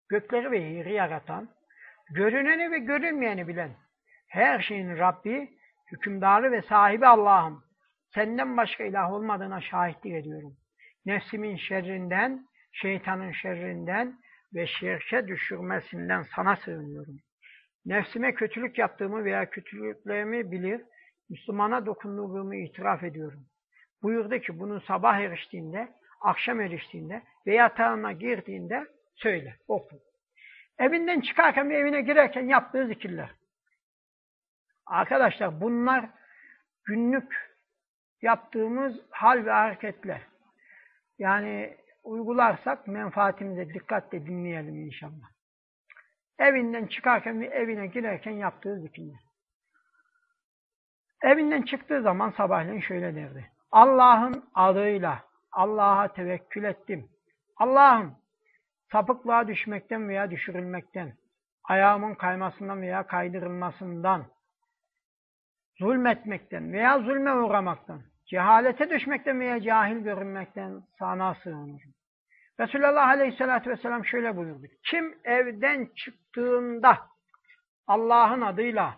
gökleri ve yeri yaratan, görüneni ve görünmeyeni bilen, her şeyin Rabbi, hükümdarı ve sahibi Allah'ım. Senden başka ilah olmadığına şahitlik ediyorum. Nefsimin şerrinden, şeytanın şerrinden ve şirke düşürmesinden sana sığınıyorum. Nefsime kötülük yaptığımı veya kötülüklerimi bilir, Müslümana dokunduğumu itiraf ediyorum. Buyurdu ki bunu sabah eriştiğinde, akşam eriştiğinde ve yatağına girdiğinde söyle, oku. Evinden çıkarken ve evine girerken yaptığı zikirler. Arkadaşlar bunlar günlük yaptığımız hal ve hareketler. Yani uygularsak menfaatimize dikkatle dinleyelim inşallah. Evinden çıkarken ve evine girerken yaptığı zikirler. Evinden çıktığı zaman sabahleyin şöyle derdi. Allah'ın adıyla Allah'a tevekkül ettim. Allah'ım sapıklığa düşmekten veya düşürülmekten, ayağımın kaymasından veya kaydırılmasından, zulmetmekten veya zulme uğramaktan, cehalete düşmekten veya cahil görünmekten sana sığınırım. Resulullah Aleyhisselatü Vesselam şöyle buyurdu. Kim evden çıktığında Allah'ın adıyla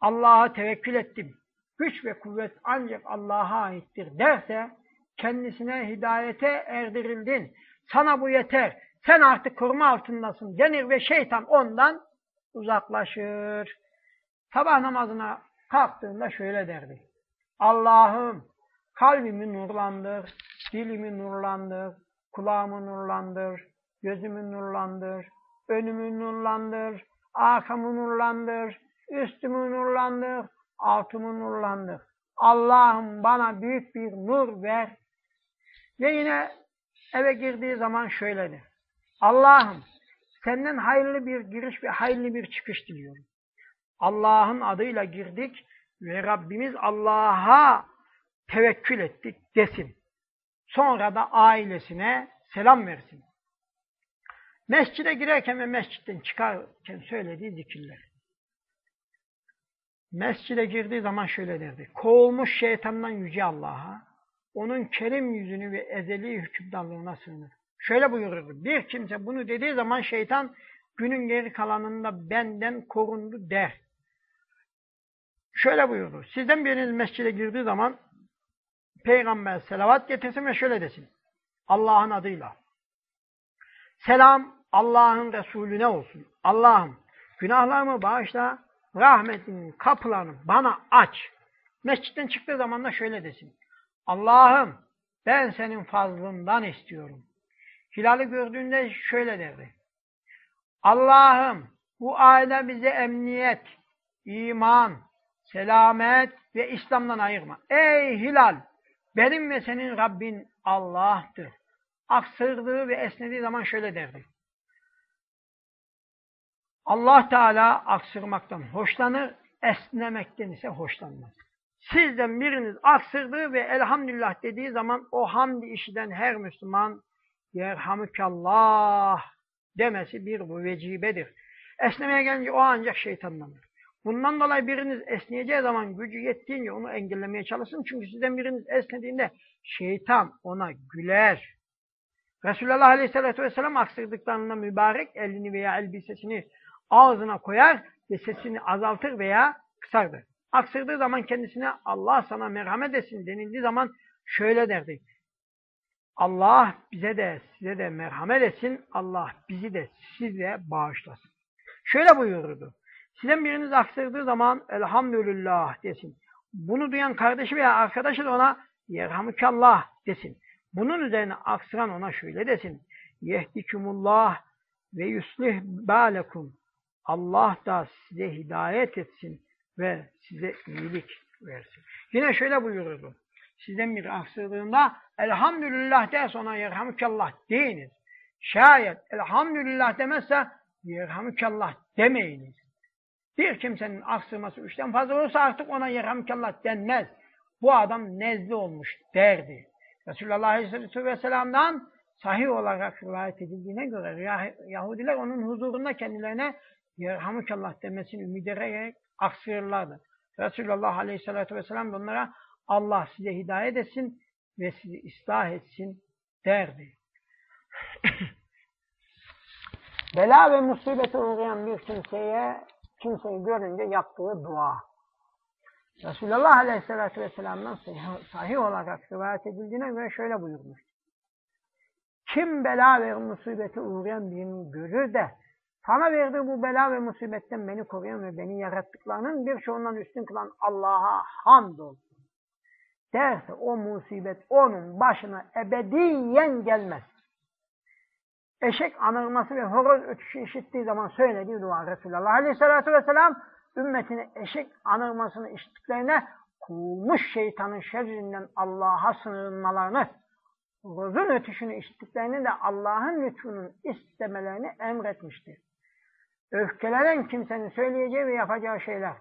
Allah'a tevekkül ettim, güç ve kuvvet ancak Allah'a aittir derse kendisine hidayete erdirildin. Sana bu yeter. Sen artık koruma altındasın denir ve şeytan ondan uzaklaşır. Sabah namazına kalktığında şöyle derdi. Allah'ım kalbimi nurlandır, dilimi nurlandır, kulağımı nurlandır, gözümü nurlandır, önümü nurlandır, arkamı nurlandır, üstümü nurlandır, altımı nurlandır. Allah'ım bana büyük bir nur ver. Ve yine eve girdiği zaman şöyledir. Allah'ım senden hayırlı bir giriş ve hayırlı bir çıkış diliyorum. Allah'ın adıyla girdik ve Rabbimiz Allah'a tevekkül ettik desin. Sonra da ailesine selam versin. Mescide girerken ve mescitten çıkarken söylediği zikirler. Mescide girdiği zaman şöyle derdi. Kovulmuş şeytandan yüce Allah'a, onun kerim yüzünü ve ezeli hükümdarlığına sığınır. Şöyle buyururdu. Bir kimse bunu dediği zaman şeytan günün geri kalanında benden korundu der. Şöyle buyurdu. Sizden biriniz mescide girdiği zaman peygamber selavat getirsin ve şöyle desin. Allah'ın adıyla. Selam Allah'ın Resulüne olsun. Allah'ım günahlarımı bağışla, rahmetinin kapılarını bana aç. Mescitten çıktığı zaman da şöyle desin. Allah'ım ben senin fazlından istiyorum. Hilali gördüğünde şöyle derdi. Allah'ım bu aile bize emniyet, iman, selamet ve İslam'dan ayırma. Ey Hilal! Benim ve senin Rabbin Allah'tır. Aksırdığı ve esnediği zaman şöyle derdi. Allah Teala aksırmaktan hoşlanır, esnemekten ise hoşlanmaz. Sizden biriniz aksırdığı ve elhamdülillah dediği zaman o hamdi işiden her Müslüman yerhamükallah demesi bir vecibedir. Esnemeye gelince o ancak şeytandandır. Bundan dolayı biriniz esneyeceği zaman gücü yettiğince onu engellemeye çalışsın. Çünkü sizden biriniz esnediğinde şeytan ona güler. Resulullah Aleyhisselatü Vesselam aksırdıklarında mübarek elini veya elbisesini ağzına koyar ve sesini azaltır veya kısardı. Aksırdığı zaman kendisine Allah sana merhamet etsin denildiği zaman şöyle derdi. Allah bize de size de merhamet etsin. Allah bizi de size bağışlasın. Şöyle buyurdu. Sizden biriniz aksırdığı zaman elhamdülillah desin. Bunu duyan kardeşi veya arkadaşı da ona yerhamükallah desin. Bunun üzerine aksıran ona şöyle desin. Yehdikumullah ve yuslih balekum. Allah da size hidayet etsin ve size iyilik versin. Yine şöyle buyururdu. Sizden bir aksırdığında elhamdülillah der sonra yerhamükallah deyiniz. Şayet elhamdülillah demezse yerhamükallah demeyiniz. Bir kimsenin aksırması üçten fazla olursa artık ona yerhamükallah denmez. Bu adam nezli olmuş derdi. Resulullah Aleyhisselatü Vesselam'dan sahih olarak rivayet edildiğine göre Yahudiler onun huzurunda kendilerine yerhamükallah demesini ümit ederek aksırırlardı. Resulullah Aleyhisselatü Vesselam onlara Allah size hidayet etsin ve sizi ıslah etsin derdi. Bela ve musibete uğrayan bir kimseye, kimseyi görünce yaptığı dua. Resulullah Aleyhisselatü Vesselam'dan sahih olarak rivayet edildiğine göre şöyle buyurmuş. Kim bela ve musibete uğrayan birini görür de sana verdiği bu bela ve musibetten beni koruyan ve beni yarattıklarının bir çoğundan üstün kılan Allah'a hamdolsun. Derse o musibet onun başına ebediyen gelmez. Eşek anırması ve horoz ötüşü işittiği zaman söylediği dua Resulullah Aleyhisselatü Vesselam ümmetine eşek anırmasını işittiklerine kovulmuş şeytanın şerrinden Allah'a sığınmalarını, horozun ötüşünü işittiklerini de Allah'ın lütfunun istemelerini emretmiştir. Öfkelenen kimsenin söyleyeceği ve yapacağı şeyler.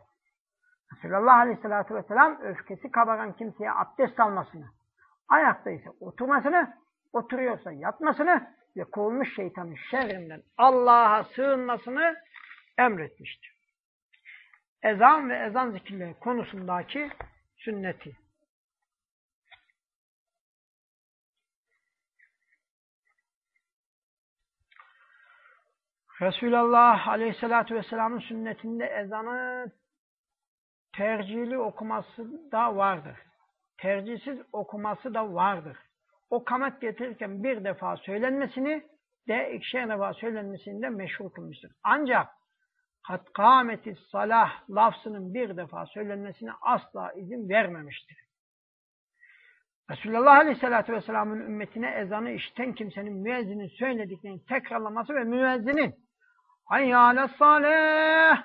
Resulullah Aleyhisselatü Vesselam öfkesi kabaran kimseye abdest almasını, ayakta ise oturmasını, oturuyorsa yatmasını ve kovulmuş şeytanın şerrinden Allah'a sığınmasını emretmiştir. Ezan ve ezan zikirleri konusundaki sünneti. Resulullah Aleyhisselatü Vesselam'ın sünnetinde ezanı tercihli okuması da vardır. Tercihsiz okuması da vardır. O kamet getirirken bir defa söylenmesini de ikişer defa söylenmesini de meşhur kılmıştır. Ancak kat kâmetis salah lafzının bir defa söylenmesine asla izin vermemiştir. Resulullah Aleyhisselatü Vesselam'ın ümmetine ezanı işiten kimsenin müezzinin söylediklerini tekrarlaması ve müezzinin hayyâle salih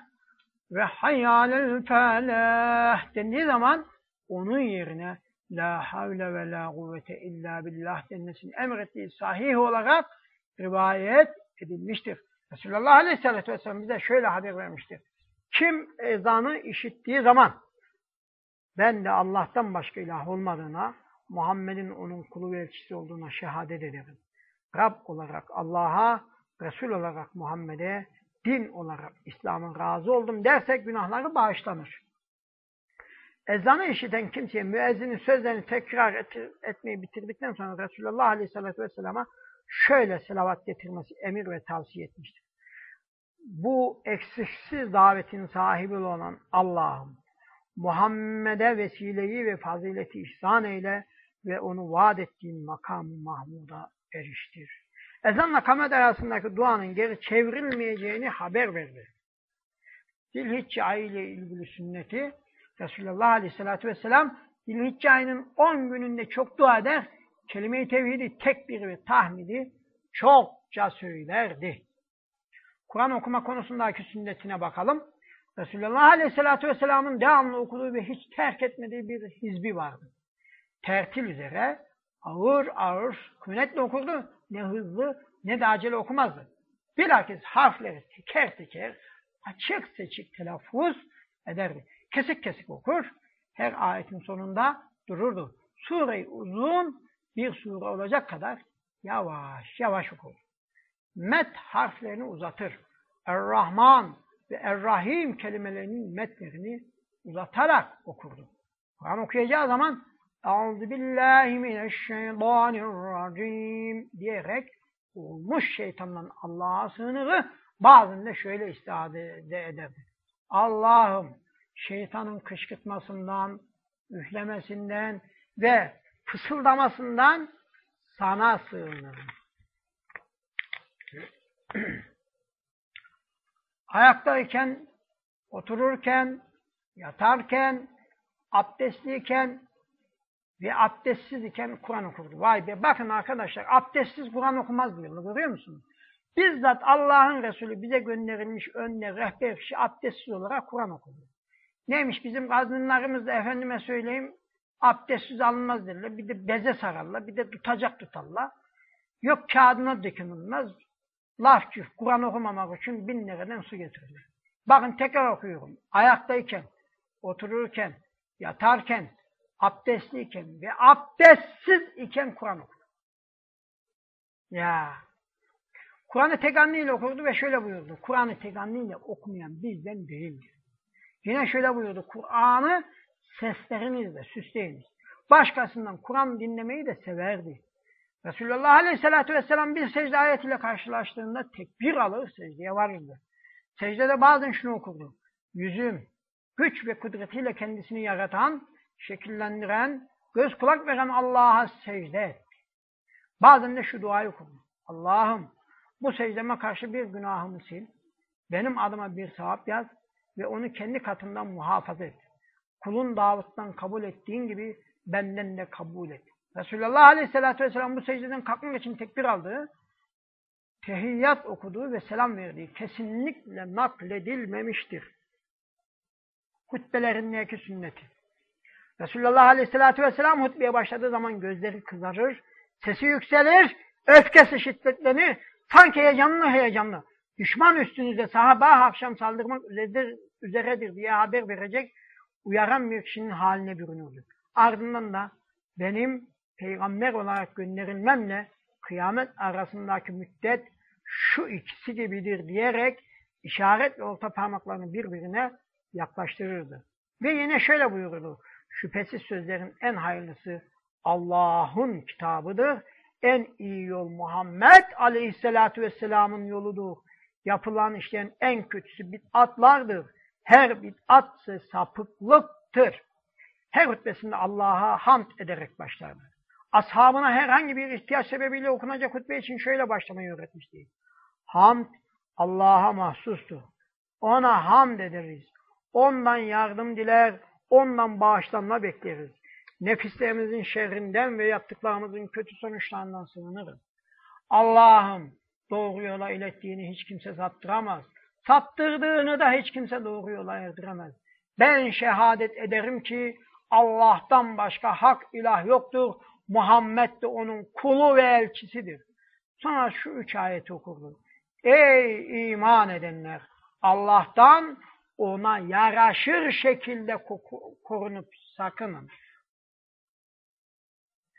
ve hayyâlel felah dendiği zaman onun yerine la havle ve la kuvvete illa billah denmesini emrettiği sahih olarak rivayet edilmiştir. Resulullah Aleyhisselatü Vesselam bize şöyle haber vermiştir. Kim ezanı işittiği zaman ben de Allah'tan başka ilah olmadığına, Muhammed'in onun kulu ve elçisi olduğuna şehadet ederim. Rab olarak Allah'a, Resul olarak Muhammed'e, din olarak İslam'ın razı oldum dersek günahları bağışlanır. Ezanı işiten kimseye müezzinin sözlerini tekrar et, etmeyi bitirdikten sonra Resulullah Aleyhisselatü Vesselam'a şöyle selavat getirmesi emir ve tavsiye etmiştir. Bu eksiksiz davetin sahibi olan Allah'ım Muhammed'e vesileyi ve fazileti ihsan eyle ve onu vaat ettiğin makamı Mahmud'a eriştir. Ezanla kamet arasındaki duanın geri çevrilmeyeceğini haber verdi. Zilhicce ayıyla ilgili sünneti Resulullah Aleyhisselatü Vesselam Zilhicce ayının 10 gününde çok dua eder, kelime-i tevhidi, tekbir ve tahmidi çokça söylerdi. Kur'an okuma konusundaki sünnetine bakalım. Resulullah Aleyhisselatü Vesselam'ın devamlı okuduğu ve hiç terk etmediği bir hizbi vardı. Tertil üzere ağır ağır kuvvetle okurdu. Ne hızlı ne de acele okumazdı. Bilakis harfleri teker teker açık seçik telaffuz ederdi. Kesik kesik okur. Her ayetin sonunda dururdu. Sure uzun bir sure olacak kadar yavaş yavaş okur. Met harflerini uzatır. Er-Rahman ve Er-Rahim kelimelerinin metlerini uzatarak okurdu. Kur'an okuyacağı zaman Euzu billahi mineşşeytanirracim diyerek olmuş şeytandan Allah'a sığınırı bazen de şöyle istihade ederdi. Allah'ım şeytanın kışkırtmasından, üflemesinden ve fısıldamasından sana sığınırım. Ayaktayken, otururken, yatarken, abdestliyken ve abdestsiz iken Kur'an okurdu. Vay be bakın arkadaşlar abdestsiz Kur'an okumaz diyor. Görüyor musunuz? Bizzat Allah'ın Resulü bize gönderilmiş önüne rehber kişi abdestsiz olarak Kur'an okudu. Neymiş bizim kadınlarımız da efendime söyleyeyim abdestsiz alınmaz derler. Bir de beze sararlar. Bir de tutacak tutarlar. Yok kağıdına dökülmez. Laf çift Kur'an okumamak için bin liradan su getirilir. Bakın tekrar okuyorum. Ayaktayken, otururken, yatarken, abdestliyken ve abdestsiz iken Kur'an okur. Ya. Kur'an'ı teganniyle okurdu ve şöyle buyurdu. Kur'an'ı teganniyle okumayan bizden değildir. Yine şöyle buyurdu. Kur'an'ı seslerinizle süsleyiniz. Başkasından Kur'an dinlemeyi de severdi. Resulullah Aleyhisselatü Vesselam bir secde ayetiyle karşılaştığında tekbir alır, secdeye varırdı. Secdede bazen şunu okurdu. Yüzüm, güç ve kudretiyle kendisini yaratan, şekillendiren, göz kulak veren Allah'a secde et. Bazen de şu duayı okurdu. Allah'ım bu secdeme karşı bir günahımı sil, benim adıma bir sevap yaz ve onu kendi katından muhafaza et. Kulun Davut'tan kabul ettiğin gibi benden de kabul et. Resulullah Aleyhisselatü Vesselam bu secdeden kalkmak için tekbir aldığı, tehiyyat okuduğu ve selam verdiği kesinlikle nakledilmemiştir. Hutbelerindeki sünneti. Resulullah Aleyhisselatü Vesselam hutbeye başladığı zaman gözleri kızarır, sesi yükselir, öfkesi şiddetlenir, sanki heyecanlı heyecanlı. Düşman üstünüze sahaba akşam saldırmak üzeredir, üzeredir diye haber verecek uyaran bir kişinin haline bürünürdü. Ardından da benim peygamber olarak gönderilmemle kıyamet arasındaki müddet şu ikisi gibidir diyerek işaret ve orta parmaklarını birbirine yaklaştırırdı. Ve yine şöyle buyururdu. Şüphesiz sözlerin en hayırlısı Allah'ın kitabıdır. En iyi yol Muhammed Aleyhisselatü Vesselam'ın yoludur. Yapılan işlerin en kötüsü bid'atlardır. Her bid'at ise sapıklıktır. Her hutbesinde Allah'a hamd ederek başlardı. Ashabına herhangi bir ihtiyaç sebebiyle okunacak hutbe için şöyle başlamayı öğretmişti. Hamd Allah'a mahsustur. Ona hamd ederiz. Ondan yardım diler, ondan bağışlanma bekleriz. Nefislerimizin şerrinden ve yaptıklarımızın kötü sonuçlarından sığınırız. Allah'ım doğru yola ilettiğini hiç kimse saptıramaz. Saptırdığını da hiç kimse doğru yola erdiremez. Ben şehadet ederim ki Allah'tan başka hak ilah yoktur. Muhammed de onun kulu ve elçisidir. Sonra şu üç ayeti okurdu. Ey iman edenler! Allah'tan ona yaraşır şekilde korunup sakının.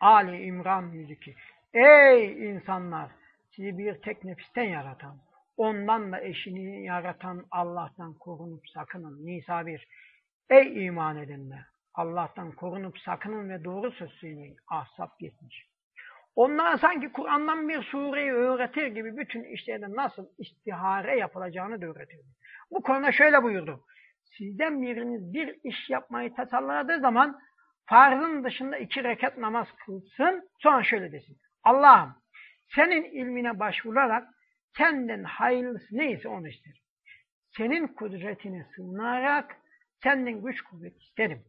Ali İmran 102 Ey insanlar! Sizi bir tek nefisten yaratan, ondan da eşini yaratan Allah'tan korunup sakının. Nisa 1 Ey iman edenler! Allah'tan korunup sakının ve doğru söz söyleyin. Ahzab 70 Onlara sanki Kur'an'dan bir sureyi öğretir gibi bütün işlerde nasıl istihare yapılacağını da öğretirdi. Bu konuda şöyle buyurdu. Sizden biriniz bir iş yapmayı tasarladığı zaman farzın dışında iki rekat namaz kılsın, sonra şöyle desin. Allah'ım senin ilmine başvurarak senden hayırlısı neyse onu isterim. Senin kudretine sığınarak senden güç kuvvet isterim.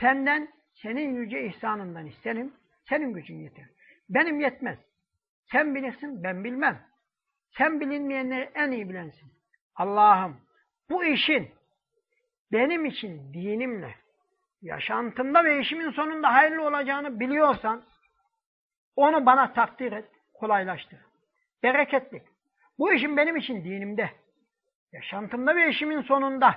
Senden senin yüce ihsanından isterim. Senin gücün yeter. Benim yetmez. Sen bilirsin, ben bilmem. Sen bilinmeyenleri en iyi bilensin. Allah'ım bu işin benim için dinimle, yaşantımda ve işimin sonunda hayırlı olacağını biliyorsan onu bana takdir et, kolaylaştır. Bereketli. Bu işin benim için dinimde, yaşantımda ve işimin sonunda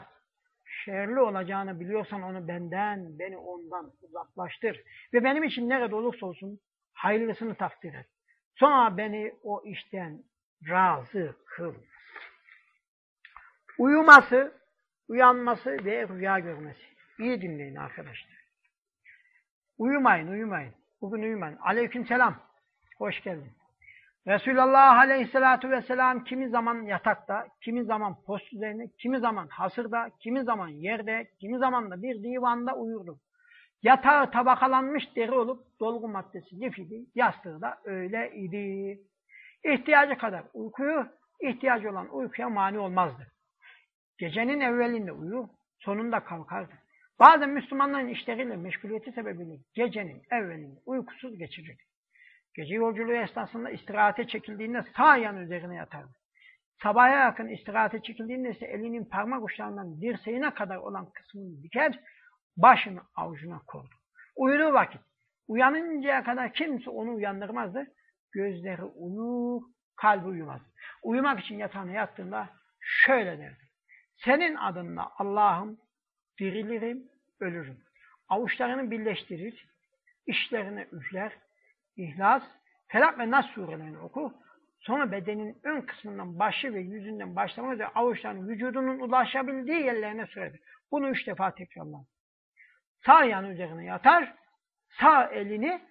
şerli olacağını biliyorsan onu benden, beni ondan uzaklaştır. Ve benim için nerede olursa olsun hayırlısını takdir et. Sonra beni o işten razı kıl. Uyuması, uyanması ve rüya görmesi. İyi dinleyin arkadaşlar. Uyumayın, uyumayın. Bugün uyumayın. Aleyküm selam. Hoş geldin. Resulullah Aleyhisselatü Vesselam kimi zaman yatakta, kimi zaman post üzerine, kimi zaman hasırda, kimi zaman yerde, kimi zaman da bir divanda uyurdu. Yatağı tabakalanmış deri olup dolgu maddesi lif idi, yastığı da öyle idi. İhtiyacı kadar uykuyu, ihtiyacı olan uykuya mani olmazdı. Gecenin evvelinde uyur, sonunda kalkardı. Bazen Müslümanların işleriyle meşguliyeti sebebiyle gecenin evvelinde uykusuz geçirirdi. Gece yolculuğu esnasında istirahate çekildiğinde sağ yan üzerine yatardı. Sabaha yakın istirahate çekildiğinde ise elinin parmak uçlarından dirseğine kadar olan kısmını diker, başını avucuna kordu. Uyuduğu vakit, uyanıncaya kadar kimse onu uyandırmazdı. Gözleri uyur, kalbi uyumaz. Uyumak için yatağına yattığında şöyle derdi. Senin adınla Allah'ım dirilirim, ölürüm. Avuçlarını birleştirir, işlerine üfler, İhlas, Felak ve Nas surelerini oku. Sonra bedenin ön kısmından başı ve yüzünden başlamak üzere avuçların vücudunun ulaşabildiği yerlerine süredir. Bunu üç defa tekrarlar. Sağ yanı üzerine yatar, sağ elini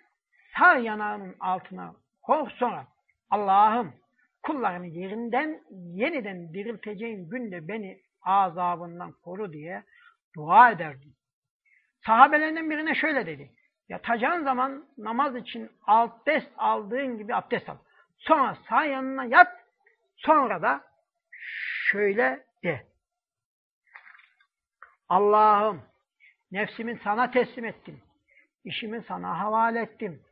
sağ yanağının altına koy sonra Allah'ım kullarını yerinden yeniden dirilteceğin günde beni azabından koru diye dua ederdi. Sahabelerinden birine şöyle dedi. Yatacağın zaman namaz için abdest aldığın gibi abdest al. Sonra sağ yanına yat. Sonra da şöyle de. Allah'ım nefsimi sana teslim ettim. İşimi sana havale ettim.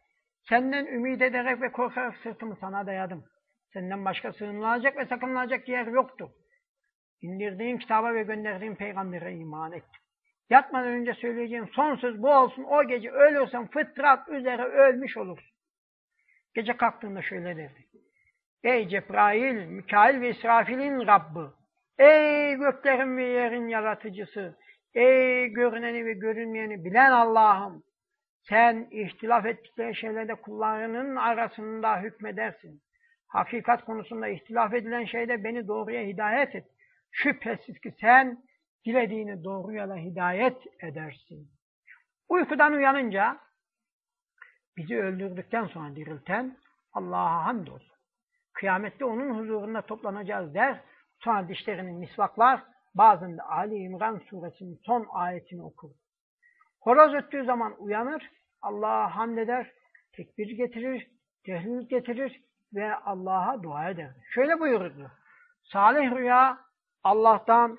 Senden ümit ederek ve korkarak sırtımı sana dayadım. Senden başka sığınılacak ve sakınılacak yer yoktu. İndirdiğin kitaba ve gönderdiğin peygambere iman ettim. Yatmadan önce söyleyeceğim son söz bu olsun. O gece ölürsen fıtrat üzere ölmüş olursun. Gece kalktığında şöyle derdi. Ey Cebrail, Mikail ve İsrafil'in Rabbi. Ey göklerin ve yerin yaratıcısı. Ey görüneni ve görünmeyeni bilen Allah'ım. Sen ihtilaf ettikleri şeylerde kullarının arasında hükmedersin. Hakikat konusunda ihtilaf edilen şeyde beni doğruya hidayet et. Şüphesiz ki sen dilediğini doğru yola hidayet edersin. Uykudan uyanınca bizi öldürdükten sonra dirilten Allah'a hamdolsun. Kıyamette onun huzurunda toplanacağız der. Sonra dişlerini misvaklar. Bazen de Ali İmran suresinin son ayetini okur. Horoz öttüğü zaman uyanır. Allah'a hamd eder. Tekbir getirir. Tehlil getirir. Ve Allah'a dua eder. Şöyle buyurdu. Salih rüya Allah'tan,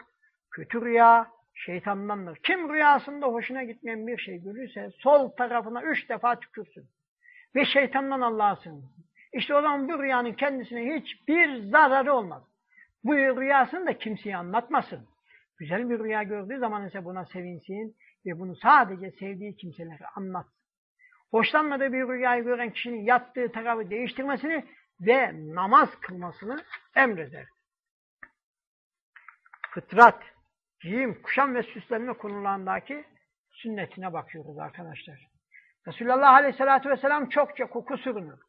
kötü rüya şeytandandır. Kim rüyasında hoşuna gitmeyen bir şey görürse sol tarafına üç defa tükürsün. Ve şeytandan Allah'a sığınsın. İşte o zaman bu rüyanın kendisine hiçbir zararı olmaz. Bu rüyasını da kimseye anlatmasın. Güzel bir rüya gördüğü zaman ise buna sevinsin ve bunu sadece sevdiği kimselere anlatsın. Hoşlanmadığı bir rüyayı gören kişinin yattığı tarafı değiştirmesini ve namaz kılmasını emreder. Fıtrat, giyim, kuşam ve süslenme konularındaki sünnetine bakıyoruz arkadaşlar. Resulullah Aleyhisselatü Vesselam çokça koku sürünür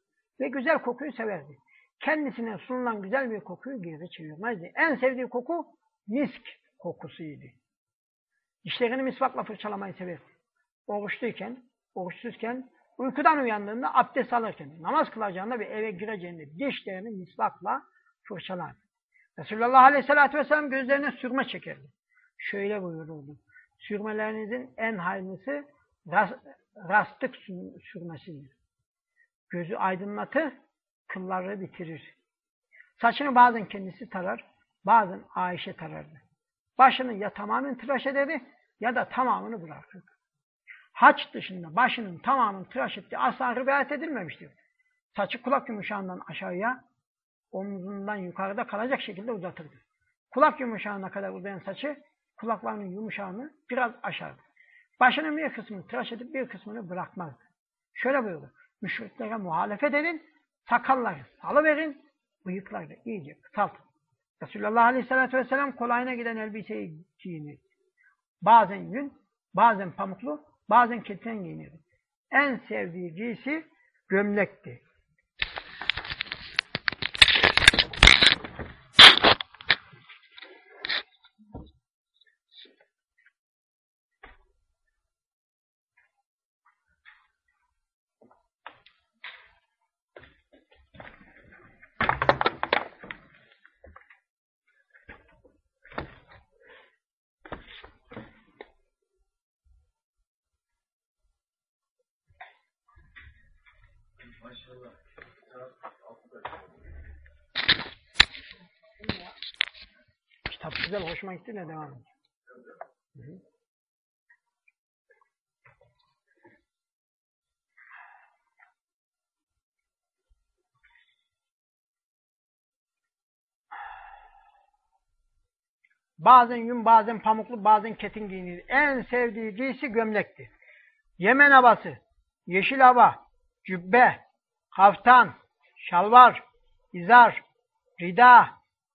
ve güzel kokuyu severdi. Kendisine sunulan güzel bir kokuyu geri çevirmezdi. En sevdiği koku misk kokusuydu. Dişlerini misvakla fırçalamayı severdi. Oruçluyken, oruçsuzken, uykudan uyandığında, abdest alırken, namaz kılacağında ve eve gireceğinde dişlerini misvakla fırçalardı. Resulullah Aleyhisselatü Vesselam gözlerine sürme çekerdi. Şöyle buyururdu. Sürmelerinizin en hayırlısı rast, rastlık sürmesidir. Gözü aydınlatır, kılları bitirir. Saçını bazen kendisi tarar, bazen Ayşe tarardı. Başını ya tamamen tıraş ederdi ya da tamamını bırakırdı. Haç dışında başının tamamını tıraş ettiği asla rivayet edilmemiştir. Saçı kulak yumuşağından aşağıya, omzundan yukarıda kalacak şekilde uzatırdı. Kulak yumuşağına kadar uzayan saçı, kulaklarının yumuşağını biraz aşardı. Başının bir kısmını tıraş edip bir kısmını bırakmazdı. Şöyle buyurdu. Müşriklere muhalefet edin, sakalları salıverin, bıyıkları da iyice kısaltın. Resulullah Aleyhisselatü Vesselam kolayına giden elbiseyi giyinir. Bazen yün, bazen pamuklu, bazen keten giyinir. En sevdiği giysi gömlekti. Kitap güzel, hoşuma gitti ne devam hı. Bazen yün, bazen pamuklu, bazen ketin giyinir. En sevdiği giysi gömlekti. Yemen havası, yeşil hava, cübbe, kaftan, şalvar, izar, rida,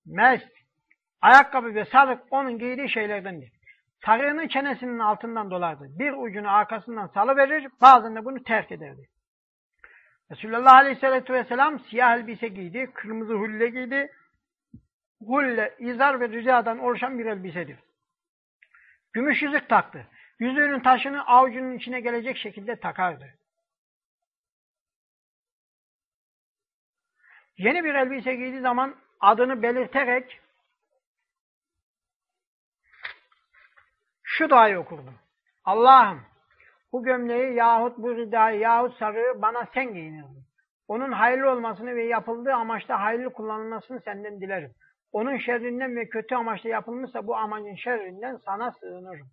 mest, ayakkabı ve sarık onun giydiği şeylerdendir. Sarığının çenesinin altından dolardı. Bir ucunu arkasından salıverir, bazen de bunu terk ederdi. Resulullah Aleyhisselatü Vesselam siyah elbise giydi, kırmızı hulle giydi. Hulle, izar ve ridadan oluşan bir elbisedir. Gümüş yüzük taktı. Yüzüğünün taşını avucunun içine gelecek şekilde takardı. Yeni bir elbise giydiği zaman adını belirterek şu duayı okurdu. Allah'ım bu gömleği yahut bu ridayı yahut sarığı bana sen giyinirdin. Onun hayırlı olmasını ve yapıldığı amaçta hayırlı kullanılmasını senden dilerim. Onun şerrinden ve kötü amaçla yapılmışsa bu amacın şerrinden sana sığınırım.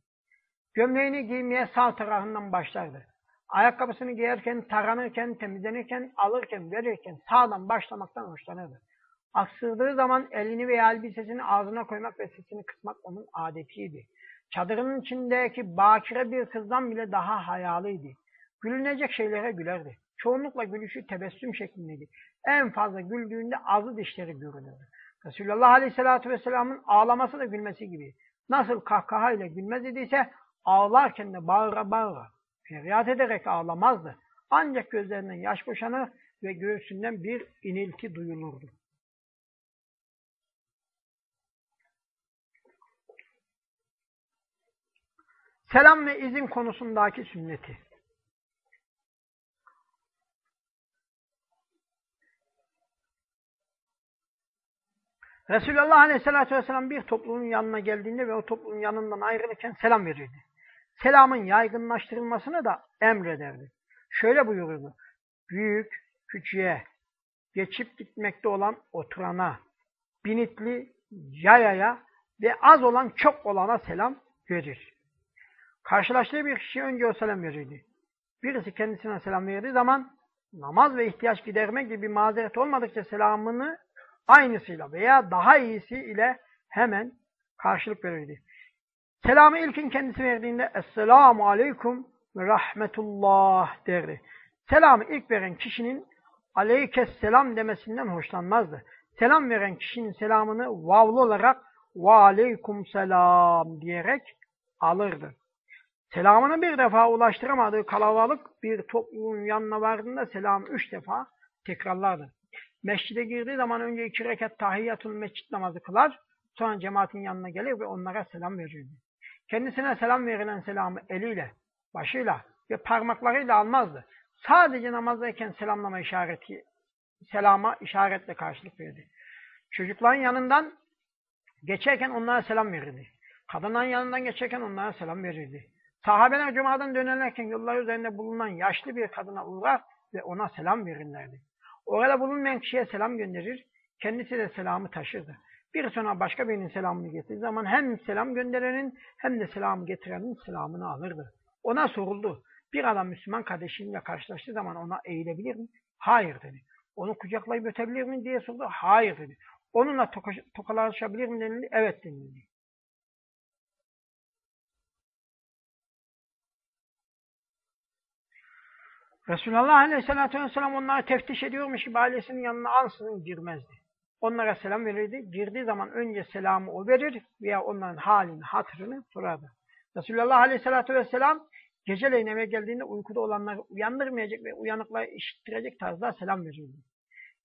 Gömleğini giymeye sağ tarafından başlardı. Ayakkabısını giyerken, taranırken, temizlenirken, alırken, verirken sağdan başlamaktan hoşlanırdı. Aksırdığı zaman elini veya elbisesini ağzına koymak ve sesini kısmak onun adetiydi. Çadırının içindeki bakire bir kızdan bile daha hayalıydı. Gülünecek şeylere gülerdi. Çoğunlukla gülüşü tebessüm şeklindeydi. En fazla güldüğünde ağzı dişleri görünürdü. Resulullah Aleyhisselatü Vesselam'ın ağlaması da gülmesi gibi. Nasıl kahkahayla gülmez idiyse ağlarken de bağıra bağıra, feryat ederek ağlamazdı. Ancak gözlerinden yaş boşanır ve göğsünden bir inilti duyulurdu. Selam ve izin konusundaki sünneti. Resulullah Aleyhisselatü Vesselam bir toplumun yanına geldiğinde ve o toplumun yanından ayrılırken selam verirdi. Selamın yaygınlaştırılmasını da emrederdi. Şöyle buyururdu. Büyük, küçüğe, geçip gitmekte olan oturana, binitli, yayaya ve az olan çok olana selam verir. Karşılaştığı bir kişi önce o selam verirdi. Birisi kendisine selam verdiği zaman namaz ve ihtiyaç giderme gibi mazeret olmadıkça selamını aynısıyla veya daha iyisi ile hemen karşılık verirdi. Selamı ilkin kendisi verdiğinde Esselamu Aleyküm ve Rahmetullah derdi. Selamı ilk veren kişinin Aleykesselam demesinden hoşlanmazdı. Selam veren kişinin selamını vavlu olarak ve aleyküm selam diyerek alırdı. Selamını bir defa ulaştıramadığı kalabalık bir toplumun yanına vardığında selamı üç defa tekrarlardı. Mescide girdiği zaman önce iki rekat tahiyyatul mescid namazı kılar, sonra cemaatin yanına gelir ve onlara selam verirdi. Kendisine selam verilen selamı eliyle, başıyla ve parmaklarıyla almazdı. Sadece namazdayken selamlama işareti, selama işaretle karşılık verdi. Çocukların yanından geçerken onlara selam verirdi. Kadınların yanından geçerken onlara selam verirdi. Sahabeler cumadan dönerlerken yollar üzerinde bulunan yaşlı bir kadına uğrar ve ona selam verirlerdi. Orada bulunmayan kişiye selam gönderir, kendisi de selamı taşırdı. Bir sonra başka birinin selamını getirdiği zaman hem selam gönderenin hem de selamı getirenin selamını alırdı. Ona soruldu. Bir adam Müslüman kardeşiyle karşılaştığı zaman ona eğilebilir mi? Hayır dedi. Onu kucaklayıp ötebilir mi diye sordu. Hayır dedi. Onunla toka tokalaşabilir mi denildi? Evet denildi. Resulullah Aleyhisselatü Vesselam onları teftiş ediyormuş gibi ailesinin yanına ansızın girmezdi. Onlara selam verirdi. Girdiği zaman önce selamı o verir veya onların halini, hatırını sorardı. Resulullah Aleyhisselatü Vesselam geceleyin eve geldiğinde uykuda olanları uyandırmayacak ve uyanıkları işittirecek tarzda selam verirdi.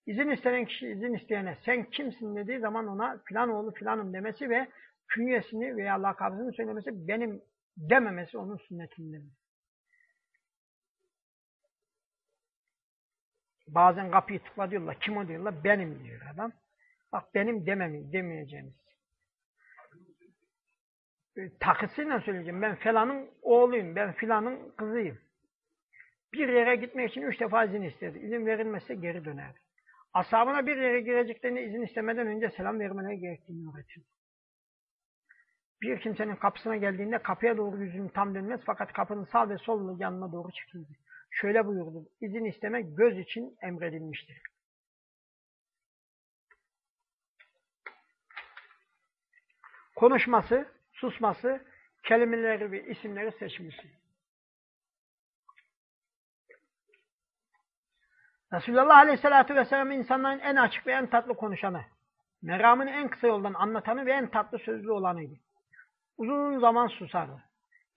İzin istenen kişi izin isteyene sen kimsin dediği zaman ona filan oğlu filanım demesi ve künyesini veya lakabını söylemesi benim dememesi onun sünnetindendir. Bazen kapıyı tıkla diyorlar. Kim o diyorlar? Benim diyor adam. Bak benim dememi, demeyeceğimiz. E, takısıyla söyleyeceğim. Ben falanın oğluyum. Ben filanın kızıyım. Bir yere gitmek için üç defa izin istedi. İzin verilmezse geri döner. Ashabına bir yere gireceklerine izin istemeden önce selam vermeleri gerektiğini öğretiyor. Bir kimsenin kapısına geldiğinde kapıya doğru yüzünü tam dönmez fakat kapının sağ ve sol yanına doğru çekildi. Şöyle buyurdu, izin istemek göz için emredilmiştir. Konuşması, susması, kelimeleri ve isimleri seçmesi. Resulullah Aleyhisselatü Vesselam insanların en açık ve en tatlı konuşanı, meramını en kısa yoldan anlatanı ve en tatlı sözlü olanıydı. Uzun zaman susardı.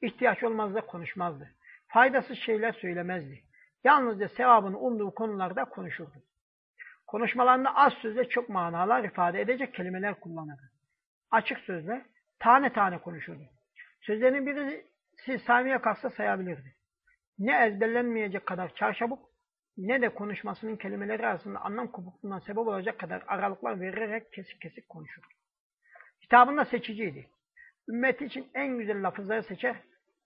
İhtiyaç olmazsa konuşmazdı. Faydasız şeyler söylemezdi. Yalnızca sevabını umduğu konularda konuşurdu. Konuşmalarında az sözle çok manalar ifade edecek kelimeler kullanırdı. Açık sözle tane tane konuşurdu. Sözlerinin birisi saymaya kalksa sayabilirdi. Ne ezberlenmeyecek kadar çarşabuk ne de konuşmasının kelimeleri arasında anlam kopukluğuna sebep olacak kadar aralıklar vererek kesik kesik konuşur. Hitabında seçiciydi. Ümmeti için en güzel lafızları seçer,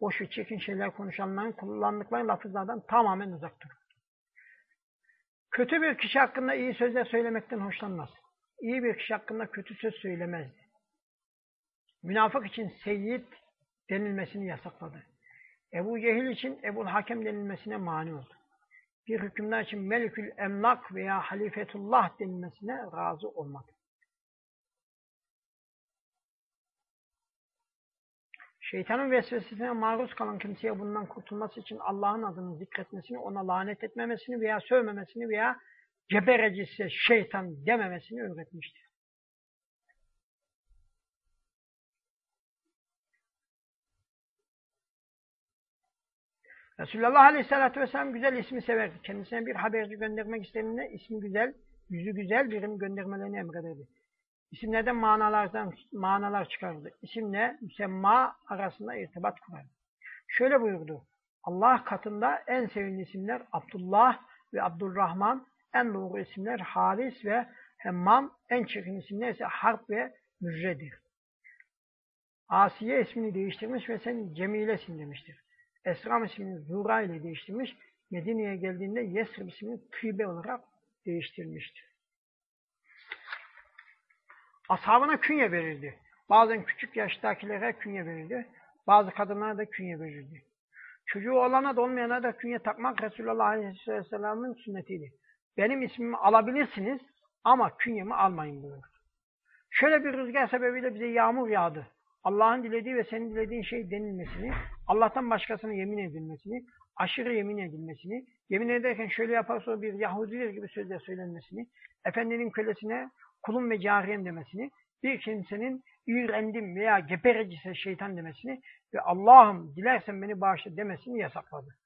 boş ve çirkin şeyler konuşanların kullandıkları lafızlardan tamamen uzak durur. Kötü bir kişi hakkında iyi sözler söylemekten hoşlanmaz. İyi bir kişi hakkında kötü söz söylemezdi. Münafık için seyyid denilmesini yasakladı. Ebu Cehil için Ebul Hakem denilmesine mani oldu. Bir hükümdar için Melikül Emlak veya Halifetullah denilmesine razı olmadı. Şeytanın vesvesesine maruz kalan kimseye bundan kurtulması için Allah'ın adını zikretmesini, ona lanet etmemesini veya sövmemesini veya geberecisi şeytan dememesini öğretmiştir. Resulullah Aleyhisselatü Vesselam güzel ismi severdi. Kendisine bir haberci göndermek istediğinde ismi güzel, yüzü güzel birini göndermelerini emrederdi. İsimlerden manalardan manalar çıkardı. İsimle müsemma arasında irtibat kurardı. Şöyle buyurdu. Allah katında en sevimli isimler Abdullah ve Abdurrahman, en doğru isimler Haris ve Hemmam, en çirkin isimler ise Harp ve Mürre'dir. Asiye ismini değiştirmiş ve sen Cemile'sin demiştir. Esram ismini Zura ile değiştirmiş, Medine'ye geldiğinde Yesrib ismini Tübe olarak değiştirmiştir. Ashabına künye verirdi. Bazen küçük yaştakilere künye verirdi. Bazı kadınlara da künye verirdi. Çocuğu olana da olmayana da künye takmak Resulullah Aleyhisselam'ın sünnetiydi. Benim ismimi alabilirsiniz ama künyemi almayın buyurdu. Şöyle bir rüzgar sebebiyle bize yağmur yağdı. Allah'ın dilediği ve senin dilediğin şey denilmesini, Allah'tan başkasına yemin edilmesini, aşırı yemin edilmesini, yemin ederken şöyle yaparsa bir Yahudiler gibi sözler söylenmesini, efendinin kölesine kulum ve cariyem demesini, bir kimsenin iğrendim veya geberecise şeytan demesini ve Allah'ım dilersen beni bağışla demesini yasakladı.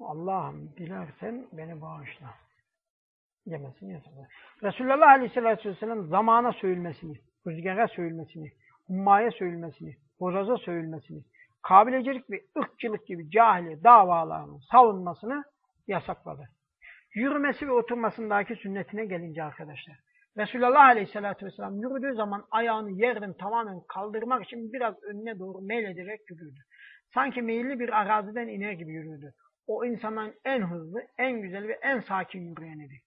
Allah'ım dilersen beni bağışla demesini yasakladı. Resulullah Aleyhisselatü Vesselam zamana söyülmesini, rüzgara söyülmesini, hummaya söyülmesini, bozaza söyülmesini, kabilecilik ve ırkçılık gibi cahili davalarının savunmasını yasakladı. Yürümesi ve oturmasındaki sünnetine gelince arkadaşlar. Resulullah Aleyhisselatü Vesselam yürüdüğü zaman ayağını yerden tamamen kaldırmak için biraz önüne doğru meylederek yürürdü. Sanki meyilli bir araziden iner gibi yürürdü. O insanların en hızlı, en güzel ve en sakin yürüyenidir.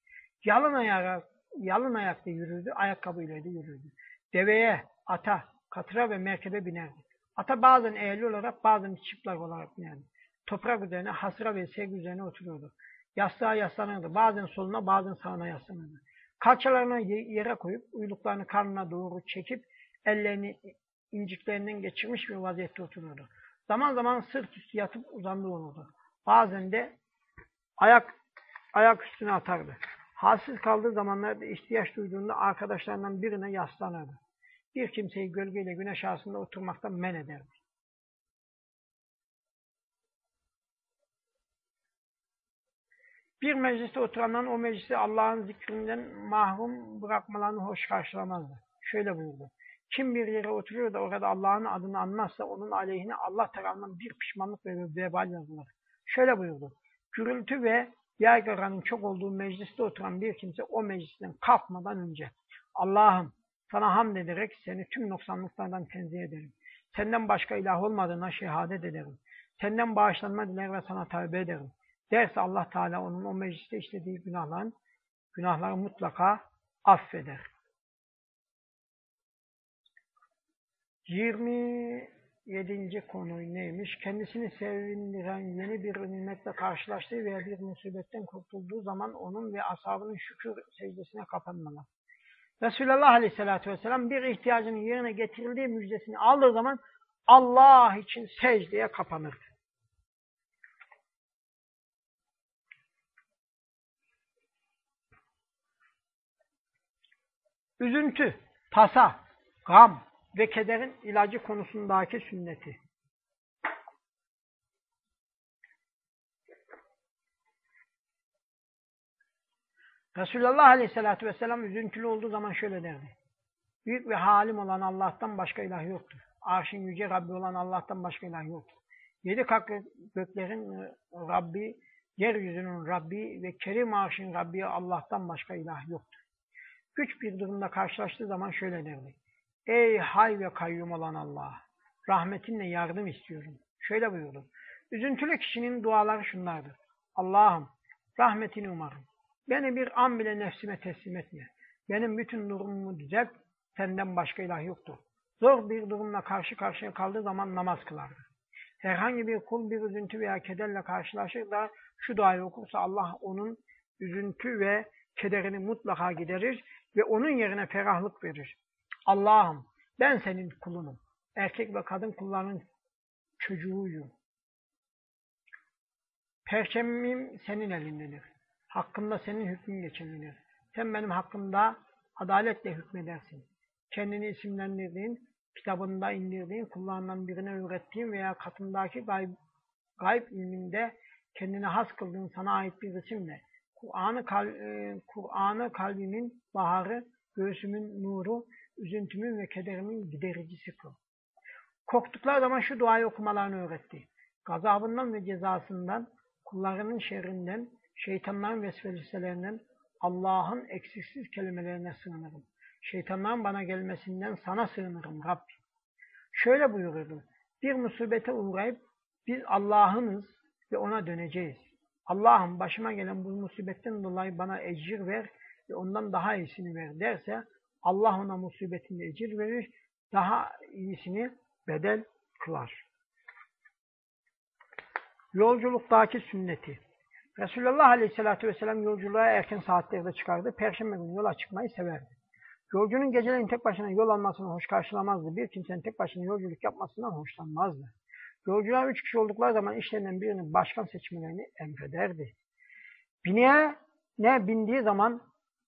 Yalın, ayağı, yalın ayakta yürürdü, ayakkabıyla da yürürdü. Deveye, ata, katıra ve merkebe binerdi. Ata bazen eğri olarak bazen çıplak olarak binerdi. Toprak üzerine, hasra ve sevgi üzerine oturuyordu. Yastığa yaslanırdı. Bazen soluna bazen sağına yaslanırdı. Kalçalarını yere koyup uyluklarını karnına doğru çekip ellerini inciklerinden geçirmiş bir vaziyette oturuyordu. Zaman zaman sırt üstü yatıp uzandığı olurdu. Bazen de ayak ayak üstüne atardı. Halsiz kaldığı zamanlarda ihtiyaç duyduğunda arkadaşlarından birine yaslanırdı. Bir kimseyi gölgeyle güneş ağasında oturmaktan men ederdi. Bir mecliste oturanların o meclisi Allah'ın zikrinden mahrum bırakmalarını hoş karşılamazdı. Şöyle buyurdu. Kim bir yere oturuyor da orada Allah'ın adını anmazsa onun aleyhine Allah tarafından bir pişmanlık ve vebal yazılır. Şöyle buyurdu. Gürültü ve yaygaranın çok olduğu mecliste oturan bir kimse o meclisten kalkmadan önce Allah'ım sana hamd ederek seni tüm noksanlıklardan tenzih ederim. Senden başka ilah olmadığına şehadet ederim. Senden bağışlanma diler ve sana tövbe ederim. Derse Allah Teala onun o mecliste işlediği günahların, günahları mutlaka affeder. 27. konu neymiş? Kendisini sevindiren yeni bir nimetle karşılaştığı veya bir musibetten kurtulduğu zaman onun ve ashabının şükür secdesine kapanmalar. Resulullah Aleyhisselatü Vesselam bir ihtiyacının yerine getirildiği müjdesini aldığı zaman Allah için secdeye kapanırdı. Üzüntü, tasa, gam ve kederin ilacı konusundaki sünneti. Resulullah Aleyhisselatü Vesselam üzüntülü olduğu zaman şöyle derdi. Büyük ve halim olan Allah'tan başka ilah yoktur. Arşın yüce Rabbi olan Allah'tan başka ilah yoktur. Yedi kat göklerin Rabbi, yeryüzünün Rabbi ve kerim arşın Rabbi Allah'tan başka ilah yoktur. Güç bir durumda karşılaştığı zaman şöyle derdi. Ey hay ve kayyum olan Allah! Rahmetinle yardım istiyorum. Şöyle buyurdu. Üzüntülü kişinin duaları şunlardır. Allah'ım rahmetini umarım. Beni bir an bile nefsime teslim etme. Benim bütün durumumu düzelt. Senden başka ilah yoktur. Zor bir durumla karşı karşıya kaldığı zaman namaz kılardı. Herhangi bir kul bir üzüntü veya kederle karşılaşır da şu duayı okursa Allah onun üzüntü ve kederini mutlaka giderir ve onun yerine ferahlık verir. Allah'ım ben senin kulunum. Erkek ve kadın kullarının çocuğuyum. Perçemim senin elindedir. Hakkımda senin hükmün geçerlidir. Sen benim hakkımda adaletle hükmedersin. Kendini isimlendirdiğin, kitabında indirdiğin, kullarından birine öğrettiğin veya katındaki gayb, gayb ilminde kendine has kıldığın sana ait bir isimle Kur'an'ı kal, e, Kur'an'ı kalbimin baharı, göğsümün nuru, üzüntümün ve kederimin gidericisi kıl. Korktukları zaman şu duayı okumalarını öğretti. Gazabından ve cezasından, kullarının şerrinden, şeytanların vesveselerinden, Allah'ın eksiksiz kelimelerine sığınırım. Şeytanların bana gelmesinden sana sığınırım Rabbi. Şöyle buyururdu. Bir musibete uğrayıp biz Allah'ınız ve ona döneceğiz. Allah'ım başıma gelen bu musibetten dolayı bana ecir ver ve ondan daha iyisini ver derse Allah ona musibetinde ecir verir, daha iyisini bedel kılar. Yolculuktaki sünneti Resulullah Aleyhisselatü Vesselam yolculuğa erken saatlerde çıkardı. Perşembe günü yola çıkmayı severdi. Yolcunun geceleyin tek başına yol almasını hoş karşılamazdı. Bir kimsenin tek başına yolculuk yapmasından hoşlanmazdı. Yolcular üç kişi oldukları zaman işlerinden birinin başkan seçmelerini emrederdi. Bineye ne bindiği zaman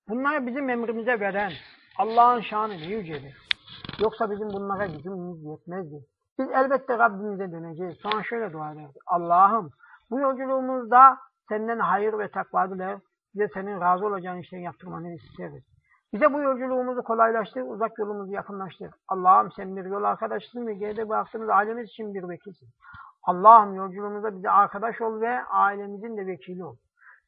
bunları bizim emrimize veren Allah'ın şanı ne yücedir. Yoksa bizim bunlara gücümüz yetmezdi. Biz elbette Rabbimize döneceğiz. Sonra şöyle dua ederdi. Allah'ım bu yolculuğumuzda senden hayır ve takva diler. Bize senin razı olacağın işleri yaptırmanı isteriz. Bize bu yolculuğumuzu kolaylaştır, uzak yolumuzu yakınlaştır. Allah'ım sen bir yol arkadaşısın ve geride bıraktığımız ailemiz için bir vekilsin. Allah'ım yolculuğumuzda bize arkadaş ol ve ailemizin de vekili ol.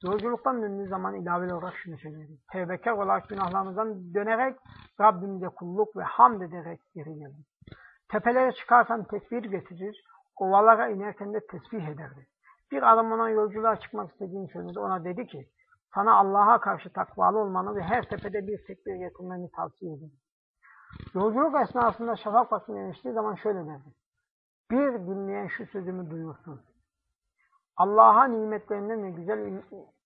Yolculuktan döndüğü zaman ilave olarak şunu söyledim. Tevbekar olarak günahlarımızdan dönerek Rabbimize kulluk ve hamd ederek geri geldik. Tepelere çıkarsan tekbir getirir, ovalara inerken de tesbih ederdi. Bir adam ona yolculuğa çıkmak istediğini söyledi. Ona dedi ki, sana Allah'a karşı takvalı olmanı ve her tepede bir tekbir getirmeni tavsiye ederim. Yolculuk esnasında şafak vaktine eriştiği zaman şöyle derdi. Bir dinleyen şu sözümü duyursun. Allah'a nimetlerinden ve güzel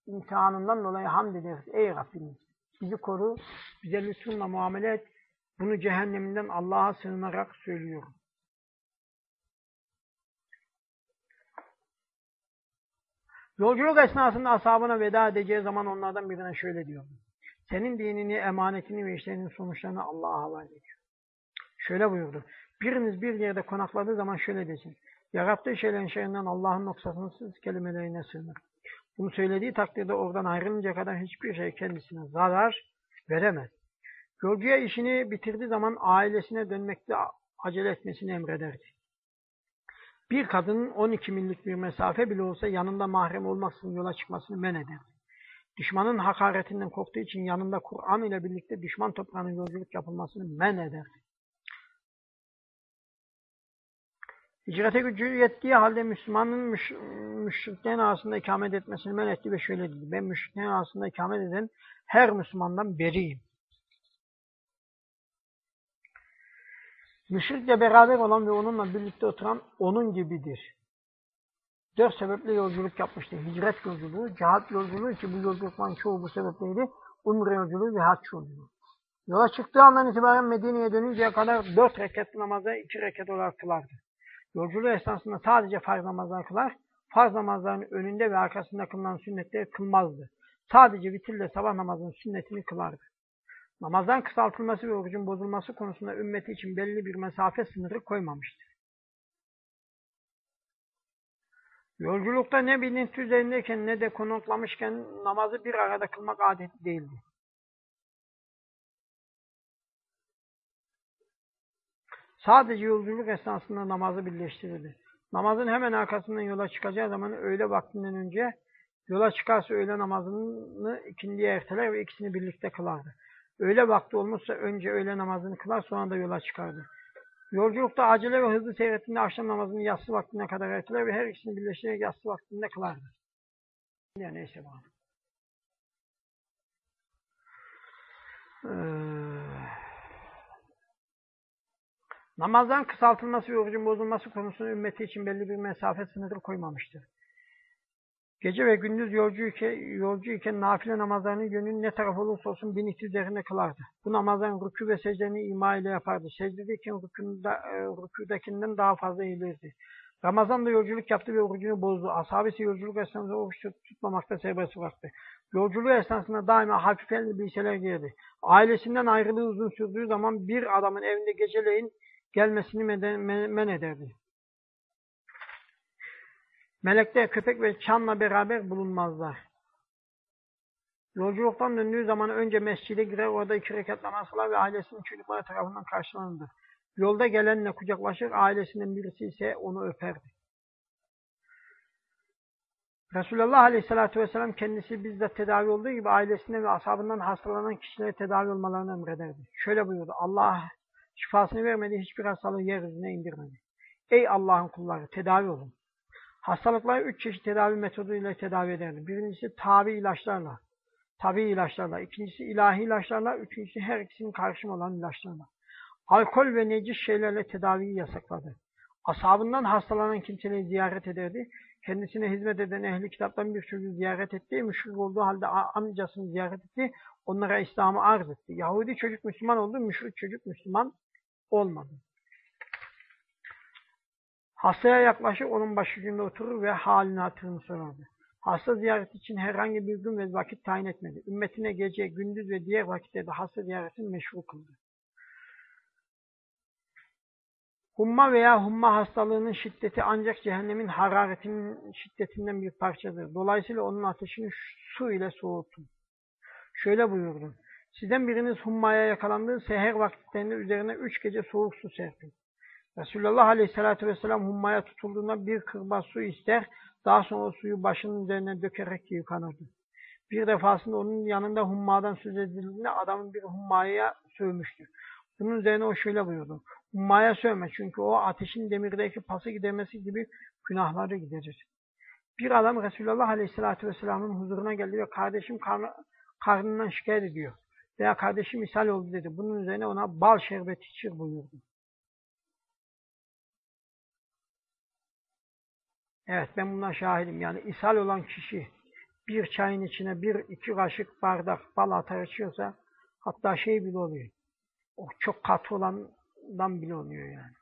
imtihanından dolayı hamd ederiz. Ey Rabbimiz bizi koru, bize lütfunla muamele et. Bunu cehenneminden Allah'a sığınarak söylüyorum. Yolculuk esnasında ashabına veda edeceği zaman onlardan birine şöyle diyor. Senin dinini, emanetini ve işlerinin sonuçlarını Allah'a havale ediyor. Şöyle buyurdu. Biriniz bir yerde konakladığı zaman şöyle desin. Yarattığı şeylerin şerrinden Allah'ın noksasınız kelimelerine sığınır. Bunu söylediği takdirde oradan ayrılınca kadar hiçbir şey kendisine zarar veremez. Yolcuya işini bitirdiği zaman ailesine dönmekte acele etmesini emrederdi. Bir kadının 12 millik bir mesafe bile olsa yanında mahrem olmaksızın yola çıkmasını men ederdi. Düşmanın hakaretinden korktuğu için yanında Kur'an ile birlikte düşman toprağının yolculuk yapılmasını men ederdi. Hicrete gücü yettiği halde Müslümanın müş müşriklerin arasında ikamet etmesini men etti ve şöyle dedi. Ben müşriklerin arasında ikamet eden her Müslümandan beriyim. Müşrikle beraber olan ve onunla birlikte oturan onun gibidir. Dört sebeple yolculuk yapmıştı. Hicret yolculuğu, cihat yolculuğu ki bu yolculukların çoğu bu sebepleydi. Umre yolculuğu ve haç yolculuğu. Yola çıktığı andan itibaren Medine'ye dönünceye kadar dört rekat namaza iki rekat olarak kılardı. Yolculuğu esnasında sadece farz namazlar kılar, farz namazların önünde ve arkasında kılınan sünnetleri kılmazdı. Sadece vitirle sabah namazının sünnetini kılardı. Namazdan kısaltılması ve orucun bozulması konusunda ümmeti için belli bir mesafe sınırı koymamıştır. Yolculukta ne bilinç üzerindeyken ne de konaklamışken namazı bir arada kılmak adet değildi. Sadece yolculuk esnasında namazı birleştirirdi. Namazın hemen arkasından yola çıkacağı zaman öğle vaktinden önce yola çıkarsa öğle namazını ikindiye erteler ve ikisini birlikte kılardı. Öğle vakti olmuşsa önce öğle namazını kılar sonra da yola çıkardı. Yolculukta acele ve hızlı seyrettiğinde akşam namazını yatsı vaktine kadar erteler ve her ikisini birleştirerek yatsı vaktinde kılardı. Ya neyse bana. Ee, namazdan kısaltılması ve orucun bozulması konusunda ümmeti için belli bir mesafe sınırı koymamıştır. Gece ve gündüz yolcu iken, yolcu iken nafile namazlarını yönün ne taraf olursa olsun bin üzerine kılardı. Bu namazdan rükû ve secdeni ima ile yapardı. Secdedeyken rükûda, e, rükûdakinden daha fazla eğilirdi. Ramazan'da yolculuk yaptı ve orucunu bozdu. Ashab yolculuk esnasında oruç tutmamakta serbest bıraktı. Yolculuğu esnasında daima hafif elbiseler giydi. Ailesinden ayrılığı uzun sürdüğü zaman bir adamın evinde geceleyin gelmesini men ederdi. Melekler köpek ve çanla beraber bulunmazlar. Yolculuktan döndüğü zaman önce mescide girer, orada iki rekat namaz kılar ve ailesinin çocukları tarafından karşılanırdı. Yolda gelenle kucaklaşır, ailesinden birisi ise onu öperdi. Resulullah Aleyhisselatü Vesselam kendisi bizzat tedavi olduğu gibi ailesinden ve ashabından hastalanan kişilere tedavi olmalarını emrederdi. Şöyle buyurdu, Allah şifasını vermediği hiçbir hastalığı yeryüzüne indirmedi. Ey Allah'ın kulları, tedavi olun. Hastalıkları üç çeşit tedavi metoduyla tedavi ederdi. Birincisi tabi ilaçlarla, tabi ilaçlarla, ikincisi ilahi ilaçlarla, üçüncüsü her ikisinin karşım olan ilaçlarla. Alkol ve necis şeylerle tedaviyi yasakladı. Ashabından hastalanan kimseleri ziyaret ederdi. Kendisine hizmet eden ehli kitaptan bir çocuğu ziyaret etti. Müşrik olduğu halde amcasını ziyaret etti. Onlara İslam'ı arz etti. Yahudi çocuk Müslüman oldu, müşrik çocuk Müslüman olmadı. Hastaya yaklaşıp onun başucunda oturur ve halini hatırını sorardı. Hasta ziyaret için herhangi bir gün ve vakit tayin etmedi. Ümmetine gece, gündüz ve diğer vakitlerde hasta ziyaretini meşru kıldı. Humma veya humma hastalığının şiddeti ancak cehennemin hararetinin şiddetinden bir parçadır. Dolayısıyla onun ateşini su ile soğutun. Şöyle buyurdu. Sizden biriniz hummaya yakalandığı seher vakitlerinde üzerine üç gece soğuk su serpin. Resulullah Aleyhisselatü Vesselam hummaya tutulduğunda bir kırbaç su ister, daha sonra suyu başının üzerine dökerek yıkanırdı. Bir defasında onun yanında hummadan söz edildiğinde adamın bir hummaya sövmüştü. Bunun üzerine o şöyle buyurdu. Hummaya sövme çünkü o ateşin demirdeki pası gidermesi gibi günahları giderir. Bir adam Resulullah Aleyhisselatü Vesselam'ın huzuruna geldi ve kardeşim karnı, karnından şikayet ediyor. Veya kardeşim ishal oldu dedi. Bunun üzerine ona bal şerbeti içir buyurdu. Evet ben buna şahidim. Yani ishal olan kişi bir çayın içine bir iki kaşık bardak bal atar içiyorsa hatta şey bile oluyor. O çok katı olandan bile oluyor yani.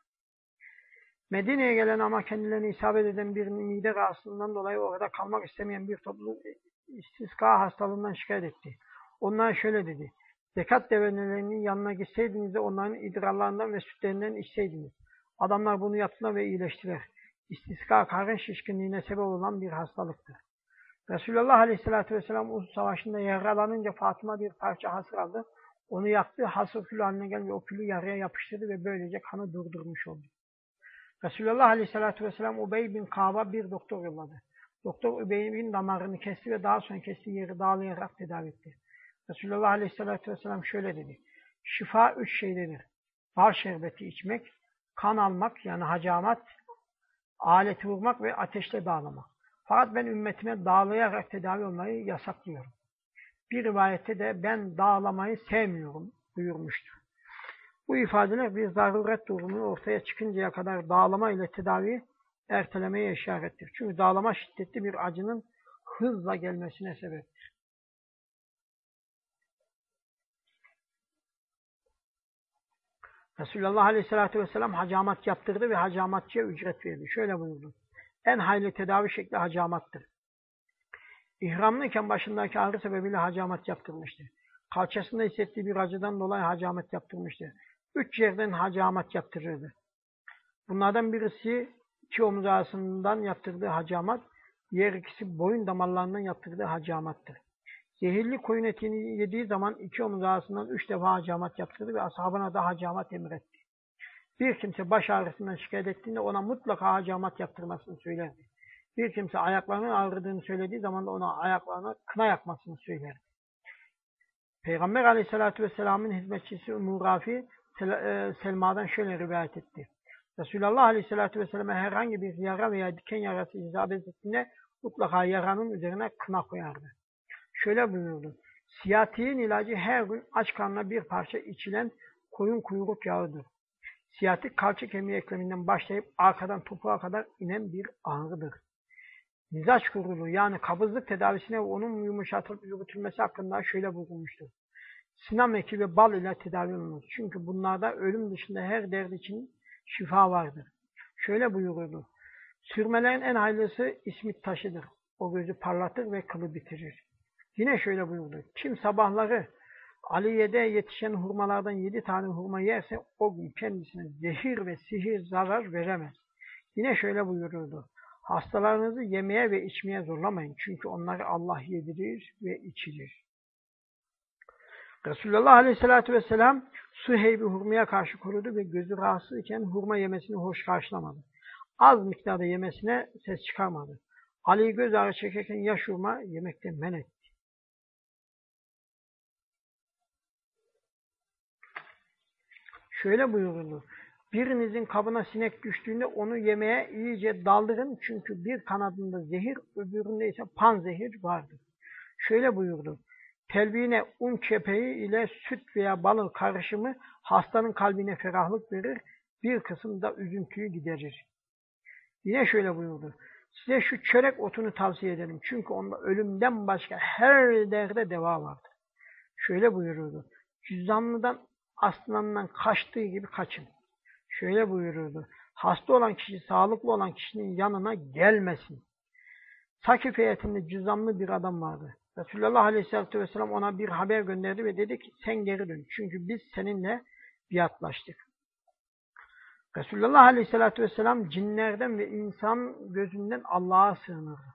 Medine'ye gelen ama kendilerine isabet eden bir mide rahatsızlığından dolayı orada kalmak istemeyen bir topluluk istiska hastalığından şikayet etti. Onlar şöyle dedi. Zekat devenelerinin yanına gitseydiniz de onların idrarlarından ve sütlerinden içseydiniz. Adamlar bunu yaptılar ve iyileştiler. İstiska karın şişkinliğine sebep olan bir hastalıktır. Resulullah Aleyhisselatü Vesselam Uhud Savaşı'nda yaralanınca Fatıma bir parça hasır aldı. Onu yaktı, hasır külü haline geldi o külü yarıya yapıştırdı ve böylece kanı durdurmuş oldu. Resulullah Aleyhisselatü Vesselam Ubey bin Kaba bir doktor yolladı. Doktor Ubey'in damarını kesti ve daha sonra kestiği yeri dağlayarak tedavi etti. Resulullah Aleyhisselatü Vesselam şöyle dedi. Şifa üç şeydedir. Bal şerbeti içmek, kan almak yani hacamat, aleti vurmak ve ateşle dağlamak. Fakat ben ümmetime dağlayarak tedavi olmayı yasaklıyorum. Bir rivayette de ben dağlamayı sevmiyorum buyurmuştur. Bu ifadeler bir zaruret durumu ortaya çıkıncaya kadar dağlama ile tedavi ertelemeye işarettir. Çünkü dağlama şiddetli bir acının hızla gelmesine sebeptir. Resulullah Aleyhisselatü Vesselam hacamat yaptırdı ve hacamatçıya ücret verdi. Şöyle buyurdu. En hayli tedavi şekli hacamattır. İhramlıyken başındaki ağrı sebebiyle hacamat yaptırmıştı. Kalçasında hissettiği bir acıdan dolayı hacamet yaptırmıştı. Üç yerden hacamat yaptırırdı. Bunlardan birisi iki omuz arasından yaptırdığı hacamat, diğer ikisi boyun damarlarından yaptırdığı hacamattır. Zehirli koyun etini yediği zaman iki omuz arasından üç defa hacamat yaptırdı ve ashabına da hacamat emretti. Bir kimse baş ağrısından şikayet ettiğinde ona mutlaka hacamat yaptırmasını söylerdi. Bir kimse ayaklarının ağrıdığını söylediği zaman da ona ayaklarına kına yakmasını söylerdi. Peygamber aleyhissalatü vesselamın hizmetçisi Ümmü Rafi e, Selma'dan şöyle rivayet etti. Resulullah aleyhissalatü vesselam'a herhangi bir yara veya diken yarası icabet ettiğinde mutlaka yaranın üzerine kına koyardı. Şöyle buyurdu. Siyatiğin ilacı her gün aç karnına bir parça içilen koyun kuyruk yağıdır. Siyatik kalça kemiği ekleminden başlayıp arkadan topuğa kadar inen bir ağrıdır. Mizaç kurulu yani kabızlık tedavisine ve onun yumuşatılıp yürütülmesi hakkında şöyle bulunmuştur. Sinam eki ve bal ile tedavi olunur. Çünkü bunlarda ölüm dışında her dert için şifa vardır. Şöyle buyururdu. Sürmelerin en hayırlısı ismit taşıdır. O gözü parlatır ve kılı bitirir. Yine şöyle buyurdu. Kim sabahları Aliye'de yetişen hurmalardan yedi tane hurma yerse o gün kendisine zehir ve sihir zarar veremez. Yine şöyle buyururdu. Hastalarınızı yemeye ve içmeye zorlamayın. Çünkü onları Allah yedirir ve içirir. Resulullah Aleyhisselatü Vesselam Suheyb'i hurmaya karşı korudu ve gözü rahatsız iken hurma yemesini hoş karşılamadı. Az miktarda yemesine ses çıkarmadı. Ali göz ağrı çekerken yaş hurma yemekten men etti. Şöyle buyuruldu. Birinizin kabına sinek düştüğünde onu yemeye iyice daldırın. Çünkü bir kanadında zehir, öbüründe ise pan zehir vardır. Şöyle buyurdu. Telbine un kepeği ile süt veya balın karışımı hastanın kalbine ferahlık verir, bir kısım da üzüntüyü giderir. Yine şöyle buyurdu. Size şu çörek otunu tavsiye ederim. Çünkü onda ölümden başka her derde deva vardır. Şöyle buyururdu. Cüzdanlıdan aslandan kaçtığı gibi kaçın. Şöyle buyururdu. Hasta olan kişi sağlıklı olan kişinin yanına gelmesin. Sakif heyetinde cüzdanlı bir adam vardı. Resulullah Aleyhisselatü Vesselam ona bir haber gönderdi ve dedi ki sen geri dön. Çünkü biz seninle biatlaştık. Resulullah Aleyhisselatü Vesselam cinlerden ve insan gözünden Allah'a sığınırdı.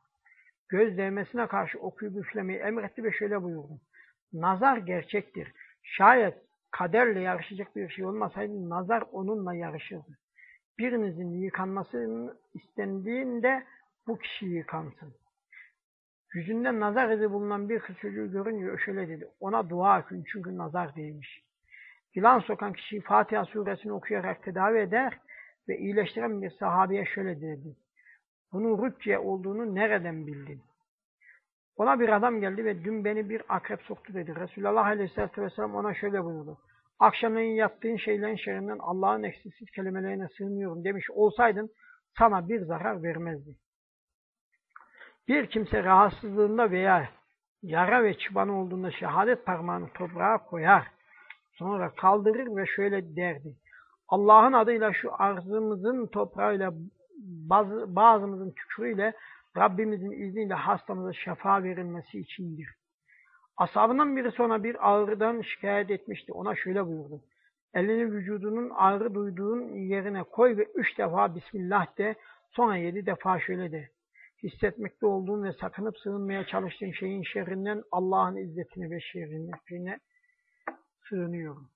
Göz değmesine karşı okuyup üflemeyi emretti ve şöyle buyurdu. Nazar gerçektir. Şayet kaderle yarışacak bir şey olmasaydı nazar onunla yarışırdı. Birinizin yıkanmasının istendiğinde bu kişi yıkansın. Yüzünde nazar izi bulunan bir kız çocuğu görünce şöyle dedi. Ona dua etsin çünkü nazar değmiş. Yılan sokan kişiyi Fatiha suresini okuyarak tedavi eder ve iyileştiren bir sahabeye şöyle dedi. Bunun rükye olduğunu nereden bildin? Ona bir adam geldi ve dün beni bir akrep soktu dedi. Resulullah Aleyhisselatü Vesselam ona şöyle buyurdu. Akşamleyin yaptığın şeylerin şerrinden Allah'ın eksiksiz kelimelerine sığınıyorum demiş olsaydın sana bir zarar vermezdi. Bir kimse rahatsızlığında veya yara ve çıbanı olduğunda şehadet parmağını toprağa koyar. Sonra kaldırır ve şöyle derdi. Allah'ın adıyla şu arzımızın toprağıyla bazı, bazımızın tükürüyle Rabbimizin izniyle hastamıza şefa verilmesi içindir. Asabından biri sonra bir ağrıdan şikayet etmişti. Ona şöyle buyurdu. Elini vücudunun ağrı duyduğun yerine koy ve üç defa Bismillah de, sonra yedi defa şöyle de. Hissetmekte olduğun ve sakınıp sığınmaya çalıştığın şeyin şerrinden Allah'ın izzetine ve şerrine sığınıyorum.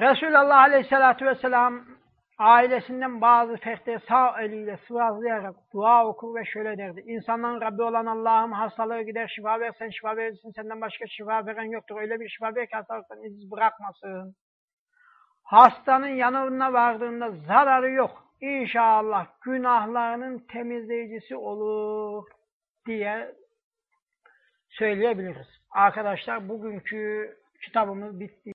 Resulullah Aleyhisselatü Vesselam ailesinden bazı fertleri sağ eliyle sıvazlayarak dua okur ve şöyle derdi. İnsanların Rabbi olan Allah'ım hastalığı gider şifa ver, sen şifa verirsin, senden başka şifa veren yoktur. Öyle bir şifa ver ki hastalıktan iz bırakmasın. Hastanın yanına vardığında zararı yok. İnşallah günahlarının temizleyicisi olur diye söyleyebiliriz. Arkadaşlar bugünkü kitabımız bitti.